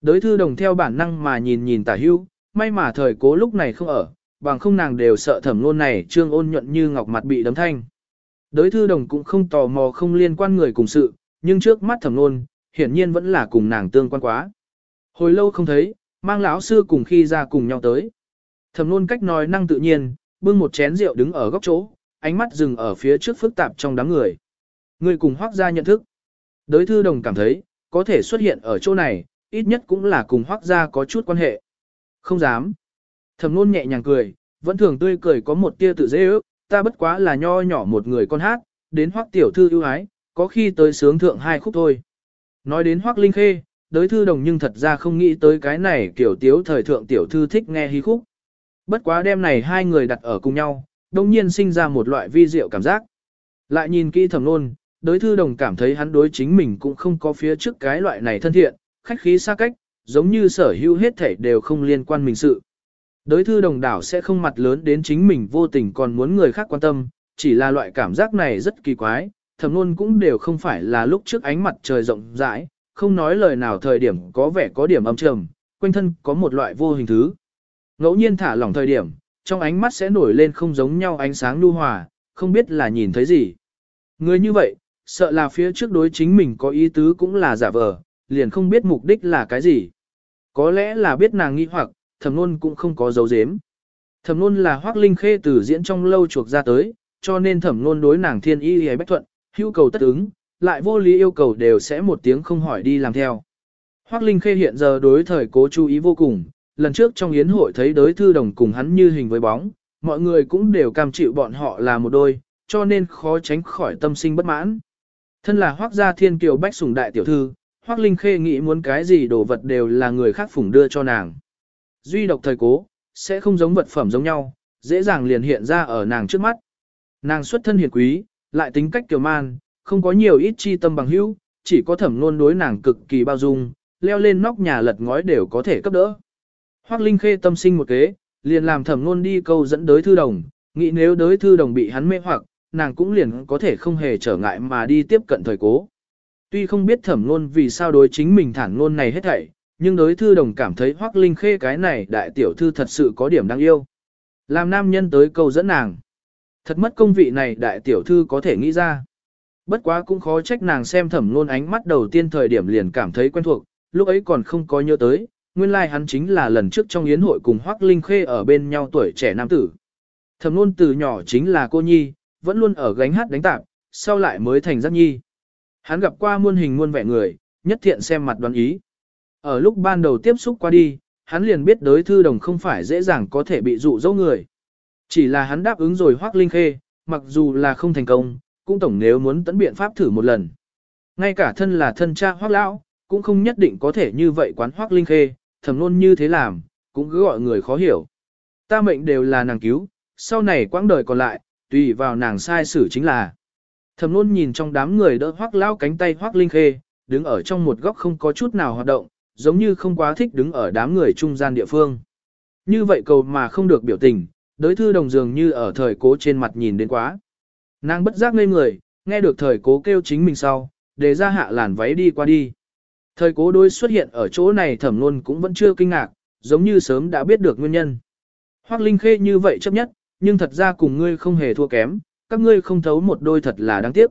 Đới thư đồng theo bản năng mà nhìn nhìn tả hưu, may mà thời cố lúc này không ở, bằng không nàng đều sợ thẩm nôn này trương ôn nhuận như ngọc mặt bị đấm thanh. Đới thư đồng cũng không tò mò không liên quan người cùng sự, nhưng trước mắt thẩm nôn, hiển nhiên vẫn là cùng nàng tương quan quá. Hồi lâu không thấy, mang lão sư cùng khi ra cùng nhau tới. Thẩm nôn cách nói năng tự nhiên, bưng một chén rượu đứng ở góc chỗ, ánh mắt dừng ở phía trước phức tạp trong đám người. Người cùng hoác ra nhận thức. Đới thư đồng cảm thấy, có thể xuất hiện ở chỗ này, ít nhất cũng là cùng hoác gia có chút quan hệ. Không dám. Thẩm nôn nhẹ nhàng cười, vẫn thường tươi cười có một tia tự dễ ước, ta bất quá là nho nhỏ một người con hát, đến hoác tiểu thư ưu ái, có khi tới sướng thượng hai khúc thôi. Nói đến hoác linh khê, đới thư đồng nhưng thật ra không nghĩ tới cái này kiểu tiếu thời thượng tiểu thư thích nghe hí khúc. Bất quá đêm này hai người đặt ở cùng nhau, đồng nhiên sinh ra một loại vi diệu cảm giác. Lại nhìn kỹ thẩm nôn, đối thư đồng cảm thấy hắn đối chính mình cũng không có phía trước cái loại này thân thiện, khách khí xa cách, giống như sở hữu hết thể đều không liên quan mình sự. Đối thư đồng đảo sẽ không mặt lớn đến chính mình vô tình còn muốn người khác quan tâm, chỉ là loại cảm giác này rất kỳ quái, thầm luôn cũng đều không phải là lúc trước ánh mặt trời rộng rãi, không nói lời nào thời điểm có vẻ có điểm âm trầm, quanh thân có một loại vô hình thứ. Ngẫu nhiên thả lỏng thời điểm, trong ánh mắt sẽ nổi lên không giống nhau ánh sáng lưu hòa, không biết là nhìn thấy gì. Người như vậy, sợ là phía trước đối chính mình có ý tứ cũng là giả vờ, liền không biết mục đích là cái gì. Có lẽ là biết nàng nghi hoặc, thẩm nôn cũng không có dấu dếm. Thẩm nôn là hoác linh khê từ diễn trong lâu chuộc ra tới, cho nên thẩm nôn đối nàng thiên y hề bách thuận, hữu cầu tất ứng, lại vô lý yêu cầu đều sẽ một tiếng không hỏi đi làm theo. Hoác linh khê hiện giờ đối thời cố chú ý vô cùng, lần trước trong yến hội thấy đối thư đồng cùng hắn như hình với bóng, mọi người cũng đều cam chịu bọn họ là một đôi, cho nên khó tránh khỏi tâm sinh bất mãn. Thân là hoác gia thiên kiều bách sủng đại tiểu thư, hoác linh khê nghĩ muốn cái gì đồ vật đều là người khác phủng đưa cho nàng. Duy độc thời cố, sẽ không giống vật phẩm giống nhau, dễ dàng liền hiện ra ở nàng trước mắt. Nàng xuất thân hiền quý, lại tính cách kiều man, không có nhiều ít chi tâm bằng hữu, chỉ có thẩm nôn đối nàng cực kỳ bao dung, leo lên nóc nhà lật ngói đều có thể cấp đỡ. Hoác Linh Khê tâm sinh một kế, liền làm thẩm nôn đi câu dẫn đới thư đồng, nghĩ nếu đới thư đồng bị hắn mê hoặc, nàng cũng liền có thể không hề trở ngại mà đi tiếp cận thời cố. Tuy không biết thẩm nôn vì sao đối chính mình thản nôn này hết thảy, nhưng đối thư đồng cảm thấy Hoác Linh Khê cái này đại tiểu thư thật sự có điểm đáng yêu. Làm nam nhân tới câu dẫn nàng. Thật mất công vị này đại tiểu thư có thể nghĩ ra. Bất quá cũng khó trách nàng xem thẩm nôn ánh mắt đầu tiên thời điểm liền cảm thấy quen thuộc, lúc ấy còn không có nhớ tới, nguyên lai like hắn chính là lần trước trong yến hội cùng Hoác Linh Khê ở bên nhau tuổi trẻ nam tử. Thẩm nôn từ nhỏ chính là cô nhi, vẫn luôn ở gánh hát đánh tạp, sau lại mới thành giác nhi. Hắn gặp qua muôn hình muôn vẻ người, nhất thiện xem mặt đoán ý. Ở lúc ban đầu tiếp xúc qua đi, hắn liền biết đối thư đồng không phải dễ dàng có thể bị dụ dỗ người. Chỉ là hắn đáp ứng rồi Hoác Linh Khê, mặc dù là không thành công, cũng tổng nếu muốn tấn biện pháp thử một lần. Ngay cả thân là thân cha Hoác Lão, cũng không nhất định có thể như vậy quán Hoác Linh Khê, thầm luôn như thế làm, cũng cứ gọi người khó hiểu. Ta mệnh đều là nàng cứu, sau này quãng đời còn lại, tùy vào nàng sai xử chính là. thẩm luôn nhìn trong đám người đỡ Hoác lao cánh tay Hoác Linh Khê, đứng ở trong một góc không có chút nào hoạt động, giống như không quá thích đứng ở đám người trung gian địa phương. Như vậy cầu mà không được biểu tình, đối thư đồng dường như ở thời cố trên mặt nhìn đến quá. Nàng bất giác ngây người, nghe được thời cố kêu chính mình sau, để ra hạ làn váy đi qua đi. Thời cố đôi xuất hiện ở chỗ này thẩm luôn cũng vẫn chưa kinh ngạc, giống như sớm đã biết được nguyên nhân. Hoác Linh Khê như vậy chấp nhất, nhưng thật ra cùng ngươi không hề thua kém, các ngươi không thấu một đôi thật là đáng tiếc.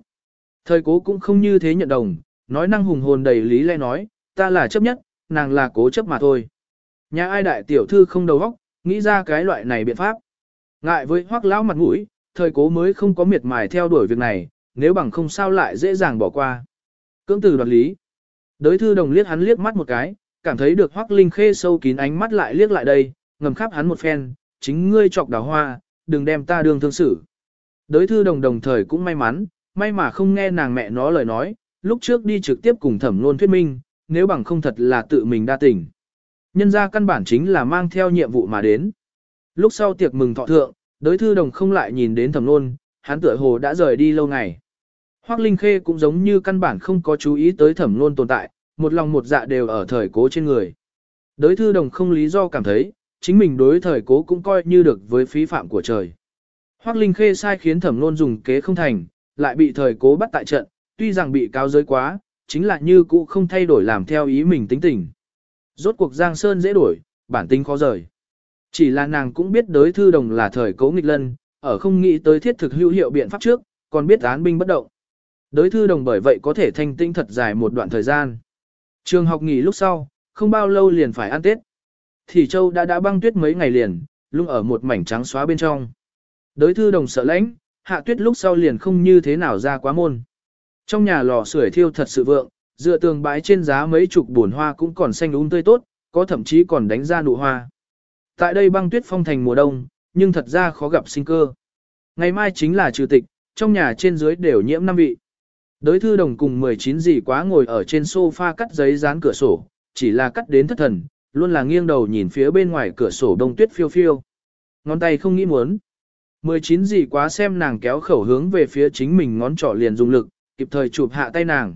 Thời cố cũng không như thế nhận đồng, nói năng hùng hồn đầy lý lẽ nói, ta là chấp nhất, nàng là cố chấp mà thôi. Nhà ai đại tiểu thư không đầu óc, nghĩ ra cái loại này biện pháp. Ngại với hoác lão mặt mũi, thời cố mới không có miệt mài theo đuổi việc này, nếu bằng không sao lại dễ dàng bỏ qua. Cưỡng từ đoạt lý. Đới thư đồng liếc hắn liếc mắt một cái, cảm thấy được hoác linh khê sâu kín ánh mắt lại liếc lại đây, ngầm khắp hắn một phen, chính ngươi chọc đào hoa, đừng đem ta đương thương xử. Đới thư đồng đồng thời cũng may mắn, may mà không nghe nàng mẹ nó lời nói, lúc trước đi trực tiếp cùng thẩm luôn thuyết minh, nếu bằng không thật là tự mình đa tình. Nhân ra căn bản chính là mang theo nhiệm vụ mà đến. Lúc sau tiệc mừng thọ thượng, đới thư đồng không lại nhìn đến thẩm luôn, hắn tựa hồ đã rời đi lâu ngày. Hoác Linh Khê cũng giống như căn bản không có chú ý tới thẩm luôn tồn tại, một lòng một dạ đều ở thời cố trên người. Đới thư đồng không lý do cảm thấy, chính mình đối thời cố cũng coi như được với phí phạm của trời. Hoác Linh Khê sai khiến thẩm nôn dùng kế không thành, lại bị thời cố bắt tại trận, tuy rằng bị cao giới quá, chính là như cũ không thay đổi làm theo ý mình tính tình. Rốt cuộc Giang Sơn dễ đổi, bản tính khó rời. Chỉ là nàng cũng biết đối thư đồng là thời cố nghịch lân, ở không nghĩ tới thiết thực hữu hiệu biện pháp trước, còn biết án binh bất động. Đối thư đồng bởi vậy có thể thanh tinh thật dài một đoạn thời gian. Trường học nghỉ lúc sau, không bao lâu liền phải ăn Tết. Thì Châu đã đã băng tuyết mấy ngày liền, lung ở một mảnh trắng xóa bên trong. Đới thư đồng sợ lãnh, hạ tuyết lúc sau liền không như thế nào ra quá môn. Trong nhà lò sưởi thiêu thật sự vượng, dựa tường bãi trên giá mấy chục bồn hoa cũng còn xanh úng tươi tốt, có thậm chí còn đánh ra nụ hoa. Tại đây băng tuyết phong thành mùa đông, nhưng thật ra khó gặp sinh cơ. Ngày mai chính là trừ tịch, trong nhà trên dưới đều nhiễm năm vị. Đới thư đồng cùng 19 dì quá ngồi ở trên sofa cắt giấy dán cửa sổ, chỉ là cắt đến thất thần, luôn là nghiêng đầu nhìn phía bên ngoài cửa sổ đông tuyết phiêu phiêu. Ngón tay không nghĩ muốn. 19 gì quá xem nàng kéo khẩu hướng về phía chính mình ngón trỏ liền dùng lực, kịp thời chụp hạ tay nàng.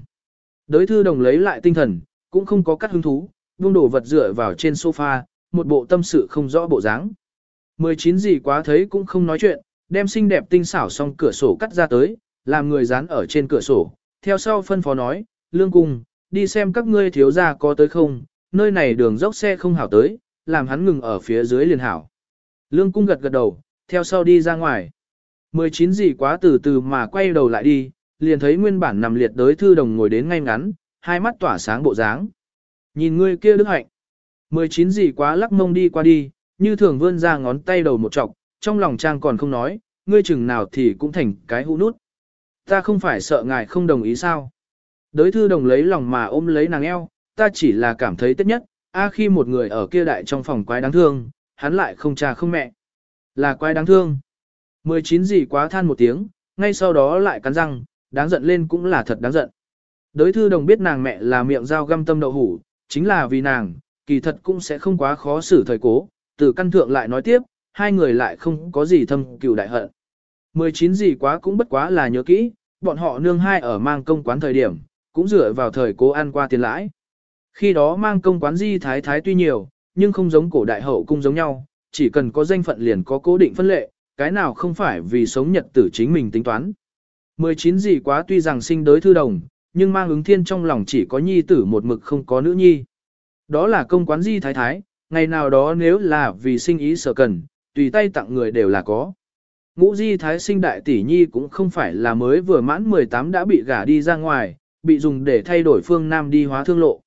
Đới thư đồng lấy lại tinh thần, cũng không có cắt hứng thú, buông đổ vật dựa vào trên sofa, một bộ tâm sự không rõ bộ dáng. 19 gì quá thấy cũng không nói chuyện, đem xinh đẹp tinh xảo xong cửa sổ cắt ra tới, làm người dán ở trên cửa sổ, theo sau phân phó nói, lương cung, đi xem các ngươi thiếu gia có tới không, nơi này đường dốc xe không hảo tới, làm hắn ngừng ở phía dưới liền hảo. Lương cung gật gật đầu, theo sau đi ra ngoài. 19 gì quá từ từ mà quay đầu lại đi, liền thấy nguyên bản nằm liệt đới thư đồng ngồi đến ngay ngắn, hai mắt tỏa sáng bộ dáng. Nhìn ngươi kia đức hạnh. 19 gì quá lắc mông đi qua đi, như thường vươn ra ngón tay đầu một trọc, trong lòng trang còn không nói, ngươi chừng nào thì cũng thành cái hũ nút. Ta không phải sợ ngài không đồng ý sao. Đới thư đồng lấy lòng mà ôm lấy nàng eo, ta chỉ là cảm thấy tất nhất, a khi một người ở kia đại trong phòng quái đáng thương, hắn lại không cha không mẹ. Là quái đáng thương. 19 gì quá than một tiếng, ngay sau đó lại cắn răng, đáng giận lên cũng là thật đáng giận. Đới thư đồng biết nàng mẹ là miệng dao găm tâm đậu hủ, chính là vì nàng, kỳ thật cũng sẽ không quá khó xử thời cố, từ căn thượng lại nói tiếp, hai người lại không có gì thâm cừu đại hận. 19 gì quá cũng bất quá là nhớ kỹ, bọn họ nương hai ở mang công quán thời điểm, cũng dựa vào thời cố ăn qua tiền lãi. Khi đó mang công quán di thái thái tuy nhiều, nhưng không giống cổ đại hậu cung giống nhau, chỉ cần có danh phận liền có cố định phân lệ, cái nào không phải vì sống nhật tử chính mình tính toán. 19 gì quá tuy rằng sinh đới thư đồng, nhưng mang ứng thiên trong lòng chỉ có nhi tử một mực không có nữ nhi. Đó là công quán di thái thái, ngày nào đó nếu là vì sinh ý sở cần, tùy tay tặng người đều là có. Ngũ di thái sinh đại tỷ nhi cũng không phải là mới vừa mãn 18 đã bị gả đi ra ngoài, bị dùng để thay đổi phương Nam đi hóa thương lộ.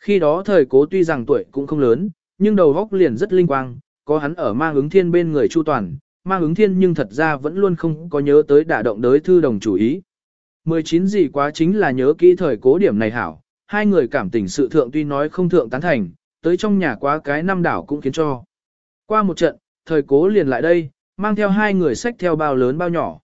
Khi đó thời cố tuy rằng tuổi cũng không lớn, nhưng đầu góc liền rất linh quang, có hắn ở mang ứng thiên bên người chu toàn, mang ứng thiên nhưng thật ra vẫn luôn không có nhớ tới đả động đới thư đồng chủ ý. 19 gì quá chính là nhớ kỹ thời cố điểm này hảo, hai người cảm tình sự thượng tuy nói không thượng tán thành, tới trong nhà quá cái năm đảo cũng khiến cho. Qua một trận, thời cố liền lại đây, mang theo hai người sách theo bao lớn bao nhỏ.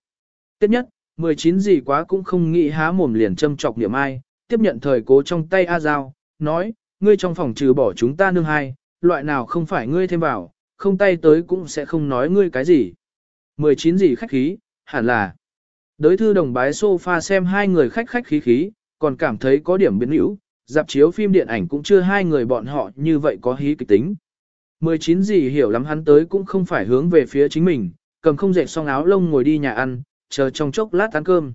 Tiếp nhất, 19 gì quá cũng không nghĩ há mồm liền châm chọc niệm ai, tiếp nhận thời cố trong tay A Giao, nói, ngươi trong phòng trừ bỏ chúng ta nương hai, loại nào không phải ngươi thêm vào, không tay tới cũng sẽ không nói ngươi cái gì. 19 gì khách khí, hẳn là. Đới thư đồng bái sofa xem hai người khách khách khí khí, còn cảm thấy có điểm biến hữu, dạp chiếu phim điện ảnh cũng chưa hai người bọn họ như vậy có hí kịch tính. 19 gì hiểu lắm hắn tới cũng không phải hướng về phía chính mình, cầm không dệt xong áo lông ngồi đi nhà ăn, chờ trong chốc lát ăn cơm.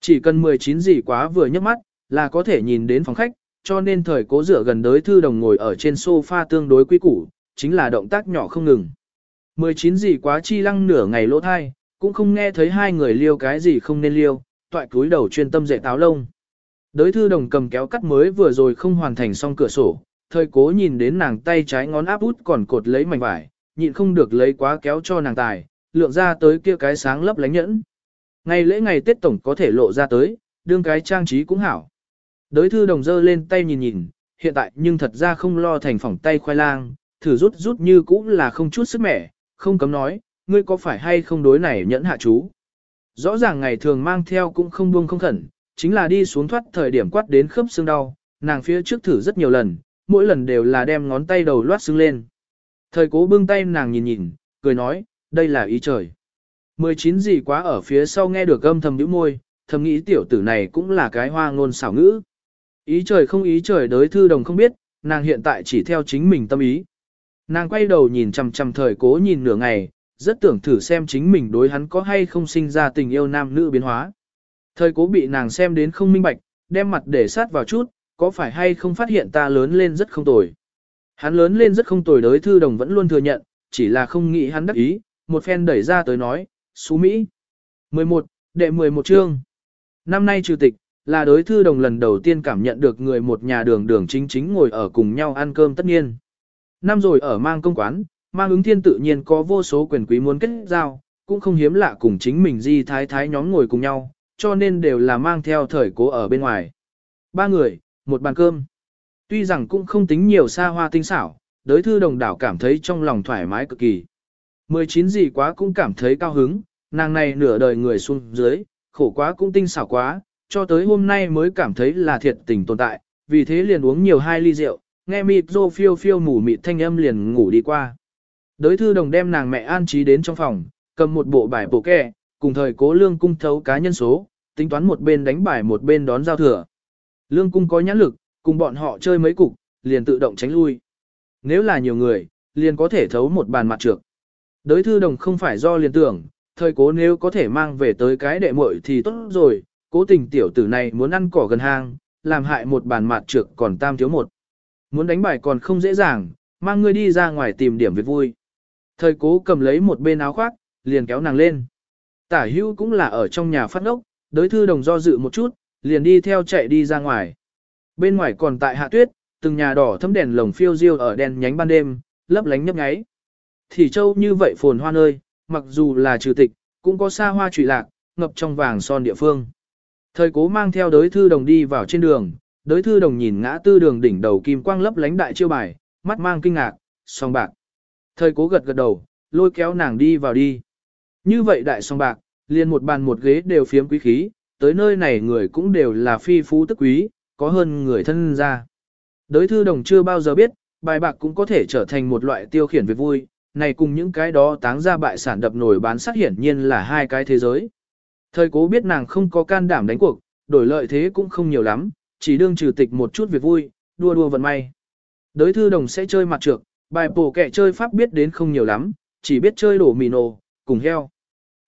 Chỉ cần 19 gì quá vừa nhấc mắt, là có thể nhìn đến phòng khách, cho nên thời cố dựa gần đới thư đồng ngồi ở trên sofa tương đối quý củ, chính là động tác nhỏ không ngừng. 19 gì quá chi lăng nửa ngày lỗ thai, cũng không nghe thấy hai người liêu cái gì không nên liêu, toại cúi đầu chuyên tâm dạy táo lông. Đới thư đồng cầm kéo cắt mới vừa rồi không hoàn thành xong cửa sổ, thời cố nhìn đến nàng tay trái ngón áp út còn cột lấy mảnh vải, nhịn không được lấy quá kéo cho nàng tài, lượng ra tới kia cái sáng lấp lánh nhẫn. Ngày lễ ngày Tết Tổng có thể lộ ra tới, đương cái trang trí cũng hảo. Đới thư đồng dơ lên tay nhìn nhìn, hiện tại nhưng thật ra không lo thành phỏng tay khoai lang, thử rút rút như cũng là không chút sức mẻ, không cấm nói, ngươi có phải hay không đối này nhẫn hạ chú. Rõ ràng ngày thường mang theo cũng không buông không khẩn, chính là đi xuống thoát thời điểm quát đến khớp xương đau, nàng phía trước thử rất nhiều lần, mỗi lần đều là đem ngón tay đầu loát xương lên. Thời cố bưng tay nàng nhìn nhìn, cười nói, đây là ý trời. 19 gì quá ở phía sau nghe được âm thầm nhíu môi, thầm nghĩ tiểu tử này cũng là cái hoa ngôn xảo ngữ. Ý trời không ý trời đối thư đồng không biết, nàng hiện tại chỉ theo chính mình tâm ý. Nàng quay đầu nhìn chằm chằm thời cố nhìn nửa ngày, rất tưởng thử xem chính mình đối hắn có hay không sinh ra tình yêu nam nữ biến hóa. Thời cố bị nàng xem đến không minh bạch, đem mặt để sát vào chút, có phải hay không phát hiện ta lớn lên rất không tồi. Hắn lớn lên rất không tồi đối thư đồng vẫn luôn thừa nhận, chỉ là không nghĩ hắn đắc ý, một phen đẩy ra tới nói, xú Mỹ. 11, đệ 11 chương. Năm nay trừ tịch, là đối thư đồng lần đầu tiên cảm nhận được người một nhà đường đường chính chính ngồi ở cùng nhau ăn cơm tất nhiên. Năm rồi ở mang công quán, mang ứng thiên tự nhiên có vô số quyền quý muốn kết giao, cũng không hiếm lạ cùng chính mình di thái thái nhóm ngồi cùng nhau, cho nên đều là mang theo thời cố ở bên ngoài. Ba người, một bàn cơm. Tuy rằng cũng không tính nhiều xa hoa tinh xảo, đối thư đồng đảo cảm thấy trong lòng thoải mái cực kỳ. 19 gì quá cũng cảm thấy cao hứng, nàng này nửa đời người xuống dưới, khổ quá cũng tinh xảo quá, cho tới hôm nay mới cảm thấy là thiệt tình tồn tại, vì thế liền uống nhiều hai ly rượu, nghe mịt rô phiêu phiêu mù mịt thanh âm liền ngủ đi qua. Đới thư đồng đem nàng mẹ an trí đến trong phòng, cầm một bộ bài bộ kẹ, cùng thời cố lương cung thấu cá nhân số, tính toán một bên đánh bài một bên đón giao thừa. Lương cung có nhãn lực, cùng bọn họ chơi mấy cục, liền tự động tránh lui. Nếu là nhiều người, liền có thể thấu một bàn mặt trược. Đới thư đồng không phải do liền tưởng, thời cố nếu có thể mang về tới cái đệ muội thì tốt rồi, cố tình tiểu tử này muốn ăn cỏ gần hang, làm hại một bàn mạt trược còn tam thiếu một. Muốn đánh bài còn không dễ dàng, mang ngươi đi ra ngoài tìm điểm việc vui. Thời cố cầm lấy một bên áo khoác, liền kéo nàng lên. Tả hưu cũng là ở trong nhà phát ốc, đối thư đồng do dự một chút, liền đi theo chạy đi ra ngoài. Bên ngoài còn tại hạ tuyết, từng nhà đỏ thấm đèn lồng phiêu diêu ở đèn nhánh ban đêm, lấp lánh nhấp nháy. Thì châu như vậy phồn hoa nơi, mặc dù là trừ tịch, cũng có xa hoa trụy lạc, ngập trong vàng son địa phương. Thời cố mang theo đới thư đồng đi vào trên đường, đới thư đồng nhìn ngã tư đường đỉnh đầu kim quang lấp lánh đại chiêu bài, mắt mang kinh ngạc, song bạc. Thời cố gật gật đầu, lôi kéo nàng đi vào đi. Như vậy đại song bạc, liền một bàn một ghế đều phiếm quý khí, tới nơi này người cũng đều là phi phú tức quý, có hơn người thân ra. Đới thư đồng chưa bao giờ biết, bài bạc cũng có thể trở thành một loại tiêu khiển về vui, này cùng những cái đó táng ra bại sản đập nổi bán sát hiển nhiên là hai cái thế giới. Thời cố biết nàng không có can đảm đánh cuộc, đổi lợi thế cũng không nhiều lắm, chỉ đương trừ tịch một chút việc vui, đua đua vận may. Đới thư đồng sẽ chơi mặt trược, bài bổ kẻ chơi pháp biết đến không nhiều lắm, chỉ biết chơi đổ mì nổ, cùng heo.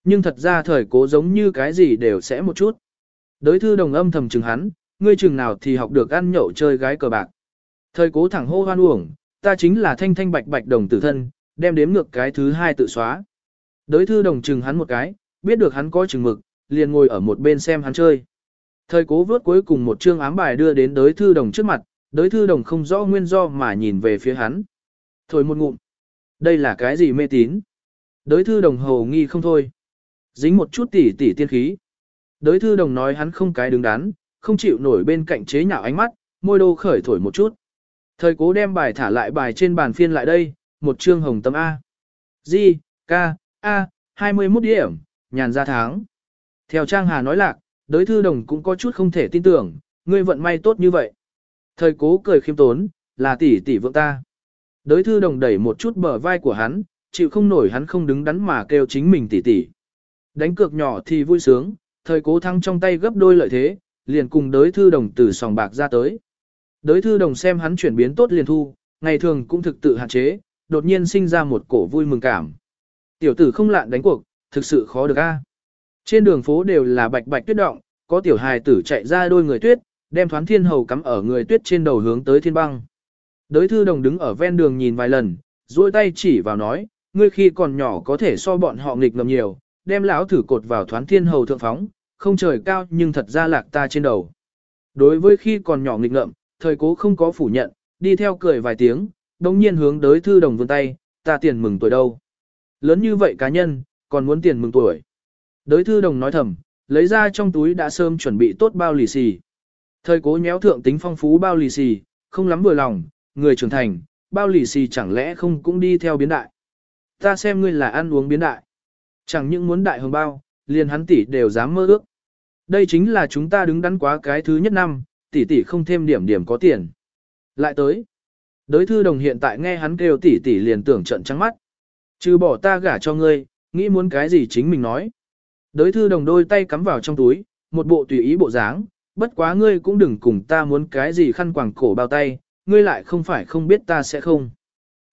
Nhưng thật ra thời cố giống như cái gì đều sẽ một chút. Đới thư đồng âm thầm chừng hắn, ngươi chừng nào thì học được ăn nhậu chơi gái cờ bạc. Thời cố thẳng hô hoan uổng, ta chính là thanh thanh bạch bạch đồng tử thân, đem đếm ngược cái thứ hai tự xóa. Đới thư đồng chừng hắn một cái, biết được hắn có chừng mực, liền ngồi ở một bên xem hắn chơi. Thời cố vớt cuối cùng một chương ám bài đưa đến đới thư đồng trước mặt, đới thư đồng không rõ nguyên do mà nhìn về phía hắn. Thôi một ngụm. Đây là cái gì mê tín? Đới thư đồng hầu nghi không thôi. Dính một chút tỉ tỉ tiên khí. Đới thư đồng nói hắn không cái đứng đắn, không chịu nổi bên cạnh chế nhạo ánh mắt, môi đô khởi thổi một chút. Thời cố đem bài thả lại bài trên bàn phiên lại đây, một chương hồng tâm A. Di, ca, A, 21 điểm, nhàn ra tháng. Theo Trang Hà nói lạc, đối thư đồng cũng có chút không thể tin tưởng, ngươi vận may tốt như vậy. Thời cố cười khiêm tốn, là tỷ tỷ vượng ta. Đối thư đồng đẩy một chút bờ vai của hắn, chịu không nổi hắn không đứng đắn mà kêu chính mình tỷ tỷ. Đánh cược nhỏ thì vui sướng, thời cố thăng trong tay gấp đôi lợi thế, liền cùng đối thư đồng từ sòng bạc ra tới. Đối thư đồng xem hắn chuyển biến tốt liền thu, ngày thường cũng thực tự hạn chế, đột nhiên sinh ra một cổ vui mừng cảm. Tiểu tử không lạn đánh cuộc, thực sự khó được a. Trên đường phố đều là bạch bạch tuyết động, có tiểu hài tử chạy ra đôi người tuyết, đem thoán thiên hầu cắm ở người tuyết trên đầu hướng tới thiên băng. Đới thư đồng đứng ở ven đường nhìn vài lần, duỗi tay chỉ vào nói, ngươi khi còn nhỏ có thể so bọn họ nghịch ngầm nhiều, đem lão thử cột vào thoán thiên hầu thượng phóng, không trời cao nhưng thật ra lạc ta trên đầu. Đối với khi còn nhỏ nghịch ngợm, thời cố không có phủ nhận, đi theo cười vài tiếng, đồng nhiên hướng đới thư đồng vươn tay, ta tiền mừng tuổi đâu. Lớn như vậy cá nhân, còn muốn tiền mừng tuổi. Đới thư đồng nói thầm, lấy ra trong túi đã sớm chuẩn bị tốt bao lì xì. Thời cố nhéo thượng tính phong phú bao lì xì, không lắm vừa lòng, người trưởng thành, bao lì xì chẳng lẽ không cũng đi theo biến đại. Ta xem ngươi là ăn uống biến đại. Chẳng những muốn đại hồng bao, liền hắn tỷ đều dám mơ ước. Đây chính là chúng ta đứng đắn quá cái thứ nhất năm, tỷ tỷ không thêm điểm điểm có tiền. Lại tới. Đới thư đồng hiện tại nghe hắn kêu tỷ tỷ liền tưởng trận trắng mắt. Trừ bỏ ta gả cho ngươi, nghĩ muốn cái gì chính mình nói. Đới thư đồng đôi tay cắm vào trong túi, một bộ tùy ý bộ dáng, bất quá ngươi cũng đừng cùng ta muốn cái gì khăn quàng cổ bao tay, ngươi lại không phải không biết ta sẽ không.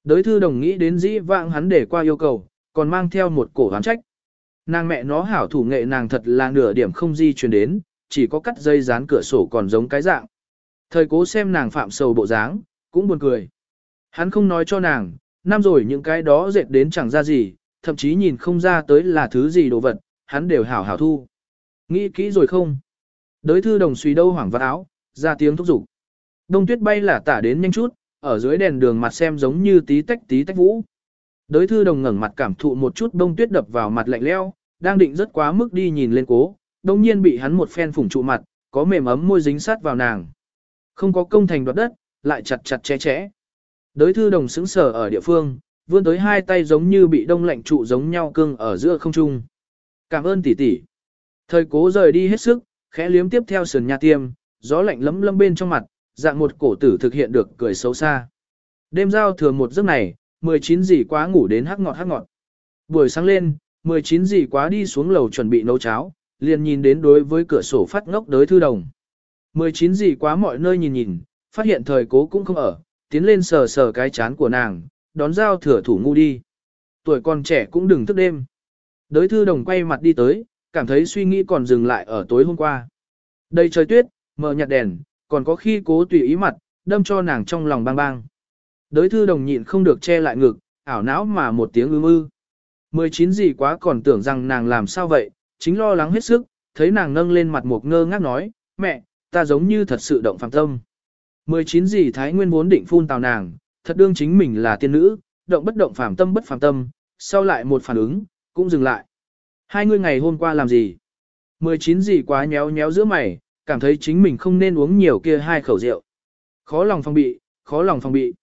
Đới thư đồng nghĩ đến dĩ vãng hắn để qua yêu cầu, còn mang theo một cổ hoán trách. Nàng mẹ nó hảo thủ nghệ nàng thật là nửa điểm không di chuyển đến, chỉ có cắt dây dán cửa sổ còn giống cái dạng. Thời cố xem nàng phạm sầu bộ dáng, cũng buồn cười. Hắn không nói cho nàng, năm rồi những cái đó dệt đến chẳng ra gì, thậm chí nhìn không ra tới là thứ gì đồ vật, hắn đều hảo hảo thu. Nghĩ kỹ rồi không? Đới thư đồng suy đâu hoảng vắt áo, ra tiếng thúc giục. Đông tuyết bay là tả đến nhanh chút, ở dưới đèn đường mặt xem giống như tí tách tí tách vũ. Đới thư đồng ngẩng mặt cảm thụ một chút bông tuyết đập vào mặt lạnh leo, đang định rất quá mức đi nhìn lên cố, đồng nhiên bị hắn một phen phủng trụ mặt, có mềm ấm môi dính sát vào nàng. Không có công thành đoạt đất, lại chặt chặt che chẽ. Đới thư đồng sững sờ ở địa phương, vươn tới hai tay giống như bị đông lạnh trụ giống nhau cưng ở giữa không trung. Cảm ơn tỷ tỷ. Thời cố rời đi hết sức, khẽ liếm tiếp theo sườn nhà tiêm, gió lạnh lấm lâm bên trong mặt, dạng một cổ tử thực hiện được cười xấu xa. Đêm giao thừa một giấc này, 19 gì quá ngủ đến hắc ngọt hắc ngọt. Buổi sáng lên, 19 gì quá đi xuống lầu chuẩn bị nấu cháo, liền nhìn đến đối với cửa sổ phát ngốc đới thư đồng. 19 gì quá mọi nơi nhìn nhìn, phát hiện thời cố cũng không ở, tiến lên sờ sờ cái chán của nàng, đón giao thừa thủ ngu đi. Tuổi còn trẻ cũng đừng thức đêm. Đới thư đồng quay mặt đi tới, cảm thấy suy nghĩ còn dừng lại ở tối hôm qua. Đây trời tuyết, mở nhạt đèn, còn có khi cố tùy ý mặt, đâm cho nàng trong lòng bang bang. Đới thư đồng nhịn không được che lại ngực, ảo não mà một tiếng ư ư. 19 gì quá còn tưởng rằng nàng làm sao vậy, chính lo lắng hết sức, thấy nàng nâng lên mặt một ngơ ngác nói, mẹ, ta giống như thật sự động phạm tâm. 19 gì thái nguyên vốn định phun tào nàng, thật đương chính mình là tiên nữ, động bất động phạm tâm bất phạm tâm, sau lại một phản ứng, cũng dừng lại. Hai người ngày hôm qua làm gì? 19 gì quá nhéo nhéo giữa mày, cảm thấy chính mình không nên uống nhiều kia hai khẩu rượu. Khó lòng phòng bị, khó lòng phòng bị.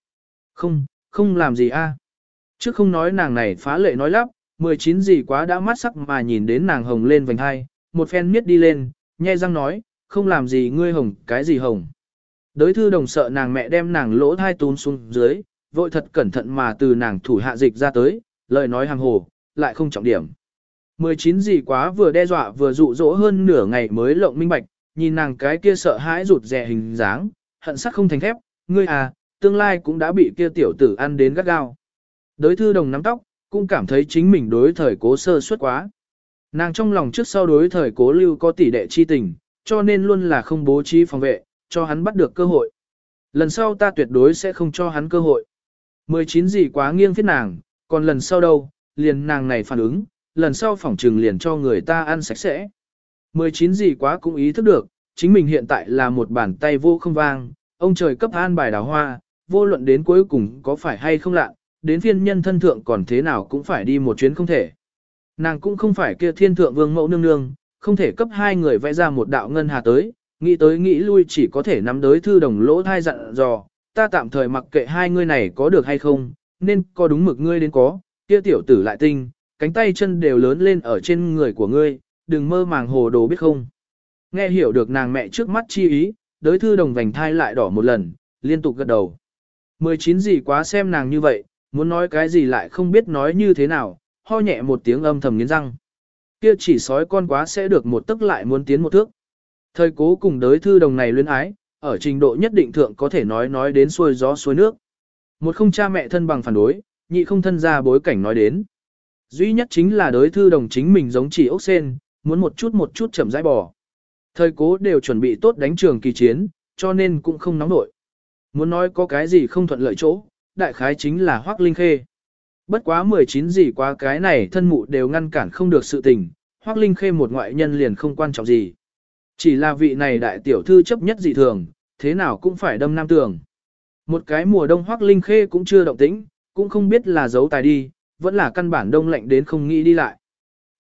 Không, không làm gì a. À? Trước không nói nàng này phá lệ nói lắp, 19 gì quá đã mắt sắc mà nhìn đến nàng hồng lên vành hai, một phen miết đi lên, nhai răng nói, không làm gì ngươi hồng, cái gì hồng. Đới thư đồng sợ nàng mẹ đem nàng lỗ thai tún xuống dưới, vội thật cẩn thận mà từ nàng thủ hạ dịch ra tới, lời nói hàng hồ, lại không trọng điểm. 19 gì quá vừa đe dọa vừa dụ dỗ hơn nửa ngày mới lộng minh bạch, nhìn nàng cái kia sợ hãi rụt rè hình dáng, hận sắc không thành thép, ngươi à, tương lai cũng đã bị kia tiểu tử ăn đến gắt gao. Đối thư đồng nắm tóc, cũng cảm thấy chính mình đối thời cố sơ suất quá. Nàng trong lòng trước sau đối thời cố lưu có tỷ đệ chi tình, cho nên luôn là không bố trí phòng vệ, cho hắn bắt được cơ hội. Lần sau ta tuyệt đối sẽ không cho hắn cơ hội. 19 gì quá nghiêng phiết nàng, còn lần sau đâu, liền nàng này phản ứng, lần sau phỏng trừng liền cho người ta ăn sạch sẽ. 19 gì quá cũng ý thức được, chính mình hiện tại là một bàn tay vô không vang, ông trời cấp an bài đào hoa, vô luận đến cuối cùng có phải hay không lạ, đến phiên nhân thân thượng còn thế nào cũng phải đi một chuyến không thể. Nàng cũng không phải kia thiên thượng vương mẫu nương nương, không thể cấp hai người vẽ ra một đạo ngân hà tới, nghĩ tới nghĩ lui chỉ có thể nắm đới thư đồng lỗ thai dặn dò, ta tạm thời mặc kệ hai ngươi này có được hay không, nên có đúng mực ngươi đến có, kia tiểu tử lại tinh, cánh tay chân đều lớn lên ở trên người của ngươi, đừng mơ màng hồ đồ biết không. Nghe hiểu được nàng mẹ trước mắt chi ý, đới thư đồng vành thai lại đỏ một lần, liên tục gật đầu. 19 gì quá xem nàng như vậy, muốn nói cái gì lại không biết nói như thế nào, ho nhẹ một tiếng âm thầm nghiến răng. Kia chỉ sói con quá sẽ được một tức lại muốn tiến một thước. Thời cố cùng đới thư đồng này luyến ái, ở trình độ nhất định thượng có thể nói nói đến xuôi gió xuôi nước. Một không cha mẹ thân bằng phản đối, nhị không thân ra bối cảnh nói đến. Duy nhất chính là đối thư đồng chính mình giống chỉ ốc sen, muốn một chút một chút chậm rãi bỏ. Thời cố đều chuẩn bị tốt đánh trường kỳ chiến, cho nên cũng không nóng nổi. Muốn nói có cái gì không thuận lợi chỗ, đại khái chính là Hoác Linh Khê. Bất quá 19 gì quá cái này thân mụ đều ngăn cản không được sự tình, Hoác Linh Khê một ngoại nhân liền không quan trọng gì. Chỉ là vị này đại tiểu thư chấp nhất dị thường, thế nào cũng phải đâm nam tường. Một cái mùa đông Hoác Linh Khê cũng chưa động tĩnh, cũng không biết là giấu tài đi, vẫn là căn bản đông lạnh đến không nghĩ đi lại.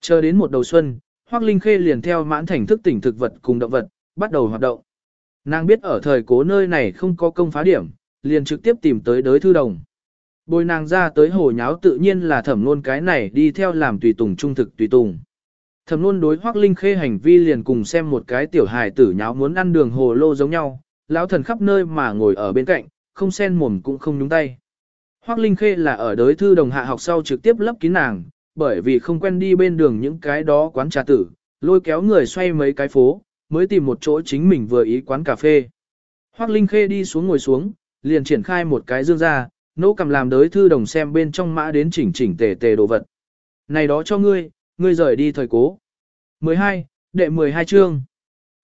Chờ đến một đầu xuân, Hoác Linh Khê liền theo mãn thành thức tỉnh thực vật cùng động vật, bắt đầu hoạt động. Nàng biết ở thời cố nơi này không có công phá điểm, liền trực tiếp tìm tới đới thư đồng. Bồi nàng ra tới hồ nháo tự nhiên là thẩm luôn cái này đi theo làm tùy tùng trung thực tùy tùng. Thẩm luôn đối Hoác Linh Khê hành vi liền cùng xem một cái tiểu hài tử nháo muốn ăn đường hồ lô giống nhau, lão thần khắp nơi mà ngồi ở bên cạnh, không sen mồm cũng không nhúng tay. Hoác Linh Khê là ở đới thư đồng hạ học sau trực tiếp lấp kín nàng, bởi vì không quen đi bên đường những cái đó quán trà tử, lôi kéo người xoay mấy cái phố, mới tìm một chỗ chính mình vừa ý quán cà phê. Hoác Linh Khê đi xuống ngồi xuống, liền triển khai một cái dương ra, nỗ cầm làm đới thư đồng xem bên trong mã đến chỉnh chỉnh tề tề đồ vật. Này đó cho ngươi, ngươi rời đi thời cố. 12, đệ 12 chương.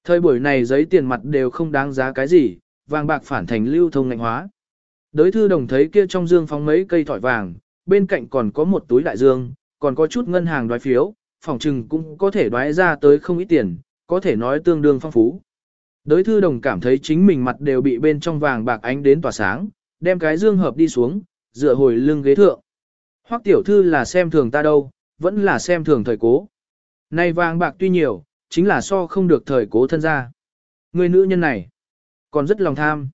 Thời buổi này giấy tiền mặt đều không đáng giá cái gì, vàng bạc phản thành lưu thông ngạnh hóa. Đới thư đồng thấy kia trong dương phóng mấy cây thỏi vàng, bên cạnh còn có một túi đại dương, còn có chút ngân hàng đoái phiếu, phòng trừng cũng có thể đoái ra tới không ít tiền, có thể nói tương đương phong phú. Đới thư đồng cảm thấy chính mình mặt đều bị bên trong vàng bạc ánh đến tỏa sáng, đem cái dương hợp đi xuống, dựa hồi lưng ghế thượng. Hoắc tiểu thư là xem thường ta đâu, vẫn là xem thường thời cố. Nay vàng bạc tuy nhiều, chính là so không được thời cố thân ra. Người nữ nhân này, còn rất lòng tham.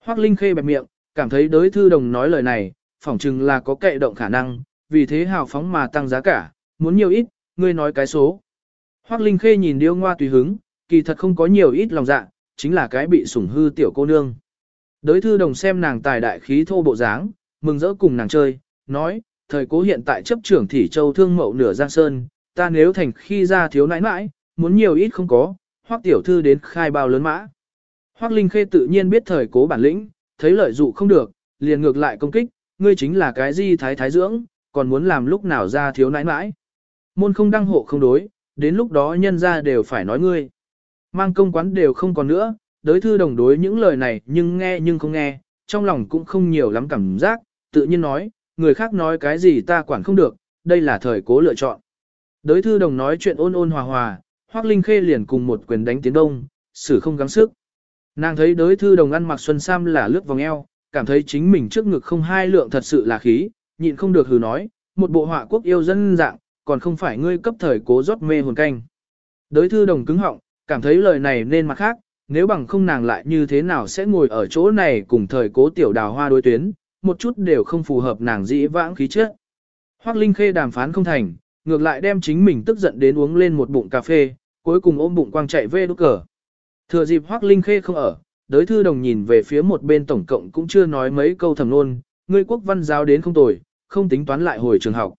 Hoắc Linh khê bẹp miệng, cảm thấy đối thư đồng nói lời này, phỏng chừng là có kệ động khả năng, vì thế hào phóng mà tăng giá cả, muốn nhiều ít, ngươi nói cái số. Hoắc Linh khê nhìn điêu ngoa tùy hứng, kỳ thật không có nhiều ít lòng dạ, chính là cái bị sủng hư tiểu cô nương. Đối thư đồng xem nàng tài đại khí thô bộ dáng, mừng rỡ cùng nàng chơi, nói, thời cố hiện tại chấp trưởng thị châu thương mậu nửa giang sơn, ta nếu thành khi ra thiếu nãi nãi, muốn nhiều ít không có, hoắc tiểu thư đến khai bao lớn mã. Hoắc Linh Khê tự nhiên biết thời cố bản lĩnh, thấy lợi dụ không được, liền ngược lại công kích, ngươi chính là cái gì thái thái dưỡng, còn muốn làm lúc nào ra thiếu nãi nãi. Môn không đăng hộ không đối, đến lúc đó nhân ra đều phải nói ngươi. Mang công quán đều không còn nữa, đối thư đồng đối những lời này nhưng nghe nhưng không nghe, trong lòng cũng không nhiều lắm cảm giác, tự nhiên nói, người khác nói cái gì ta quản không được, đây là thời cố lựa chọn. Đối thư đồng nói chuyện ôn ôn hòa hòa, Hoác Linh Khê liền cùng một quyền đánh tiến đông, xử không gắng sức. Nàng thấy đối thư đồng ăn mặc xuân sam là lướt vòng eo, cảm thấy chính mình trước ngực không hai lượng thật sự là khí, nhịn không được hừ nói, một bộ họa quốc yêu dân dạng, còn không phải ngươi cấp thời cố rót mê hồn canh. Đối thư đồng cứng họng, cảm thấy lời này nên mặt khác, nếu bằng không nàng lại như thế nào sẽ ngồi ở chỗ này cùng thời cố tiểu đào hoa đối tuyến, một chút đều không phù hợp nàng dĩ vãng khí chất. Hoắc Linh Khê đàm phán không thành, ngược lại đem chính mình tức giận đến uống lên một bụng cà phê, cuối cùng ôm bụng quang chạy về đốt cờ. Thừa dịp Hoắc Linh Khê không ở, đới thư đồng nhìn về phía một bên tổng cộng cũng chưa nói mấy câu thầm luôn, ngươi quốc văn giáo đến không tồi, không tính toán lại hồi trường học.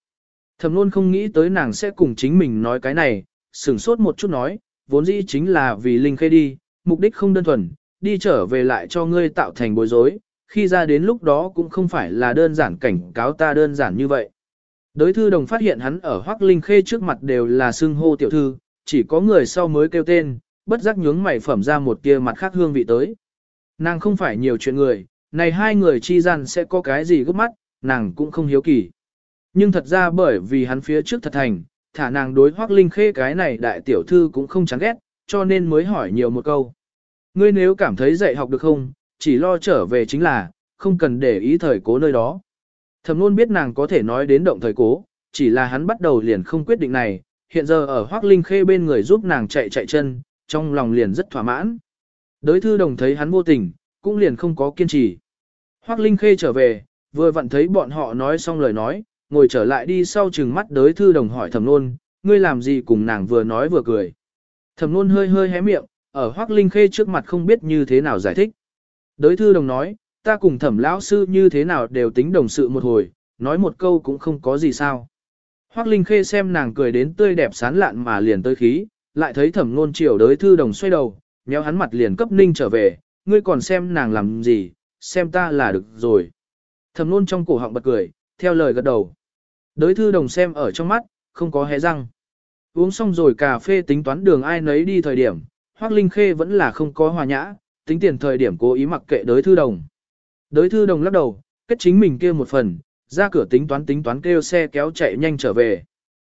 Thầm luôn không nghĩ tới nàng sẽ cùng chính mình nói cái này, sửng sốt một chút nói, vốn dĩ chính là vì Linh Khê đi, mục đích không đơn thuần, đi trở về lại cho ngươi tạo thành bối rối, khi ra đến lúc đó cũng không phải là đơn giản cảnh cáo ta đơn giản như vậy. Đới thư đồng phát hiện hắn ở Hoắc Linh Khê trước mặt đều là xưng hô tiểu thư, chỉ có người sau mới kêu tên, bất giác nhướng mày phẩm ra một tia mặt khác hương vị tới. Nàng không phải nhiều chuyện người, này hai người chi gian sẽ có cái gì gấp mắt, nàng cũng không hiếu kỳ. Nhưng thật ra bởi vì hắn phía trước thật thành, thả nàng đối Hoắc Linh Khê cái này đại tiểu thư cũng không chán ghét, cho nên mới hỏi nhiều một câu. Ngươi nếu cảm thấy dạy học được không, chỉ lo trở về chính là, không cần để ý thời cố nơi đó. Thẩm luôn biết nàng có thể nói đến động thời cố, chỉ là hắn bắt đầu liền không quyết định này, hiện giờ ở Hoác Linh Khê bên người giúp nàng chạy chạy chân, trong lòng liền rất thỏa mãn. Đới thư đồng thấy hắn vô tình, cũng liền không có kiên trì. Hoác Linh Khê trở về, vừa vặn thấy bọn họ nói xong lời nói, ngồi trở lại đi sau chừng mắt đới thư đồng hỏi thẩm nôn, ngươi làm gì cùng nàng vừa nói vừa cười. Thẩm nôn hơi hơi hé miệng, ở Hoác Linh Khê trước mặt không biết như thế nào giải thích. Đới thư đồng nói, ta cùng thẩm lão sư như thế nào đều tính đồng sự một hồi, nói một câu cũng không có gì sao. Hoác Linh Khê xem nàng cười đến tươi đẹp sán lạn mà liền tới khí, lại thấy thẩm nôn triều đới thư đồng xoay đầu, nhéo hắn mặt liền cấp ninh trở về, ngươi còn xem nàng làm gì, xem ta là được rồi. Thẩm nôn trong cổ họng bật cười, theo lời gật đầu. Đới thư đồng xem ở trong mắt, không có hé răng. Uống xong rồi cà phê tính toán đường ai nấy đi thời điểm, Hoác Linh Khê vẫn là không có hòa nhã, tính tiền thời điểm cố ý mặc kệ đới thư đồng. Đới thư đồng lắc đầu, kết chính mình kêu một phần, ra cửa tính toán tính toán kêu xe kéo chạy nhanh trở về.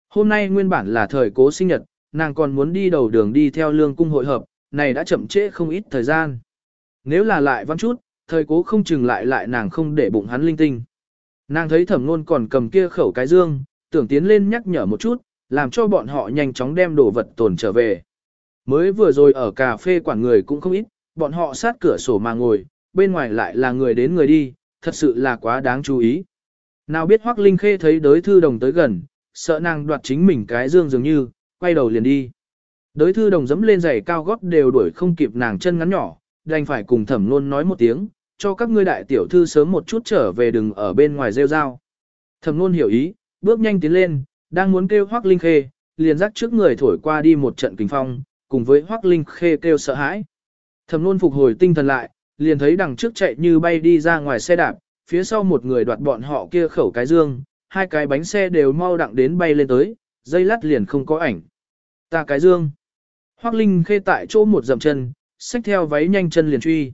Hôm nay nguyên bản là thời cố sinh nhật, nàng còn muốn đi đầu đường đi theo lương cung hội hợp, này đã chậm trễ không ít thời gian. Nếu là lại văn chút, thời cố không chừng lại lại nàng không để bụng hắn linh tinh. Nàng thấy thẩm nôn còn cầm kia khẩu cái dương, tưởng tiến lên nhắc nhở một chút, làm cho bọn họ nhanh chóng đem đồ vật tồn trở về. Mới vừa rồi ở cà phê quản người cũng không ít, bọn họ sát cửa sổ mà ngồi, bên ngoài lại là người đến người đi, thật sự là quá đáng chú ý. Nào biết Hoắc Linh Khê thấy đới thư đồng tới gần, sợ nàng đoạt chính mình cái dương dường như, quay đầu liền đi. Đới thư đồng dẫm lên giày cao gót đều đuổi không kịp nàng chân ngắn nhỏ, đành phải cùng thẩm luôn nói một tiếng, cho các ngươi đại tiểu thư sớm một chút trở về đừng ở bên ngoài rêu rao. Thẩm luôn hiểu ý, bước nhanh tiến lên, đang muốn kêu Hoắc Linh Khê, liền dắt trước người thổi qua đi một trận kinh phong, cùng với Hoắc Linh Khê kêu sợ hãi. Thẩm luôn phục hồi tinh thần lại, liền thấy đằng trước chạy như bay đi ra ngoài xe đạp, phía sau một người đoạt bọn họ kia khẩu cái dương, hai cái bánh xe đều mau đặng đến bay lên tới, dây lát liền không có ảnh. Ta cái dương. Hoắc Linh Khê tại chỗ một dậm chân, xách theo váy nhanh chân liền truy.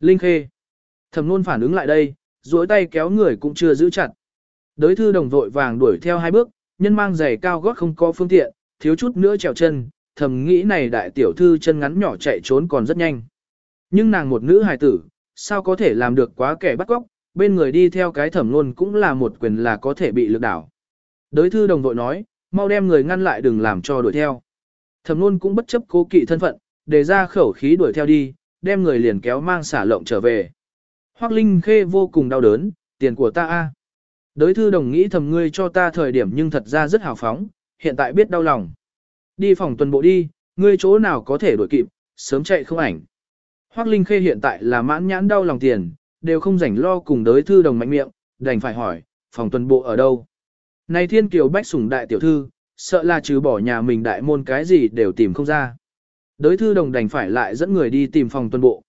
Linh Khê. Thẩm luôn phản ứng lại đây, duỗi tay kéo người cũng chưa giữ chặt. Đới thư đồng vội vàng đuổi theo hai bước, nhân mang giày cao gót không có phương tiện, thiếu chút nữa trèo chân, thầm nghĩ này đại tiểu thư chân ngắn nhỏ chạy trốn còn rất nhanh. Nhưng nàng một nữ hài tử, sao có thể làm được quá kẻ bắt cóc, bên người đi theo cái thẩm luôn cũng là một quyền là có thể bị lực đảo. Đới thư đồng vội nói, mau đem người ngăn lại đừng làm cho đuổi theo. Thẩm luôn cũng bất chấp cố kỵ thân phận, đề ra khẩu khí đuổi theo đi, đem người liền kéo mang xả lộng trở về. Hoắc Linh Khê vô cùng đau đớn, tiền của ta a. Đới thư đồng nghĩ thầm ngươi cho ta thời điểm nhưng thật ra rất hào phóng, hiện tại biết đau lòng. Đi phòng tuần bộ đi, ngươi chỗ nào có thể đuổi kịp, sớm chạy không ảnh. Hoắc Linh Khê hiện tại là mãn nhãn đau lòng tiền, đều không rảnh lo cùng đới thư đồng mạnh miệng, đành phải hỏi, phòng tuần bộ ở đâu? Này thiên kiều bách sủng đại tiểu thư, sợ là trừ bỏ nhà mình đại môn cái gì đều tìm không ra. Đới thư đồng đành phải lại dẫn người đi tìm phòng tuần bộ.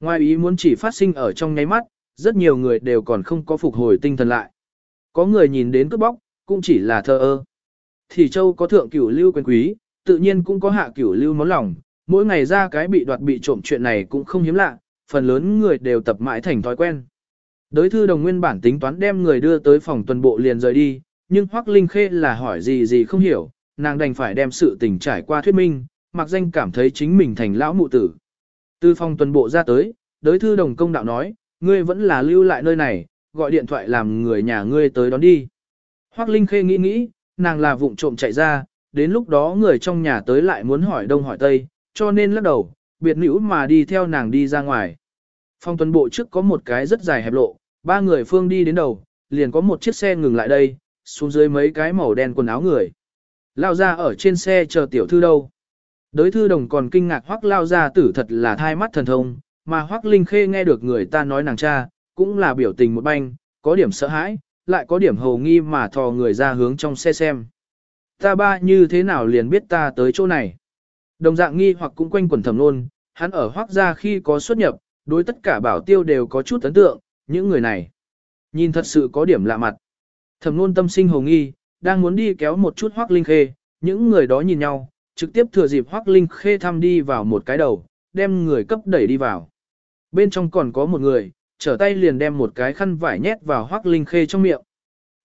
Ngoài ý muốn chỉ phát sinh ở trong nháy mắt, rất nhiều người đều còn không có phục hồi tinh thần lại. Có người nhìn đến cướp bóc, cũng chỉ là thơ ơ. Thì châu có thượng cửu lưu quyền quý, tự nhiên cũng có hạ cửu lưu món lòng, mỗi ngày ra cái bị đoạt bị trộm chuyện này cũng không hiếm lạ, phần lớn người đều tập mãi thành thói quen. Đới thư đồng nguyên bản tính toán đem người đưa tới phòng tuần bộ liền rời đi, nhưng Hoắc Linh Khê là hỏi gì gì không hiểu, nàng đành phải đem sự tình trải qua thuyết minh, mặc danh cảm thấy chính mình thành lão mụ tử. Từ phòng tuần bộ ra tới, đới thư đồng công đạo nói, ngươi vẫn là lưu lại nơi này, gọi điện thoại làm người nhà ngươi tới đón đi. Hoắc Linh Khê nghĩ nghĩ, nàng là vụng trộm chạy ra, đến lúc đó người trong nhà tới lại muốn hỏi đông hỏi tây, cho nên lắc đầu, biệt nữ mà đi theo nàng đi ra ngoài. Phòng tuần bộ trước có một cái rất dài hẹp lộ, ba người phương đi đến đầu, liền có một chiếc xe ngừng lại đây, xuống dưới mấy cái màu đen quần áo người. Lao ra ở trên xe chờ tiểu thư đâu. Đới thư đồng còn kinh ngạc hoắc lao ra tử thật là thai mắt thần thông, mà hoắc linh khê nghe được người ta nói nàng cha, cũng là biểu tình một banh, có điểm sợ hãi, lại có điểm hầu nghi mà thò người ra hướng trong xe xem. Ta ba như thế nào liền biết ta tới chỗ này. Đồng dạng nghi hoặc cũng quanh quẩn thầm luôn, hắn ở hoắc gia khi có xuất nhập, đối tất cả bảo tiêu đều có chút ấn tượng, những người này. Nhìn thật sự có điểm lạ mặt. Thẩm luôn tâm sinh hồng nghi, đang muốn đi kéo một chút hoắc linh khê, những người đó nhìn nhau, trực tiếp thừa dịp hoắc linh khê thăm đi vào một cái đầu, đem người cấp đẩy đi vào. Bên trong còn có một người, trở tay liền đem một cái khăn vải nhét vào hoắc linh khê trong miệng.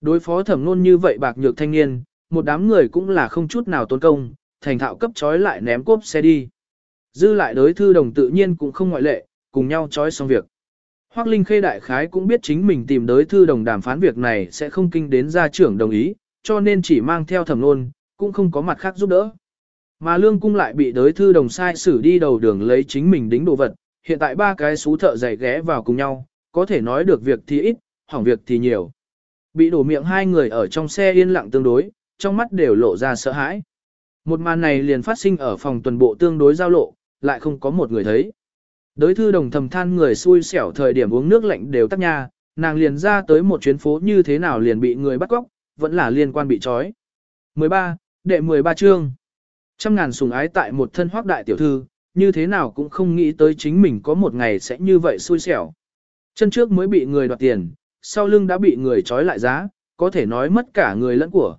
Đối phó thẩm nôn như vậy bạc nhược thanh niên, một đám người cũng là không chút nào tốn công, thành thạo cấp trói lại ném cốp xe đi. Dư lại đối thư đồng tự nhiên cũng không ngoại lệ, cùng nhau trói xong việc. Hoắc Linh Khê đại khái cũng biết chính mình tìm tới thư đồng đàm phán việc này sẽ không kinh đến gia trưởng đồng ý, cho nên chỉ mang theo thẩm nôn, cũng không có mặt khác giúp đỡ. Mà lương cung lại bị đới thư đồng sai xử đi đầu đường lấy chính mình đính đồ vật, hiện tại ba cái xú thợ dày ghé vào cùng nhau, có thể nói được việc thì ít, hỏng việc thì nhiều. Bị đổ miệng hai người ở trong xe yên lặng tương đối, trong mắt đều lộ ra sợ hãi. Một màn này liền phát sinh ở phòng tuần bộ tương đối giao lộ, lại không có một người thấy. Đới thư đồng thầm than người xui xẻo thời điểm uống nước lạnh đều tắt nha, nàng liền ra tới một chuyến phố như thế nào liền bị người bắt cóc, vẫn là liên quan bị trói. 13, đệ 13 chương. Trăm ngàn sùng ái tại một thân hoác đại tiểu thư, như thế nào cũng không nghĩ tới chính mình có một ngày sẽ như vậy xui xẻo. Chân trước mới bị người đoạt tiền, sau lưng đã bị người trói lại giá, có thể nói mất cả người lẫn của.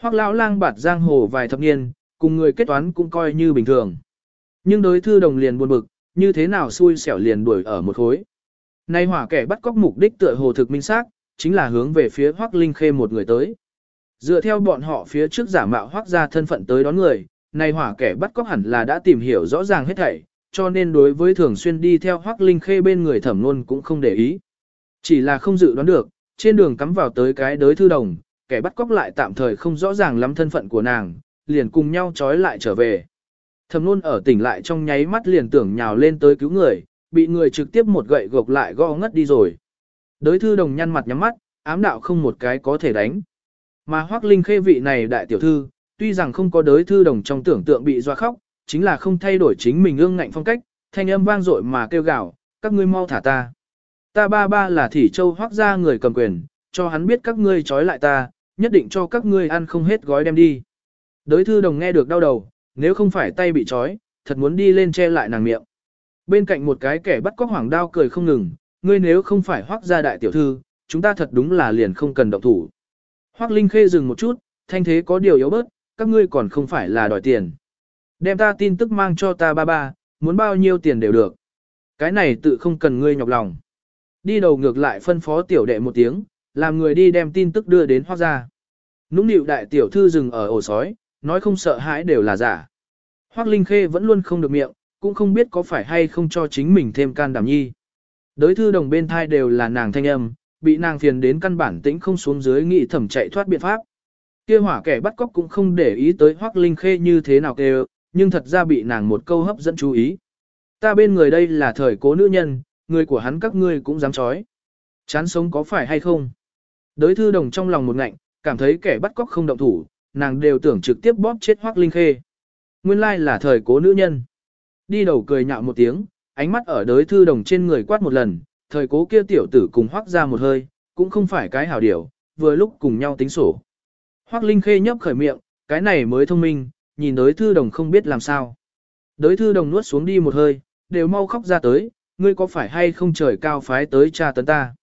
Hoác lão lang bạt giang hồ vài thập niên, cùng người kết toán cũng coi như bình thường. Nhưng đối thư đồng liền buồn bực, như thế nào xui xẻo liền đuổi ở một khối. Nay hỏa kẻ bắt cóc mục đích tựa hồ thực minh xác, chính là hướng về phía Hoắc Linh Khê một người tới. Dựa theo bọn họ phía trước giả mạo Hoắc gia thân phận tới đón người, nay hỏa kẻ bắt cóc hẳn là đã tìm hiểu rõ ràng hết thảy, cho nên đối với thường xuyên đi theo Hoắc Linh Khê bên người thẩm luôn cũng không để ý. Chỉ là không dự đoán được, trên đường cắm vào tới cái đới thư đồng, kẻ bắt cóc lại tạm thời không rõ ràng lắm thân phận của nàng, liền cùng nhau trói lại trở về. Thẩm luôn ở tỉnh lại trong nháy mắt liền tưởng nhào lên tới cứu người, bị người trực tiếp một gậy gộc lại gõ ngất đi rồi. Đới thư đồng nhăn mặt nhắm mắt, ám đạo không một cái có thể đánh. Mà hoác linh khê vị này đại tiểu thư, tuy rằng không có đới thư đồng trong tưởng tượng bị doa khóc, chính là không thay đổi chính mình ương ngạnh phong cách, thanh âm vang dội mà kêu gào, các ngươi mau thả ta. Ta ba ba là thỉ châu hoác ra người cầm quyền, cho hắn biết các ngươi trói lại ta, nhất định cho các ngươi ăn không hết gói đem đi. Đới thư đồng nghe được đau đầu, nếu không phải tay bị trói, thật muốn đi lên che lại nàng miệng. Bên cạnh một cái kẻ bắt cóc hoàng đao cười không ngừng, ngươi nếu không phải hoác gia đại tiểu thư, chúng ta thật đúng là liền không cần động thủ. Hoác Linh Khê dừng một chút, thanh thế có điều yếu bớt, các ngươi còn không phải là đòi tiền. Đem ta tin tức mang cho ta ba ba, muốn bao nhiêu tiền đều được. Cái này tự không cần ngươi nhọc lòng. Đi đầu ngược lại phân phó tiểu đệ một tiếng, làm người đi đem tin tức đưa đến hoác gia. Nũng nịu đại tiểu thư dừng ở ổ sói, nói không sợ hãi đều là giả. Hoác Linh Khê vẫn luôn không được miệng, cũng không biết có phải hay không cho chính mình thêm can đảm nhi. Đối thư đồng bên thai đều là nàng thanh âm, bị nàng phiền đến căn bản tĩnh không xuống dưới nghị thẩm chạy thoát biện pháp. Kia hỏa kẻ bắt cóc cũng không để ý tới Hoắc Linh Khê như thế nào kêu, nhưng thật ra bị nàng một câu hấp dẫn chú ý. Ta bên người đây là thời cố nữ nhân, người của hắn các ngươi cũng dám chói. Chán sống có phải hay không? Đới thư đồng trong lòng một ngạnh, cảm thấy kẻ bắt cóc không động thủ, nàng đều tưởng trực tiếp bóp chết Hoắc Linh Khê. Nguyên lai là thời cố nữ nhân. Đi đầu cười nhạo một tiếng, ánh mắt ở đới thư đồng trên người quát một lần, thời cố kia tiểu tử cùng Hoắc ra một hơi, cũng không phải cái hảo điểu, vừa lúc cùng nhau tính sổ. Hoắc Linh Khê nhấp khởi miệng, cái này mới thông minh, nhìn đới thư đồng không biết làm sao. Đới thư đồng nuốt xuống đi một hơi, đều mau khóc ra tới, ngươi có phải hay không trời cao phái tới cha tấn ta.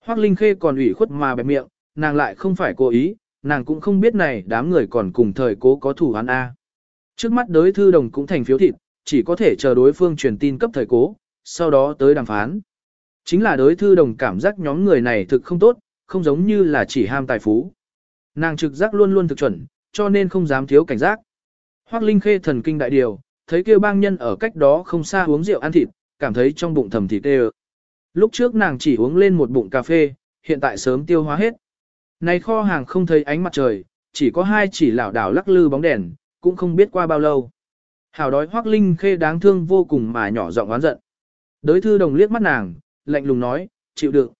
Hoắc Linh Khê còn ủy khuất mà bẹp miệng, nàng lại không phải cố ý, nàng cũng không biết này đám người còn cùng thời cố có thủ hắn A. Trước mắt đối thư đồng cũng thành phiếu thịt, chỉ có thể chờ đối phương truyền tin cấp thời cố, sau đó tới đàm phán. Chính là đối thư đồng cảm giác nhóm người này thực không tốt, không giống như là chỉ ham tài phú. Nàng trực giác luôn luôn thực chuẩn, cho nên không dám thiếu cảnh giác. Hoắc Linh Khê thần kinh đại điều, thấy kêu bang nhân ở cách đó không xa uống rượu ăn thịt, cảm thấy trong bụng thầm thịt tê Lúc trước nàng chỉ uống lên một bụng cà phê, hiện tại sớm tiêu hóa hết. Này kho hàng không thấy ánh mặt trời, chỉ có hai chỉ lảo đảo lắc lư bóng đèn, cũng không biết qua bao lâu. Hảo đói Hoắc Linh Khê đáng thương vô cùng mà nhỏ giọng oán giận. Đới thư đồng liếc mắt nàng, lạnh lùng nói, chịu đựng.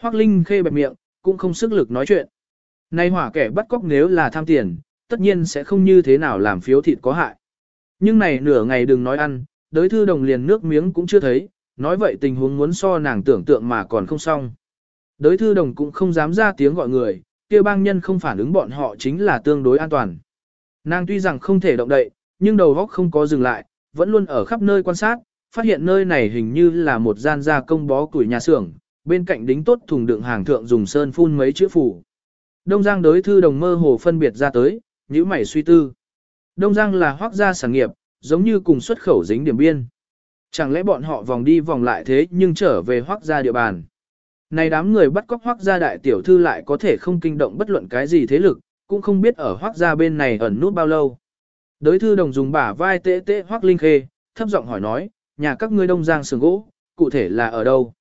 Hoắc Linh Khê bẹp miệng, cũng không sức lực nói chuyện. Nay hỏa kẻ bắt cóc nếu là tham tiền, tất nhiên sẽ không như thế nào làm phiếu thịt có hại. Nhưng này nửa ngày đừng nói ăn, đới thư đồng liền nước miếng cũng chưa thấy, nói vậy tình huống muốn so nàng tưởng tượng mà còn không xong. Đới thư đồng cũng không dám ra tiếng gọi người, kia bang nhân không phản ứng bọn họ chính là tương đối an toàn. Nàng tuy rằng không thể động đậy, nhưng đầu góc không có dừng lại, vẫn luôn ở khắp nơi quan sát, phát hiện nơi này hình như là một gian gia công bó củi nhà xưởng, bên cạnh đính tốt thùng đựng hàng thượng dùng sơn phun mấy chữ phủ. Đông Giang đối thư đồng mơ hồ phân biệt ra tới, nhíu mày suy tư. Đông Giang là hoác gia sản nghiệp, giống như cùng xuất khẩu dính điểm biên. Chẳng lẽ bọn họ vòng đi vòng lại thế nhưng trở về hoác gia địa bàn. Này đám người bắt cóc hoác gia đại tiểu thư lại có thể không kinh động bất luận cái gì thế lực, cũng không biết ở hoác gia bên này ẩn nút bao lâu. Đới thư đồng dùng bả vai tê tê hoác linh khê, thấp giọng hỏi nói, nhà các ngươi đông giang sườn gỗ, cụ thể là ở đâu?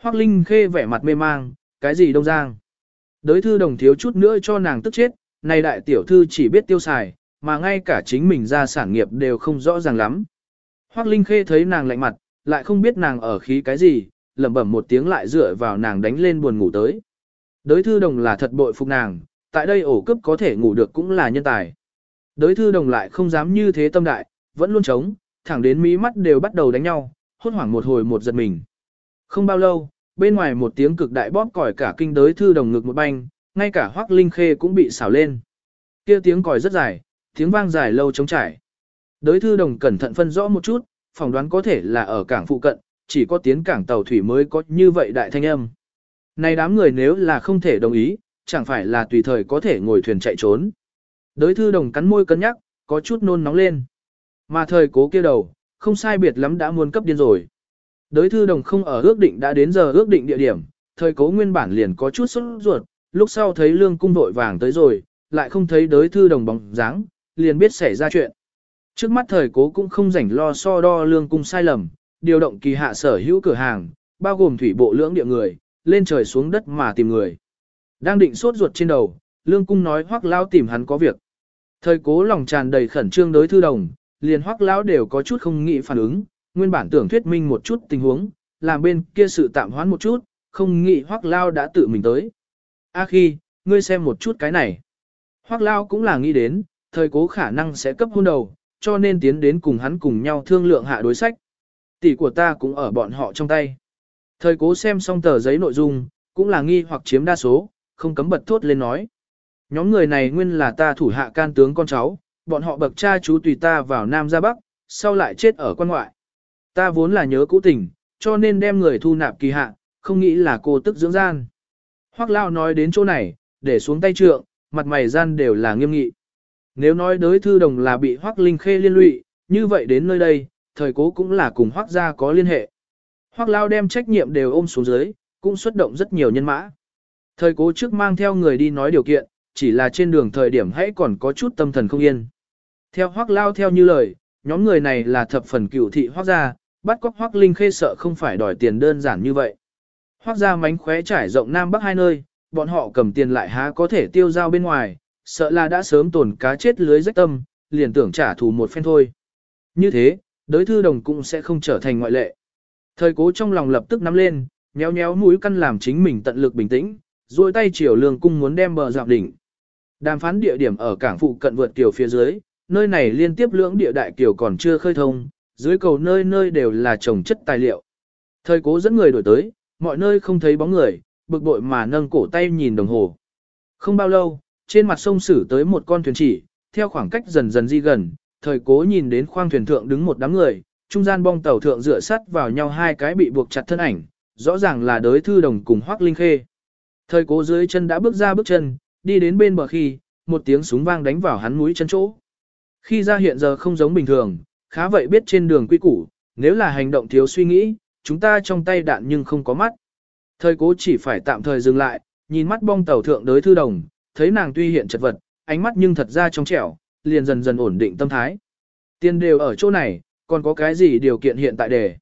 Hoác linh khê vẻ mặt mê mang, cái gì đông giang? Đới thư đồng thiếu chút nữa cho nàng tức chết, này đại tiểu thư chỉ biết tiêu xài, mà ngay cả chính mình ra sản nghiệp đều không rõ ràng lắm. Hoác Linh Khê thấy nàng lạnh mặt, lại không biết nàng ở khí cái gì, lẩm bẩm một tiếng lại dựa vào nàng đánh lên buồn ngủ tới. Đới thư đồng là thật bội phục nàng, tại đây ổ cướp có thể ngủ được cũng là nhân tài. Đới thư đồng lại không dám như thế tâm đại, vẫn luôn chống, thẳng đến mí mắt đều bắt đầu đánh nhau, hốt hoảng một hồi một giật mình. Không bao lâu, bên ngoài một tiếng cực đại bóp còi cả kinh đới thư đồng ngực một banh, ngay cả hoác linh khê cũng bị xảo lên. kia tiếng còi rất dài, tiếng vang dài lâu chống trải. Đới thư đồng cẩn thận phân rõ một chút, phỏng đoán có thể là ở cảng phụ cận, chỉ có tiến cảng tàu thủy mới có như vậy đại thanh âm. Này đám người nếu là không thể đồng ý, chẳng phải là tùy thời có thể ngồi thuyền chạy trốn. Đới thư đồng cắn môi cân nhắc, có chút nôn nóng lên. Mà thời cố kia đầu, không sai biệt lắm đã muôn cấp điên rồi. Đới thư đồng không ở ước định đã đến giờ ước định địa điểm, thời cố nguyên bản liền có chút sốt ruột, lúc sau thấy lương cung đội vàng tới rồi, lại không thấy đới thư đồng bóng dáng, liền biết xảy ra chuyện. Trước mắt thời cố cũng không rảnh lo so đo lương cung sai lầm, điều động kỳ hạ sở hữu cửa hàng, bao gồm thủy bộ lưỡng địa người, lên trời xuống đất mà tìm người. Đang định sốt ruột trên đầu, lương cung nói hoắc lao tìm hắn có việc. Thời cố lòng tràn đầy khẩn trương đối thư đồng, liền hoắc lão đều có chút không nghĩ phản ứng, nguyên bản tưởng thuyết minh một chút tình huống, làm bên kia sự tạm hoãn một chút, không nghĩ hoắc lao đã tự mình tới. A khi, ngươi xem một chút cái này. Hoắc lao cũng là nghĩ đến, thời cố khả năng sẽ cấp hôn đầu, cho nên tiến đến cùng hắn cùng nhau thương lượng hạ đối sách. Tỷ của ta cũng ở bọn họ trong tay. Thời cố xem xong tờ giấy nội dung, cũng là nghi hoặc chiếm đa số, không cấm bật thốt lên nói. Nhóm người này nguyên là ta thủ hạ can tướng con cháu, bọn họ bậc cha chú tùy ta vào Nam ra Bắc, sau lại chết ở quan ngoại. Ta vốn là nhớ cũ tình, cho nên đem người thu nạp kỳ hạ, không nghĩ là cô tức dưỡng gian. Hoắc Lao nói đến chỗ này, để xuống tay trượng, mặt mày gian đều là nghiêm nghị. Nếu nói đối thư đồng là bị Hoắc Linh Khê liên lụy, như vậy đến nơi đây, thời cố cũng là cùng Hoắc gia có liên hệ. Hoắc Lao đem trách nhiệm đều ôm xuống dưới, cũng xuất động rất nhiều nhân mã. Thời cố trước mang theo người đi nói điều kiện, chỉ là trên đường thời điểm hãy còn có chút tâm thần không yên. Theo Hoắc Lao theo như lời, nhóm người này là thập phần cựu thị Hoắc gia, bắt cóc Hoắc Linh Khê sợ không phải đòi tiền đơn giản như vậy. Hoắc Gia mánh khóe trải rộng Nam Bắc hai nơi, bọn họ cầm tiền lại há có thể tiêu giao bên ngoài, sợ là đã sớm tổn cá chết lưới rách tâm, liền tưởng trả thù một phen thôi. Như thế, đối thư đồng cũng sẽ không trở thành ngoại lệ. Thời cố trong lòng lập tức nắm lên, nhéo nhéo mũi căn làm chính mình tận lực bình tĩnh, duỗi tay chiều lương cung muốn đem bờ dạo đỉnh. Đàm phán địa điểm ở cảng phụ cận vượt kiều phía dưới, nơi này liên tiếp lưỡng địa đại kiều còn chưa khơi thông, dưới cầu nơi nơi đều là trồng chất tài liệu. Thời cố dẫn người đổi tới, mọi nơi không thấy bóng người, bực bội mà nâng cổ tay nhìn đồng hồ. Không bao lâu, trên mặt sông xử tới một con thuyền chỉ, theo khoảng cách dần dần di gần, thời cố nhìn đến khoang thuyền thượng đứng một đám người, trung gian bong tàu thượng dựa sắt vào nhau hai cái bị buộc chặt thân ảnh, rõ ràng là đới thư đồng cùng Hoắc Linh Khê. Thời cố dưới chân đã bước ra bước chân, đi đến bên bờ khi, một tiếng súng vang đánh vào hắn mũi chân chỗ. Khi ra hiện giờ không giống bình thường, khá vậy biết trên đường quy củ, nếu là hành động thiếu suy nghĩ, chúng ta trong tay đạn nhưng không có mắt. Thời cố chỉ phải tạm thời dừng lại, nhìn mắt bong tàu thượng đới thư đồng, thấy nàng tuy hiện chật vật, ánh mắt nhưng thật ra trong trẻo, liền dần dần ổn định tâm thái. Tiền đều ở chỗ này, còn có cái gì điều kiện hiện tại để.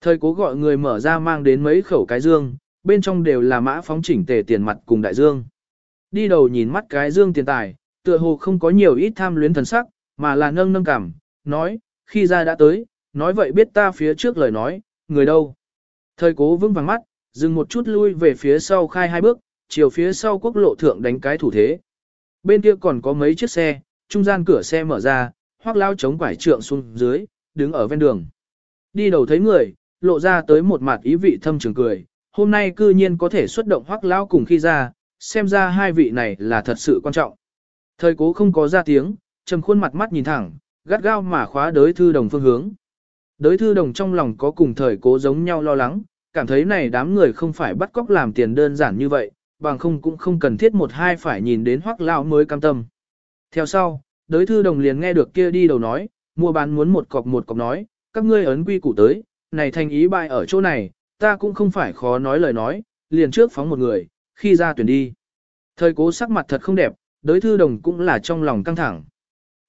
Thời cố gọi người mở ra mang đến mấy khẩu cái dương, bên trong đều là mã phóng chỉnh tề tiền mặt cùng đại dương. Đi đầu nhìn mắt cái dương tiền tài, tựa hồ không có nhiều ít tham luyến thần sắc, mà là nâng nâng cảm, nói, khi ra đã tới, nói vậy biết ta phía trước lời nói, người đâu. Thời cố vững vàng mắt, dừng một chút lui về phía sau khai hai bước, chiều phía sau quốc lộ thượng đánh cái thủ thế. Bên kia còn có mấy chiếc xe, trung gian cửa xe mở ra, hoác lao chống quải trượng xuống dưới, đứng ở ven đường. Đi đầu thấy người, lộ ra tới một mặt ý vị thâm trường cười, hôm nay cư nhiên có thể xuất động hoác lao cùng khi ra, xem ra hai vị này là thật sự quan trọng. Thời cố không có ra tiếng, trầm khuôn mặt mắt nhìn thẳng, gắt gao mà khóa đới thư đồng phương hướng. Đới thư đồng trong lòng có cùng thời cố giống nhau lo lắng, cảm thấy này đám người không phải bắt cóc làm tiền đơn giản như vậy, bằng không cũng không cần thiết một hai phải nhìn đến hoác lao mới cam tâm. Theo sau, đới thư đồng liền nghe được kia đi đầu nói, mua bán muốn một cọc một cọc nói, các ngươi ấn quy củ tới, này thành ý bại ở chỗ này, ta cũng không phải khó nói lời nói, liền trước phóng một người, khi ra tuyển đi. Thời cố sắc mặt thật không đẹp, đới thư đồng cũng là trong lòng căng thẳng.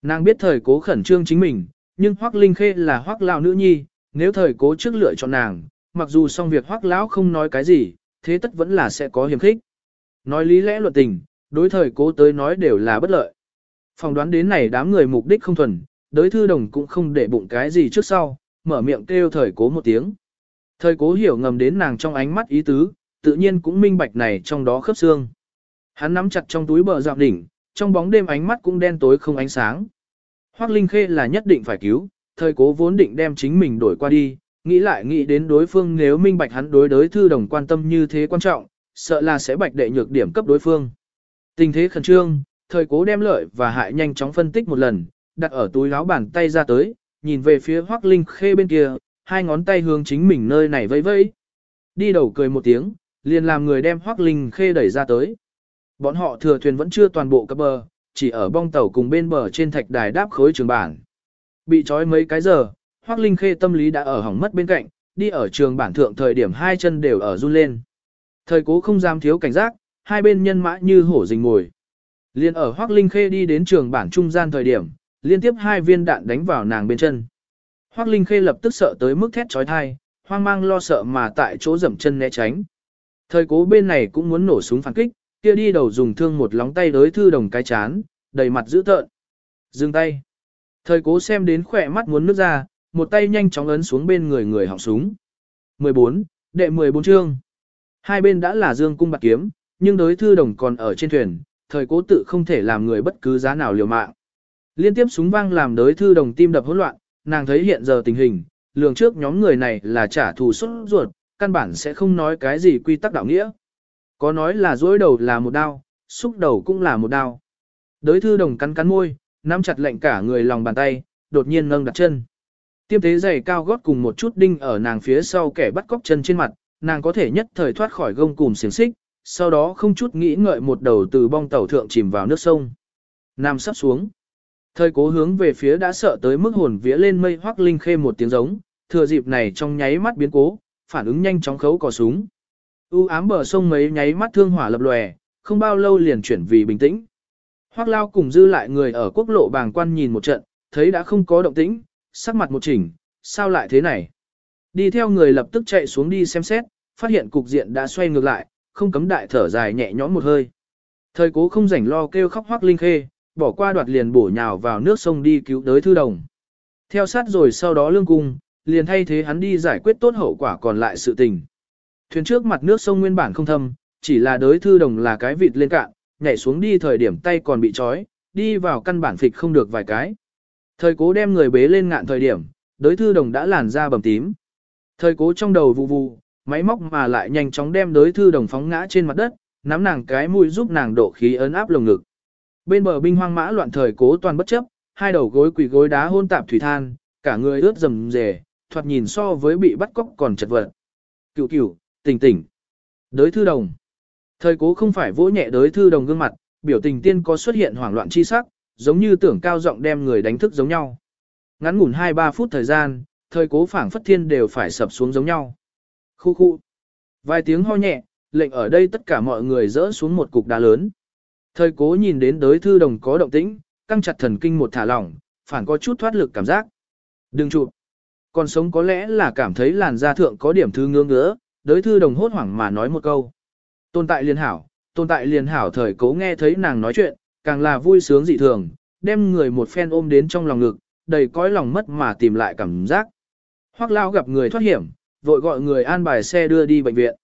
Nàng biết thời cố khẩn trương chính mình, nhưng Hoắc Linh Khê là Hoắc lão nữ nhi, nếu thời cố trước lựa chọn nàng, mặc dù xong việc Hoắc lão không nói cái gì, thế tất vẫn là sẽ có hiểm khích. Nói lý lẽ luận tình, đối thời cố tới nói đều là bất lợi. Phòng đoán đến này đám người mục đích không thuần, đối thư đồng cũng không để bụng cái gì trước sau, mở miệng kêu thời cố một tiếng. Thời cố hiểu ngầm đến nàng trong ánh mắt ý tứ, tự nhiên cũng minh bạch này trong đó khớp xương. Hắn nắm chặt trong túi bờ dạo đỉnh, trong bóng đêm ánh mắt cũng đen tối không ánh sáng. Hoắc Linh Khê là nhất định phải cứu, thời cố vốn định đem chính mình đổi qua đi, nghĩ lại nghĩ đến đối phương nếu minh bạch hắn đối đối thư đồng quan tâm như thế quan trọng, sợ là sẽ bạch đệ nhược điểm cấp đối phương. Tình thế khẩn trương, thời cố đem lợi và hại nhanh chóng phân tích một lần, đặt ở túi áo bàn tay ra tới, nhìn về phía Hoắc Linh Khê bên kia, hai ngón tay hướng chính mình nơi này vẫy vẫy. Đi đầu cười một tiếng, liền làm người đem Hoắc Linh Khê đẩy ra tới. Bọn họ thừa thuyền vẫn chưa toàn bộ cập bờ, chỉ ở bong tàu cùng bên bờ trên thạch đài đáp khối trường bản. Bị trói mấy cái giờ, Hoắc Linh Khê tâm lý đã ở hỏng mất bên cạnh, đi ở trường bản thượng thời điểm hai chân đều ở run lên. Thời cố không dám thiếu cảnh giác, hai bên nhân mã như hổ rình ngồi. Liên ở Hoắc Linh Khê đi đến trường bản trung gian thời điểm, liên tiếp hai viên đạn đánh vào nàng bên chân. Hoắc Linh Khê lập tức sợ tới mức thét chói tai, hoang mang lo sợ mà tại chỗ dậm chân né tránh. Thời cố bên này cũng muốn nổ súng phản kích, kia đi đầu dùng thương một lóng tay đối thư đồng cái chán, đầy mặt dữ tợn. Dừng tay. Thời cố xem đến khỏe mắt muốn nước ra, một tay nhanh chóng ấn xuống bên người người họng súng. 14, đệ 14 chương. Hai bên đã là dương cung bạc kiếm, nhưng đối thư đồng còn ở trên thuyền, thời cố tự không thể làm người bất cứ giá nào liều mạng. Liên tiếp súng vang làm đối thư đồng tim đập hỗn loạn, nàng thấy hiện giờ tình hình, lường trước nhóm người này là trả thù xuất ruột, căn bản sẽ không nói cái gì quy tắc đạo nghĩa. Có nói là dối đầu là một đao, xúc đầu cũng là một đao. Đới thư đồng cắn cắn môi, nắm chặt lệnh cả người lòng bàn tay, đột nhiên nâng đặt chân. Tiêm tế giày cao gót cùng một chút đinh ở nàng phía sau kẻ bắt cóc chân trên mặt, nàng có thể nhất thời thoát khỏi gông cùm xiềng xích, sau đó không chút nghĩ ngợi một đầu từ bong tàu thượng chìm vào nước sông. Nam sắp xuống. Thời cố hướng về phía đã sợ tới mức hồn vía lên mây hoắc linh khê một tiếng giống, thừa dịp này trong nháy mắt biến cố, phản ứng nhanh chóng khấu cò súng. U ám bờ sông mấy nháy mắt thương hỏa lập lòe, không bao lâu liền chuyển vì bình tĩnh. Hoắc Lao cùng dư lại người ở quốc lộ bàng quan nhìn một trận, thấy đã không có động tĩnh, sắc mặt một chỉnh, sao lại thế này? Đi theo người lập tức chạy xuống đi xem xét, phát hiện cục diện đã xoay ngược lại, không cấm đại thở dài nhẹ nhõm một hơi. Thời cố không rảnh lo kêu khóc hoác linh khê, bỏ qua đoạt liền bổ nhào vào nước sông đi cứu đới thư đồng. Theo sát rồi sau đó lương cung, liền thay thế hắn đi giải quyết tốt hậu quả còn lại sự tình. Thuyền trước mặt nước sông nguyên bản không thâm, chỉ là đới thư đồng là cái vịt lên cạn, nhảy xuống đi thời điểm tay còn bị trói, đi vào căn bản phịch không được vài cái. Thời cố đem người bế lên ngạn thời điểm, đới thư đồng đã làn ra bầm tím. Thời cố trong đầu vụ vụ, máy móc mà lại nhanh chóng đem đới thư đồng phóng ngã trên mặt đất, nắm nàng cái mũi giúp nàng độ khí ấn áp lồng ngực. Bên bờ binh hoang mã loạn thời cố toàn bất chấp, hai đầu gối quỳ gối đá hôn tạp thủy than, cả người ướt rầm rề, thoạt nhìn so với bị bắt cóc còn chật vật. Cửu cửu, tỉnh tỉnh. Đới thư đồng. Thời cố không phải vỗ nhẹ đới thư đồng gương mặt, biểu tình tiên có xuất hiện hoảng loạn chi sắc, giống như tưởng cao giọng đem người đánh thức giống nhau. Ngắn ngủn 2-3 phút thời gian, thời cố phảng phất thiên đều phải sập xuống giống nhau. Khu khu. Vài tiếng ho nhẹ, lệnh ở đây tất cả mọi người rỡ xuống một cục đá lớn. Thời cố nhìn đến đới thư đồng có động tĩnh, căng chặt thần kinh một thả lỏng, phản có chút thoát lực cảm giác. Đừng chụp. Còn sống có lẽ là cảm thấy làn da thượng có điểm thư ngứa ngứa, đới thư đồng hốt hoảng mà nói một câu. Tồn tại liền hảo, tồn tại liền hảo thời cố nghe thấy nàng nói chuyện, càng là vui sướng dị thường, đem người một phen ôm đến trong lòng ngực, đầy cõi lòng mất mà tìm lại cảm giác. Hoắc lao gặp người thoát hiểm, vội gọi người an bài xe đưa đi bệnh viện.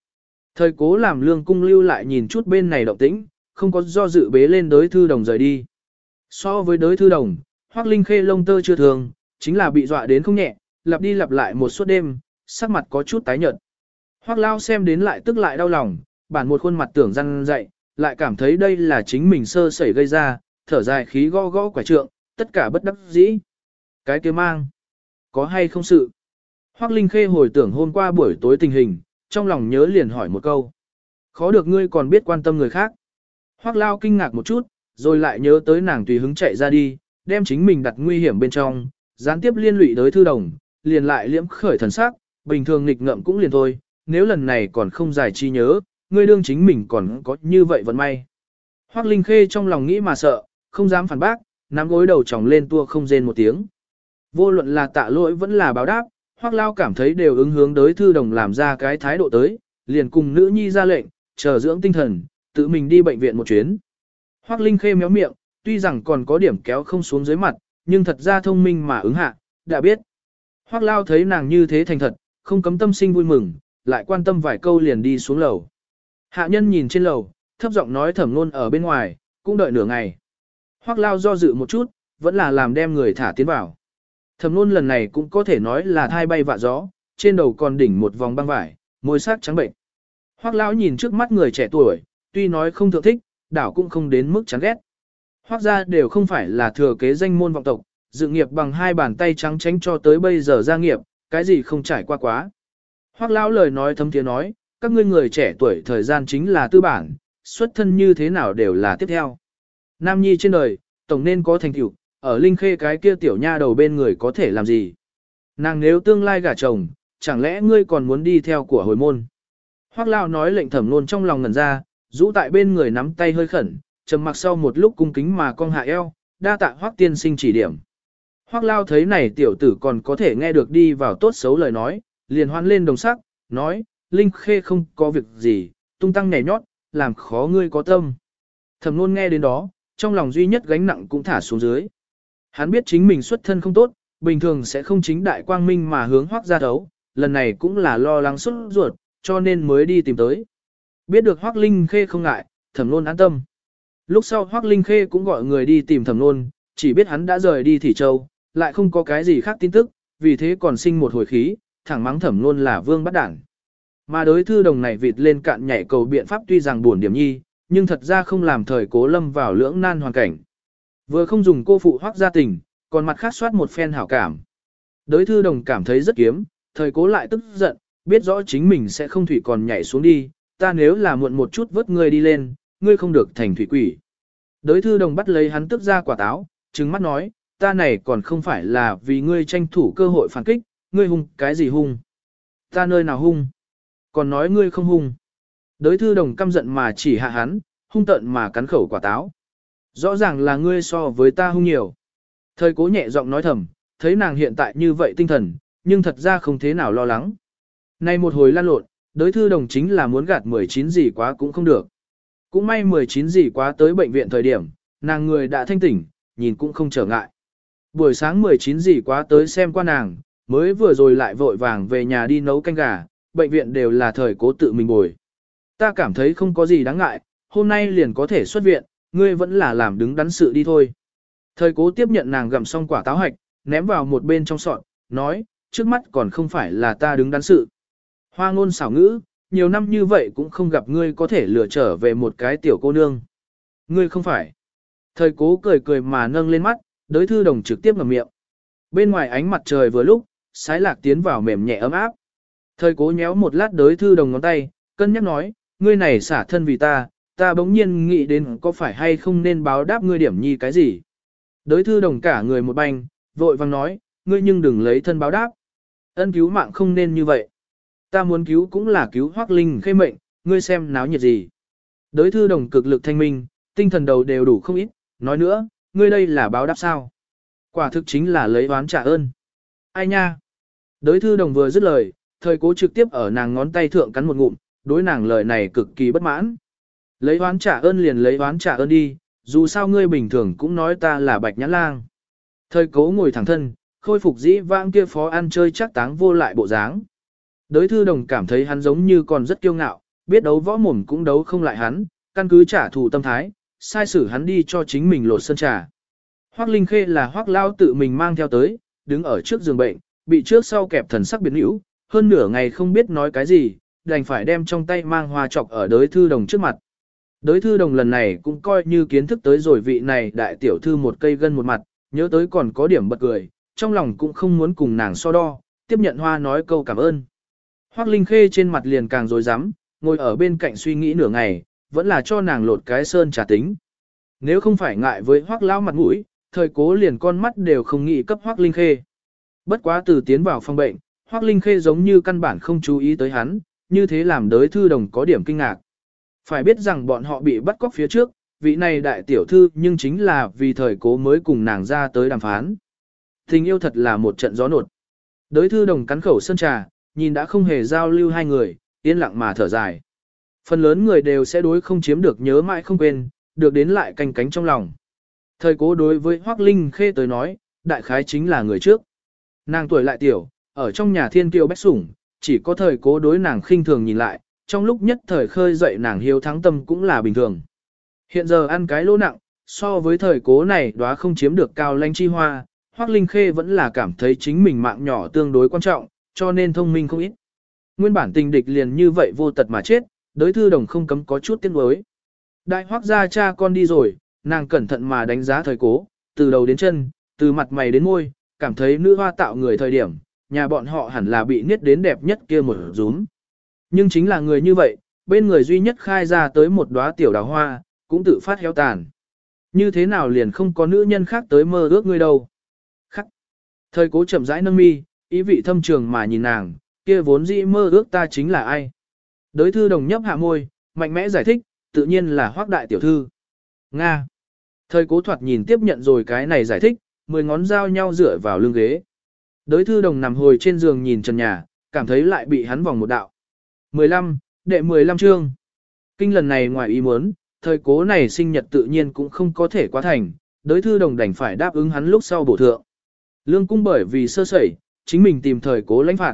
Thời cố làm lương cung lưu lại nhìn chút bên này động tĩnh, không có do dự bế lên đới thư đồng rời đi. So với đới thư đồng, Hoắc Linh Khê lông tơ chưa thường, chính là bị dọa đến không nhẹ, lặp đi lặp lại một suốt đêm, sắc mặt có chút tái nhợt. Hoắc Lao xem đến lại tức lại đau lòng, bản một khuôn mặt tưởng răng dậy, lại cảm thấy đây là chính mình sơ sẩy gây ra, thở dài khí gõ gõ quả trượng, tất cả bất đắc dĩ. Cái kia mang, có hay không sự? Hoắc Linh Khê hồi tưởng hôm qua buổi tối tình hình, trong lòng nhớ liền hỏi một câu. Khó được ngươi còn biết quan tâm người khác. Hoắc Lao kinh ngạc một chút, rồi lại nhớ tới nàng tùy hứng chạy ra đi, đem chính mình đặt nguy hiểm bên trong, gián tiếp liên lụy tới thư đồng, liền lại liễm khởi thần sắc, bình thường nghịch ngợm cũng liền thôi, nếu lần này còn không giải chi nhớ, ngươi đương chính mình còn có như vậy vẫn may. Hoắc Linh Khê trong lòng nghĩ mà sợ, không dám phản bác, nắm gối đầu tròng lên tua không rên một tiếng. Vô luận là tạ lỗi vẫn là báo đáp, Hoắc Lao cảm thấy đều ứng hướng đối thư đồng làm ra cái thái độ tới, liền cùng nữ nhi ra lệnh, chờ dưỡng tinh thần, tự mình đi bệnh viện một chuyến. Hoắc Linh Khê méo miệng, tuy rằng còn có điểm kéo không xuống dưới mặt, nhưng thật ra thông minh mà ứng hạ, đã biết. Hoắc Lao thấy nàng như thế thành thật, không cấm tâm sinh vui mừng, lại quan tâm vài câu liền đi xuống lầu. Hạ nhân nhìn trên lầu, thấp giọng nói thẩm luôn ở bên ngoài, cũng đợi nửa ngày. Hoắc lao do dự một chút, vẫn là làm đem người thả tiến vào. Thẩm nôn lần này cũng có thể nói là thai bay vạ gió, trên đầu còn đỉnh một vòng băng vải, môi sắc trắng bệnh. Hoắc lão nhìn trước mắt người trẻ tuổi, tuy nói không thượng thích, đảo cũng không đến mức chán ghét. Hoắc gia đều không phải là thừa kế danh môn vọng tộc, dự nghiệp bằng hai bàn tay trắng tránh cho tới bây giờ gia nghiệp, cái gì không trải qua quá. Hoắc lão lời nói thấm tiếng nói, các ngươi người trẻ tuổi thời gian chính là tư bản, xuất thân như thế nào đều là tiếp theo. Nam nhi trên đời, tổng nên có thành tựu, ở linh khê cái kia tiểu nha đầu bên người có thể làm gì. Nàng nếu tương lai gả chồng, chẳng lẽ ngươi còn muốn đi theo của hồi môn. Hoắc lao nói lệnh thẩm luôn trong lòng ngẩn ra, rũ tại bên người nắm tay hơi khẩn, trầm mặc sau một lúc cung kính mà cong hạ eo, đa tạ Hoắc tiên sinh chỉ điểm. Hoắc lao thấy này tiểu tử còn có thể nghe được đi vào tốt xấu lời nói, liền hoan lên đồng sắc, nói, Linh Khê không có việc gì, tung tăng nhảy nhót, làm khó ngươi có tâm. Thẩm luôn nghe đến đó, trong lòng duy nhất gánh nặng cũng thả xuống dưới. Hắn biết chính mình xuất thân không tốt, bình thường sẽ không chính đại quang minh mà hướng hoác ra thấu, lần này cũng là lo lắng xuất ruột, cho nên mới đi tìm tới. Biết được hoác Linh Khê không ngại, thẩm luôn an tâm. Lúc sau hoác Linh Khê cũng gọi người đi tìm thẩm luôn, chỉ biết hắn đã rời đi Thị Châu, lại không có cái gì khác tin tức, vì thế còn sinh một hồi khí, thẳng mắng thẩm luôn là vương bắt đảng. Mà đối thư đồng này vịt lên cạn nhảy cầu biện pháp tuy rằng buồn điểm nhi, nhưng thật ra không làm thời cố lâm vào lưỡng nan hoàn cảnh. Vừa không dùng cô phụ hoác gia tình, còn mặt khác soát một phen hảo cảm. đới thư đồng cảm thấy rất kiếm, thời cố lại tức giận, biết rõ chính mình sẽ không thủy còn nhảy xuống đi, ta nếu là muộn một chút vớt ngươi đi lên, ngươi không được thành thủy quỷ. đới thư đồng bắt lấy hắn tức ra quả táo, trừng mắt nói, ta này còn không phải là vì ngươi tranh thủ cơ hội phản kích, ngươi hung cái gì hung. Ta nơi nào hung. Còn nói ngươi không hung. Đới thư đồng căm giận mà chỉ hạ hắn, hung tận mà cắn khẩu quả táo. Rõ ràng là ngươi so với ta hung nhiều. Thời cố nhẹ giọng nói thầm, thấy nàng hiện tại như vậy tinh thần, nhưng thật ra không thế nào lo lắng. Nay một hồi lan lộn, đối thư đồng chính là muốn gạt 19 gì quá cũng không được. Cũng may 19 gì quá tới bệnh viện thời điểm, nàng người đã thanh tỉnh, nhìn cũng không trở ngại. Buổi sáng 19 gì quá tới xem qua nàng, mới vừa rồi lại vội vàng về nhà đi nấu canh gà, bệnh viện đều là thời cố tự mình bồi. Ta cảm thấy không có gì đáng ngại, hôm nay liền có thể xuất viện, ngươi vẫn là làm đứng đắn sự đi thôi. Thời cố tiếp nhận nàng gặm xong quả táo hạch, ném vào một bên trong sọt, nói, trước mắt còn không phải là ta đứng đắn sự. Hoa ngôn xảo ngữ, nhiều năm như vậy cũng không gặp ngươi có thể lừa trở về một cái tiểu cô nương. Ngươi không phải. Thời cố cười cười mà nâng lên mắt, đối thư đồng trực tiếp ngầm miệng. Bên ngoài ánh mặt trời vừa lúc, sái lạc tiến vào mềm nhẹ ấm áp. Thời cố nhéo một lát đối thư đồng ngón tay, cân nhắc nói, ngươi này xả thân vì ta, ta bỗng nhiên nghĩ đến có phải hay không nên báo đáp ngươi điểm nhi cái gì. Đối thư đồng cả người một banh, vội vang nói, ngươi nhưng đừng lấy thân báo đáp. Ân cứu mạng không nên như vậy. Ta muốn cứu cũng là cứu hoác linh khê mệnh, ngươi xem náo nhiệt gì. Đối thư đồng cực lực thanh minh, tinh thần đầu đều đủ không ít, nói nữa, ngươi đây là báo đáp sao. Quả thực chính là lấy oán trả ơn. Ai nha? Đối thư đồng vừa dứt lời, thời cố trực tiếp ở nàng ngón tay thượng cắn một ngụm, đối nàng lời này cực kỳ bất mãn. Lấy oán trả ơn liền lấy oán trả ơn đi, dù sao ngươi bình thường cũng nói ta là bạch nhãn lang. Thời cố ngồi thẳng thân, khôi phục dĩ vãng kia phó ăn chơi chắc táng vô lại bộ dáng. Đới thư đồng cảm thấy hắn giống như còn rất kiêu ngạo, biết đấu võ mồm cũng đấu không lại hắn, căn cứ trả thù tâm thái, sai xử hắn đi cho chính mình lột sân trà. Hoác Linh Khê là Hoác Lao tự mình mang theo tới, đứng ở trước giường bệnh, bị trước sau kẹp thần sắc biến hữu, hơn nửa ngày không biết nói cái gì, đành phải đem trong tay mang hoa chọc ở đới thư đồng trước mặt. Đới thư đồng lần này cũng coi như kiến thức tới rồi vị này đại tiểu thư một cây gân một mặt, nhớ tới còn có điểm bật cười, trong lòng cũng không muốn cùng nàng so đo, tiếp nhận hoa nói câu cảm ơn. Hoác Linh Khê trên mặt liền càng rồi rắm ngồi ở bên cạnh suy nghĩ nửa ngày, vẫn là cho nàng lột cái sơn trà tính. Nếu không phải ngại với Hoác Lão mặt mũi, thời cố liền con mắt đều không nghĩ cấp Hoác Linh Khê. Bất quá từ tiến vào phòng bệnh, Hoác Linh Khê giống như căn bản không chú ý tới hắn, như thế làm đới thư đồng có điểm kinh ngạc. Phải biết rằng bọn họ bị bắt cóc phía trước, vị này đại tiểu thư nhưng chính là vì thời cố mới cùng nàng ra tới đàm phán. Tình yêu thật là một trận gió nột. Đới thư đồng cắn khẩu sơn trà, nhìn đã không hề giao lưu hai người, yên lặng mà thở dài. Phần lớn người đều sẽ đối không chiếm được nhớ mãi không quên, được đến lại canh cánh trong lòng. Thời cố đối với Hoác Linh Khê tới nói, đại khái chính là người trước. Nàng tuổi lại tiểu, ở trong nhà thiên kiêu bách sủng, chỉ có thời cố đối nàng khinh thường nhìn lại, trong lúc nhất thời khơi dậy nàng hiếu thắng tâm cũng là bình thường. Hiện giờ ăn cái lỗ nặng, so với thời cố này đóa không chiếm được cao lanh chi hoa, Hoác Linh Khê vẫn là cảm thấy chính mình mạng nhỏ tương đối quan trọng, cho nên thông minh không ít. Nguyên bản tình địch liền như vậy vô tật mà chết, đối thư đồng không cấm có chút tiếc nuối. Đại hoác gia cha con đi rồi, nàng cẩn thận mà đánh giá thời cố, từ đầu đến chân, từ mặt mày đến môi, cảm thấy nữ hoa tạo người thời điểm, nhà bọn họ hẳn là bị niết đến đẹp nhất kia một rúm. Nhưng chính là người như vậy, bên người duy nhất khai ra tới một đóa tiểu đào hoa, cũng tự phát héo tàn. Như thế nào liền không có nữ nhân khác tới mơ ước ngươi đâu. Khắc. Thời cố chậm rãi nâng mi, ý vị thâm trường mà nhìn nàng, kia vốn dĩ mơ ước ta chính là ai. Đới thư đồng nhấp hạ môi, mạnh mẽ giải thích, tự nhiên là hoác đại tiểu thư. Nga. Thời cố thoạt nhìn tiếp nhận rồi cái này giải thích, mười ngón dao nhau dựa vào lưng ghế. Đới thư đồng nằm hồi trên giường nhìn trần nhà, cảm thấy lại bị hắn vòng một đạo. 15, đệ 15 chương. Kinh lần này ngoài ý muốn, thời cố này sinh nhật tự nhiên cũng không có thể quá thành, đối thư đồng đành phải đáp ứng hắn lúc sau bổ thượng. Lương cung bởi vì sơ sẩy, chính mình tìm thời cố lãnh phạt.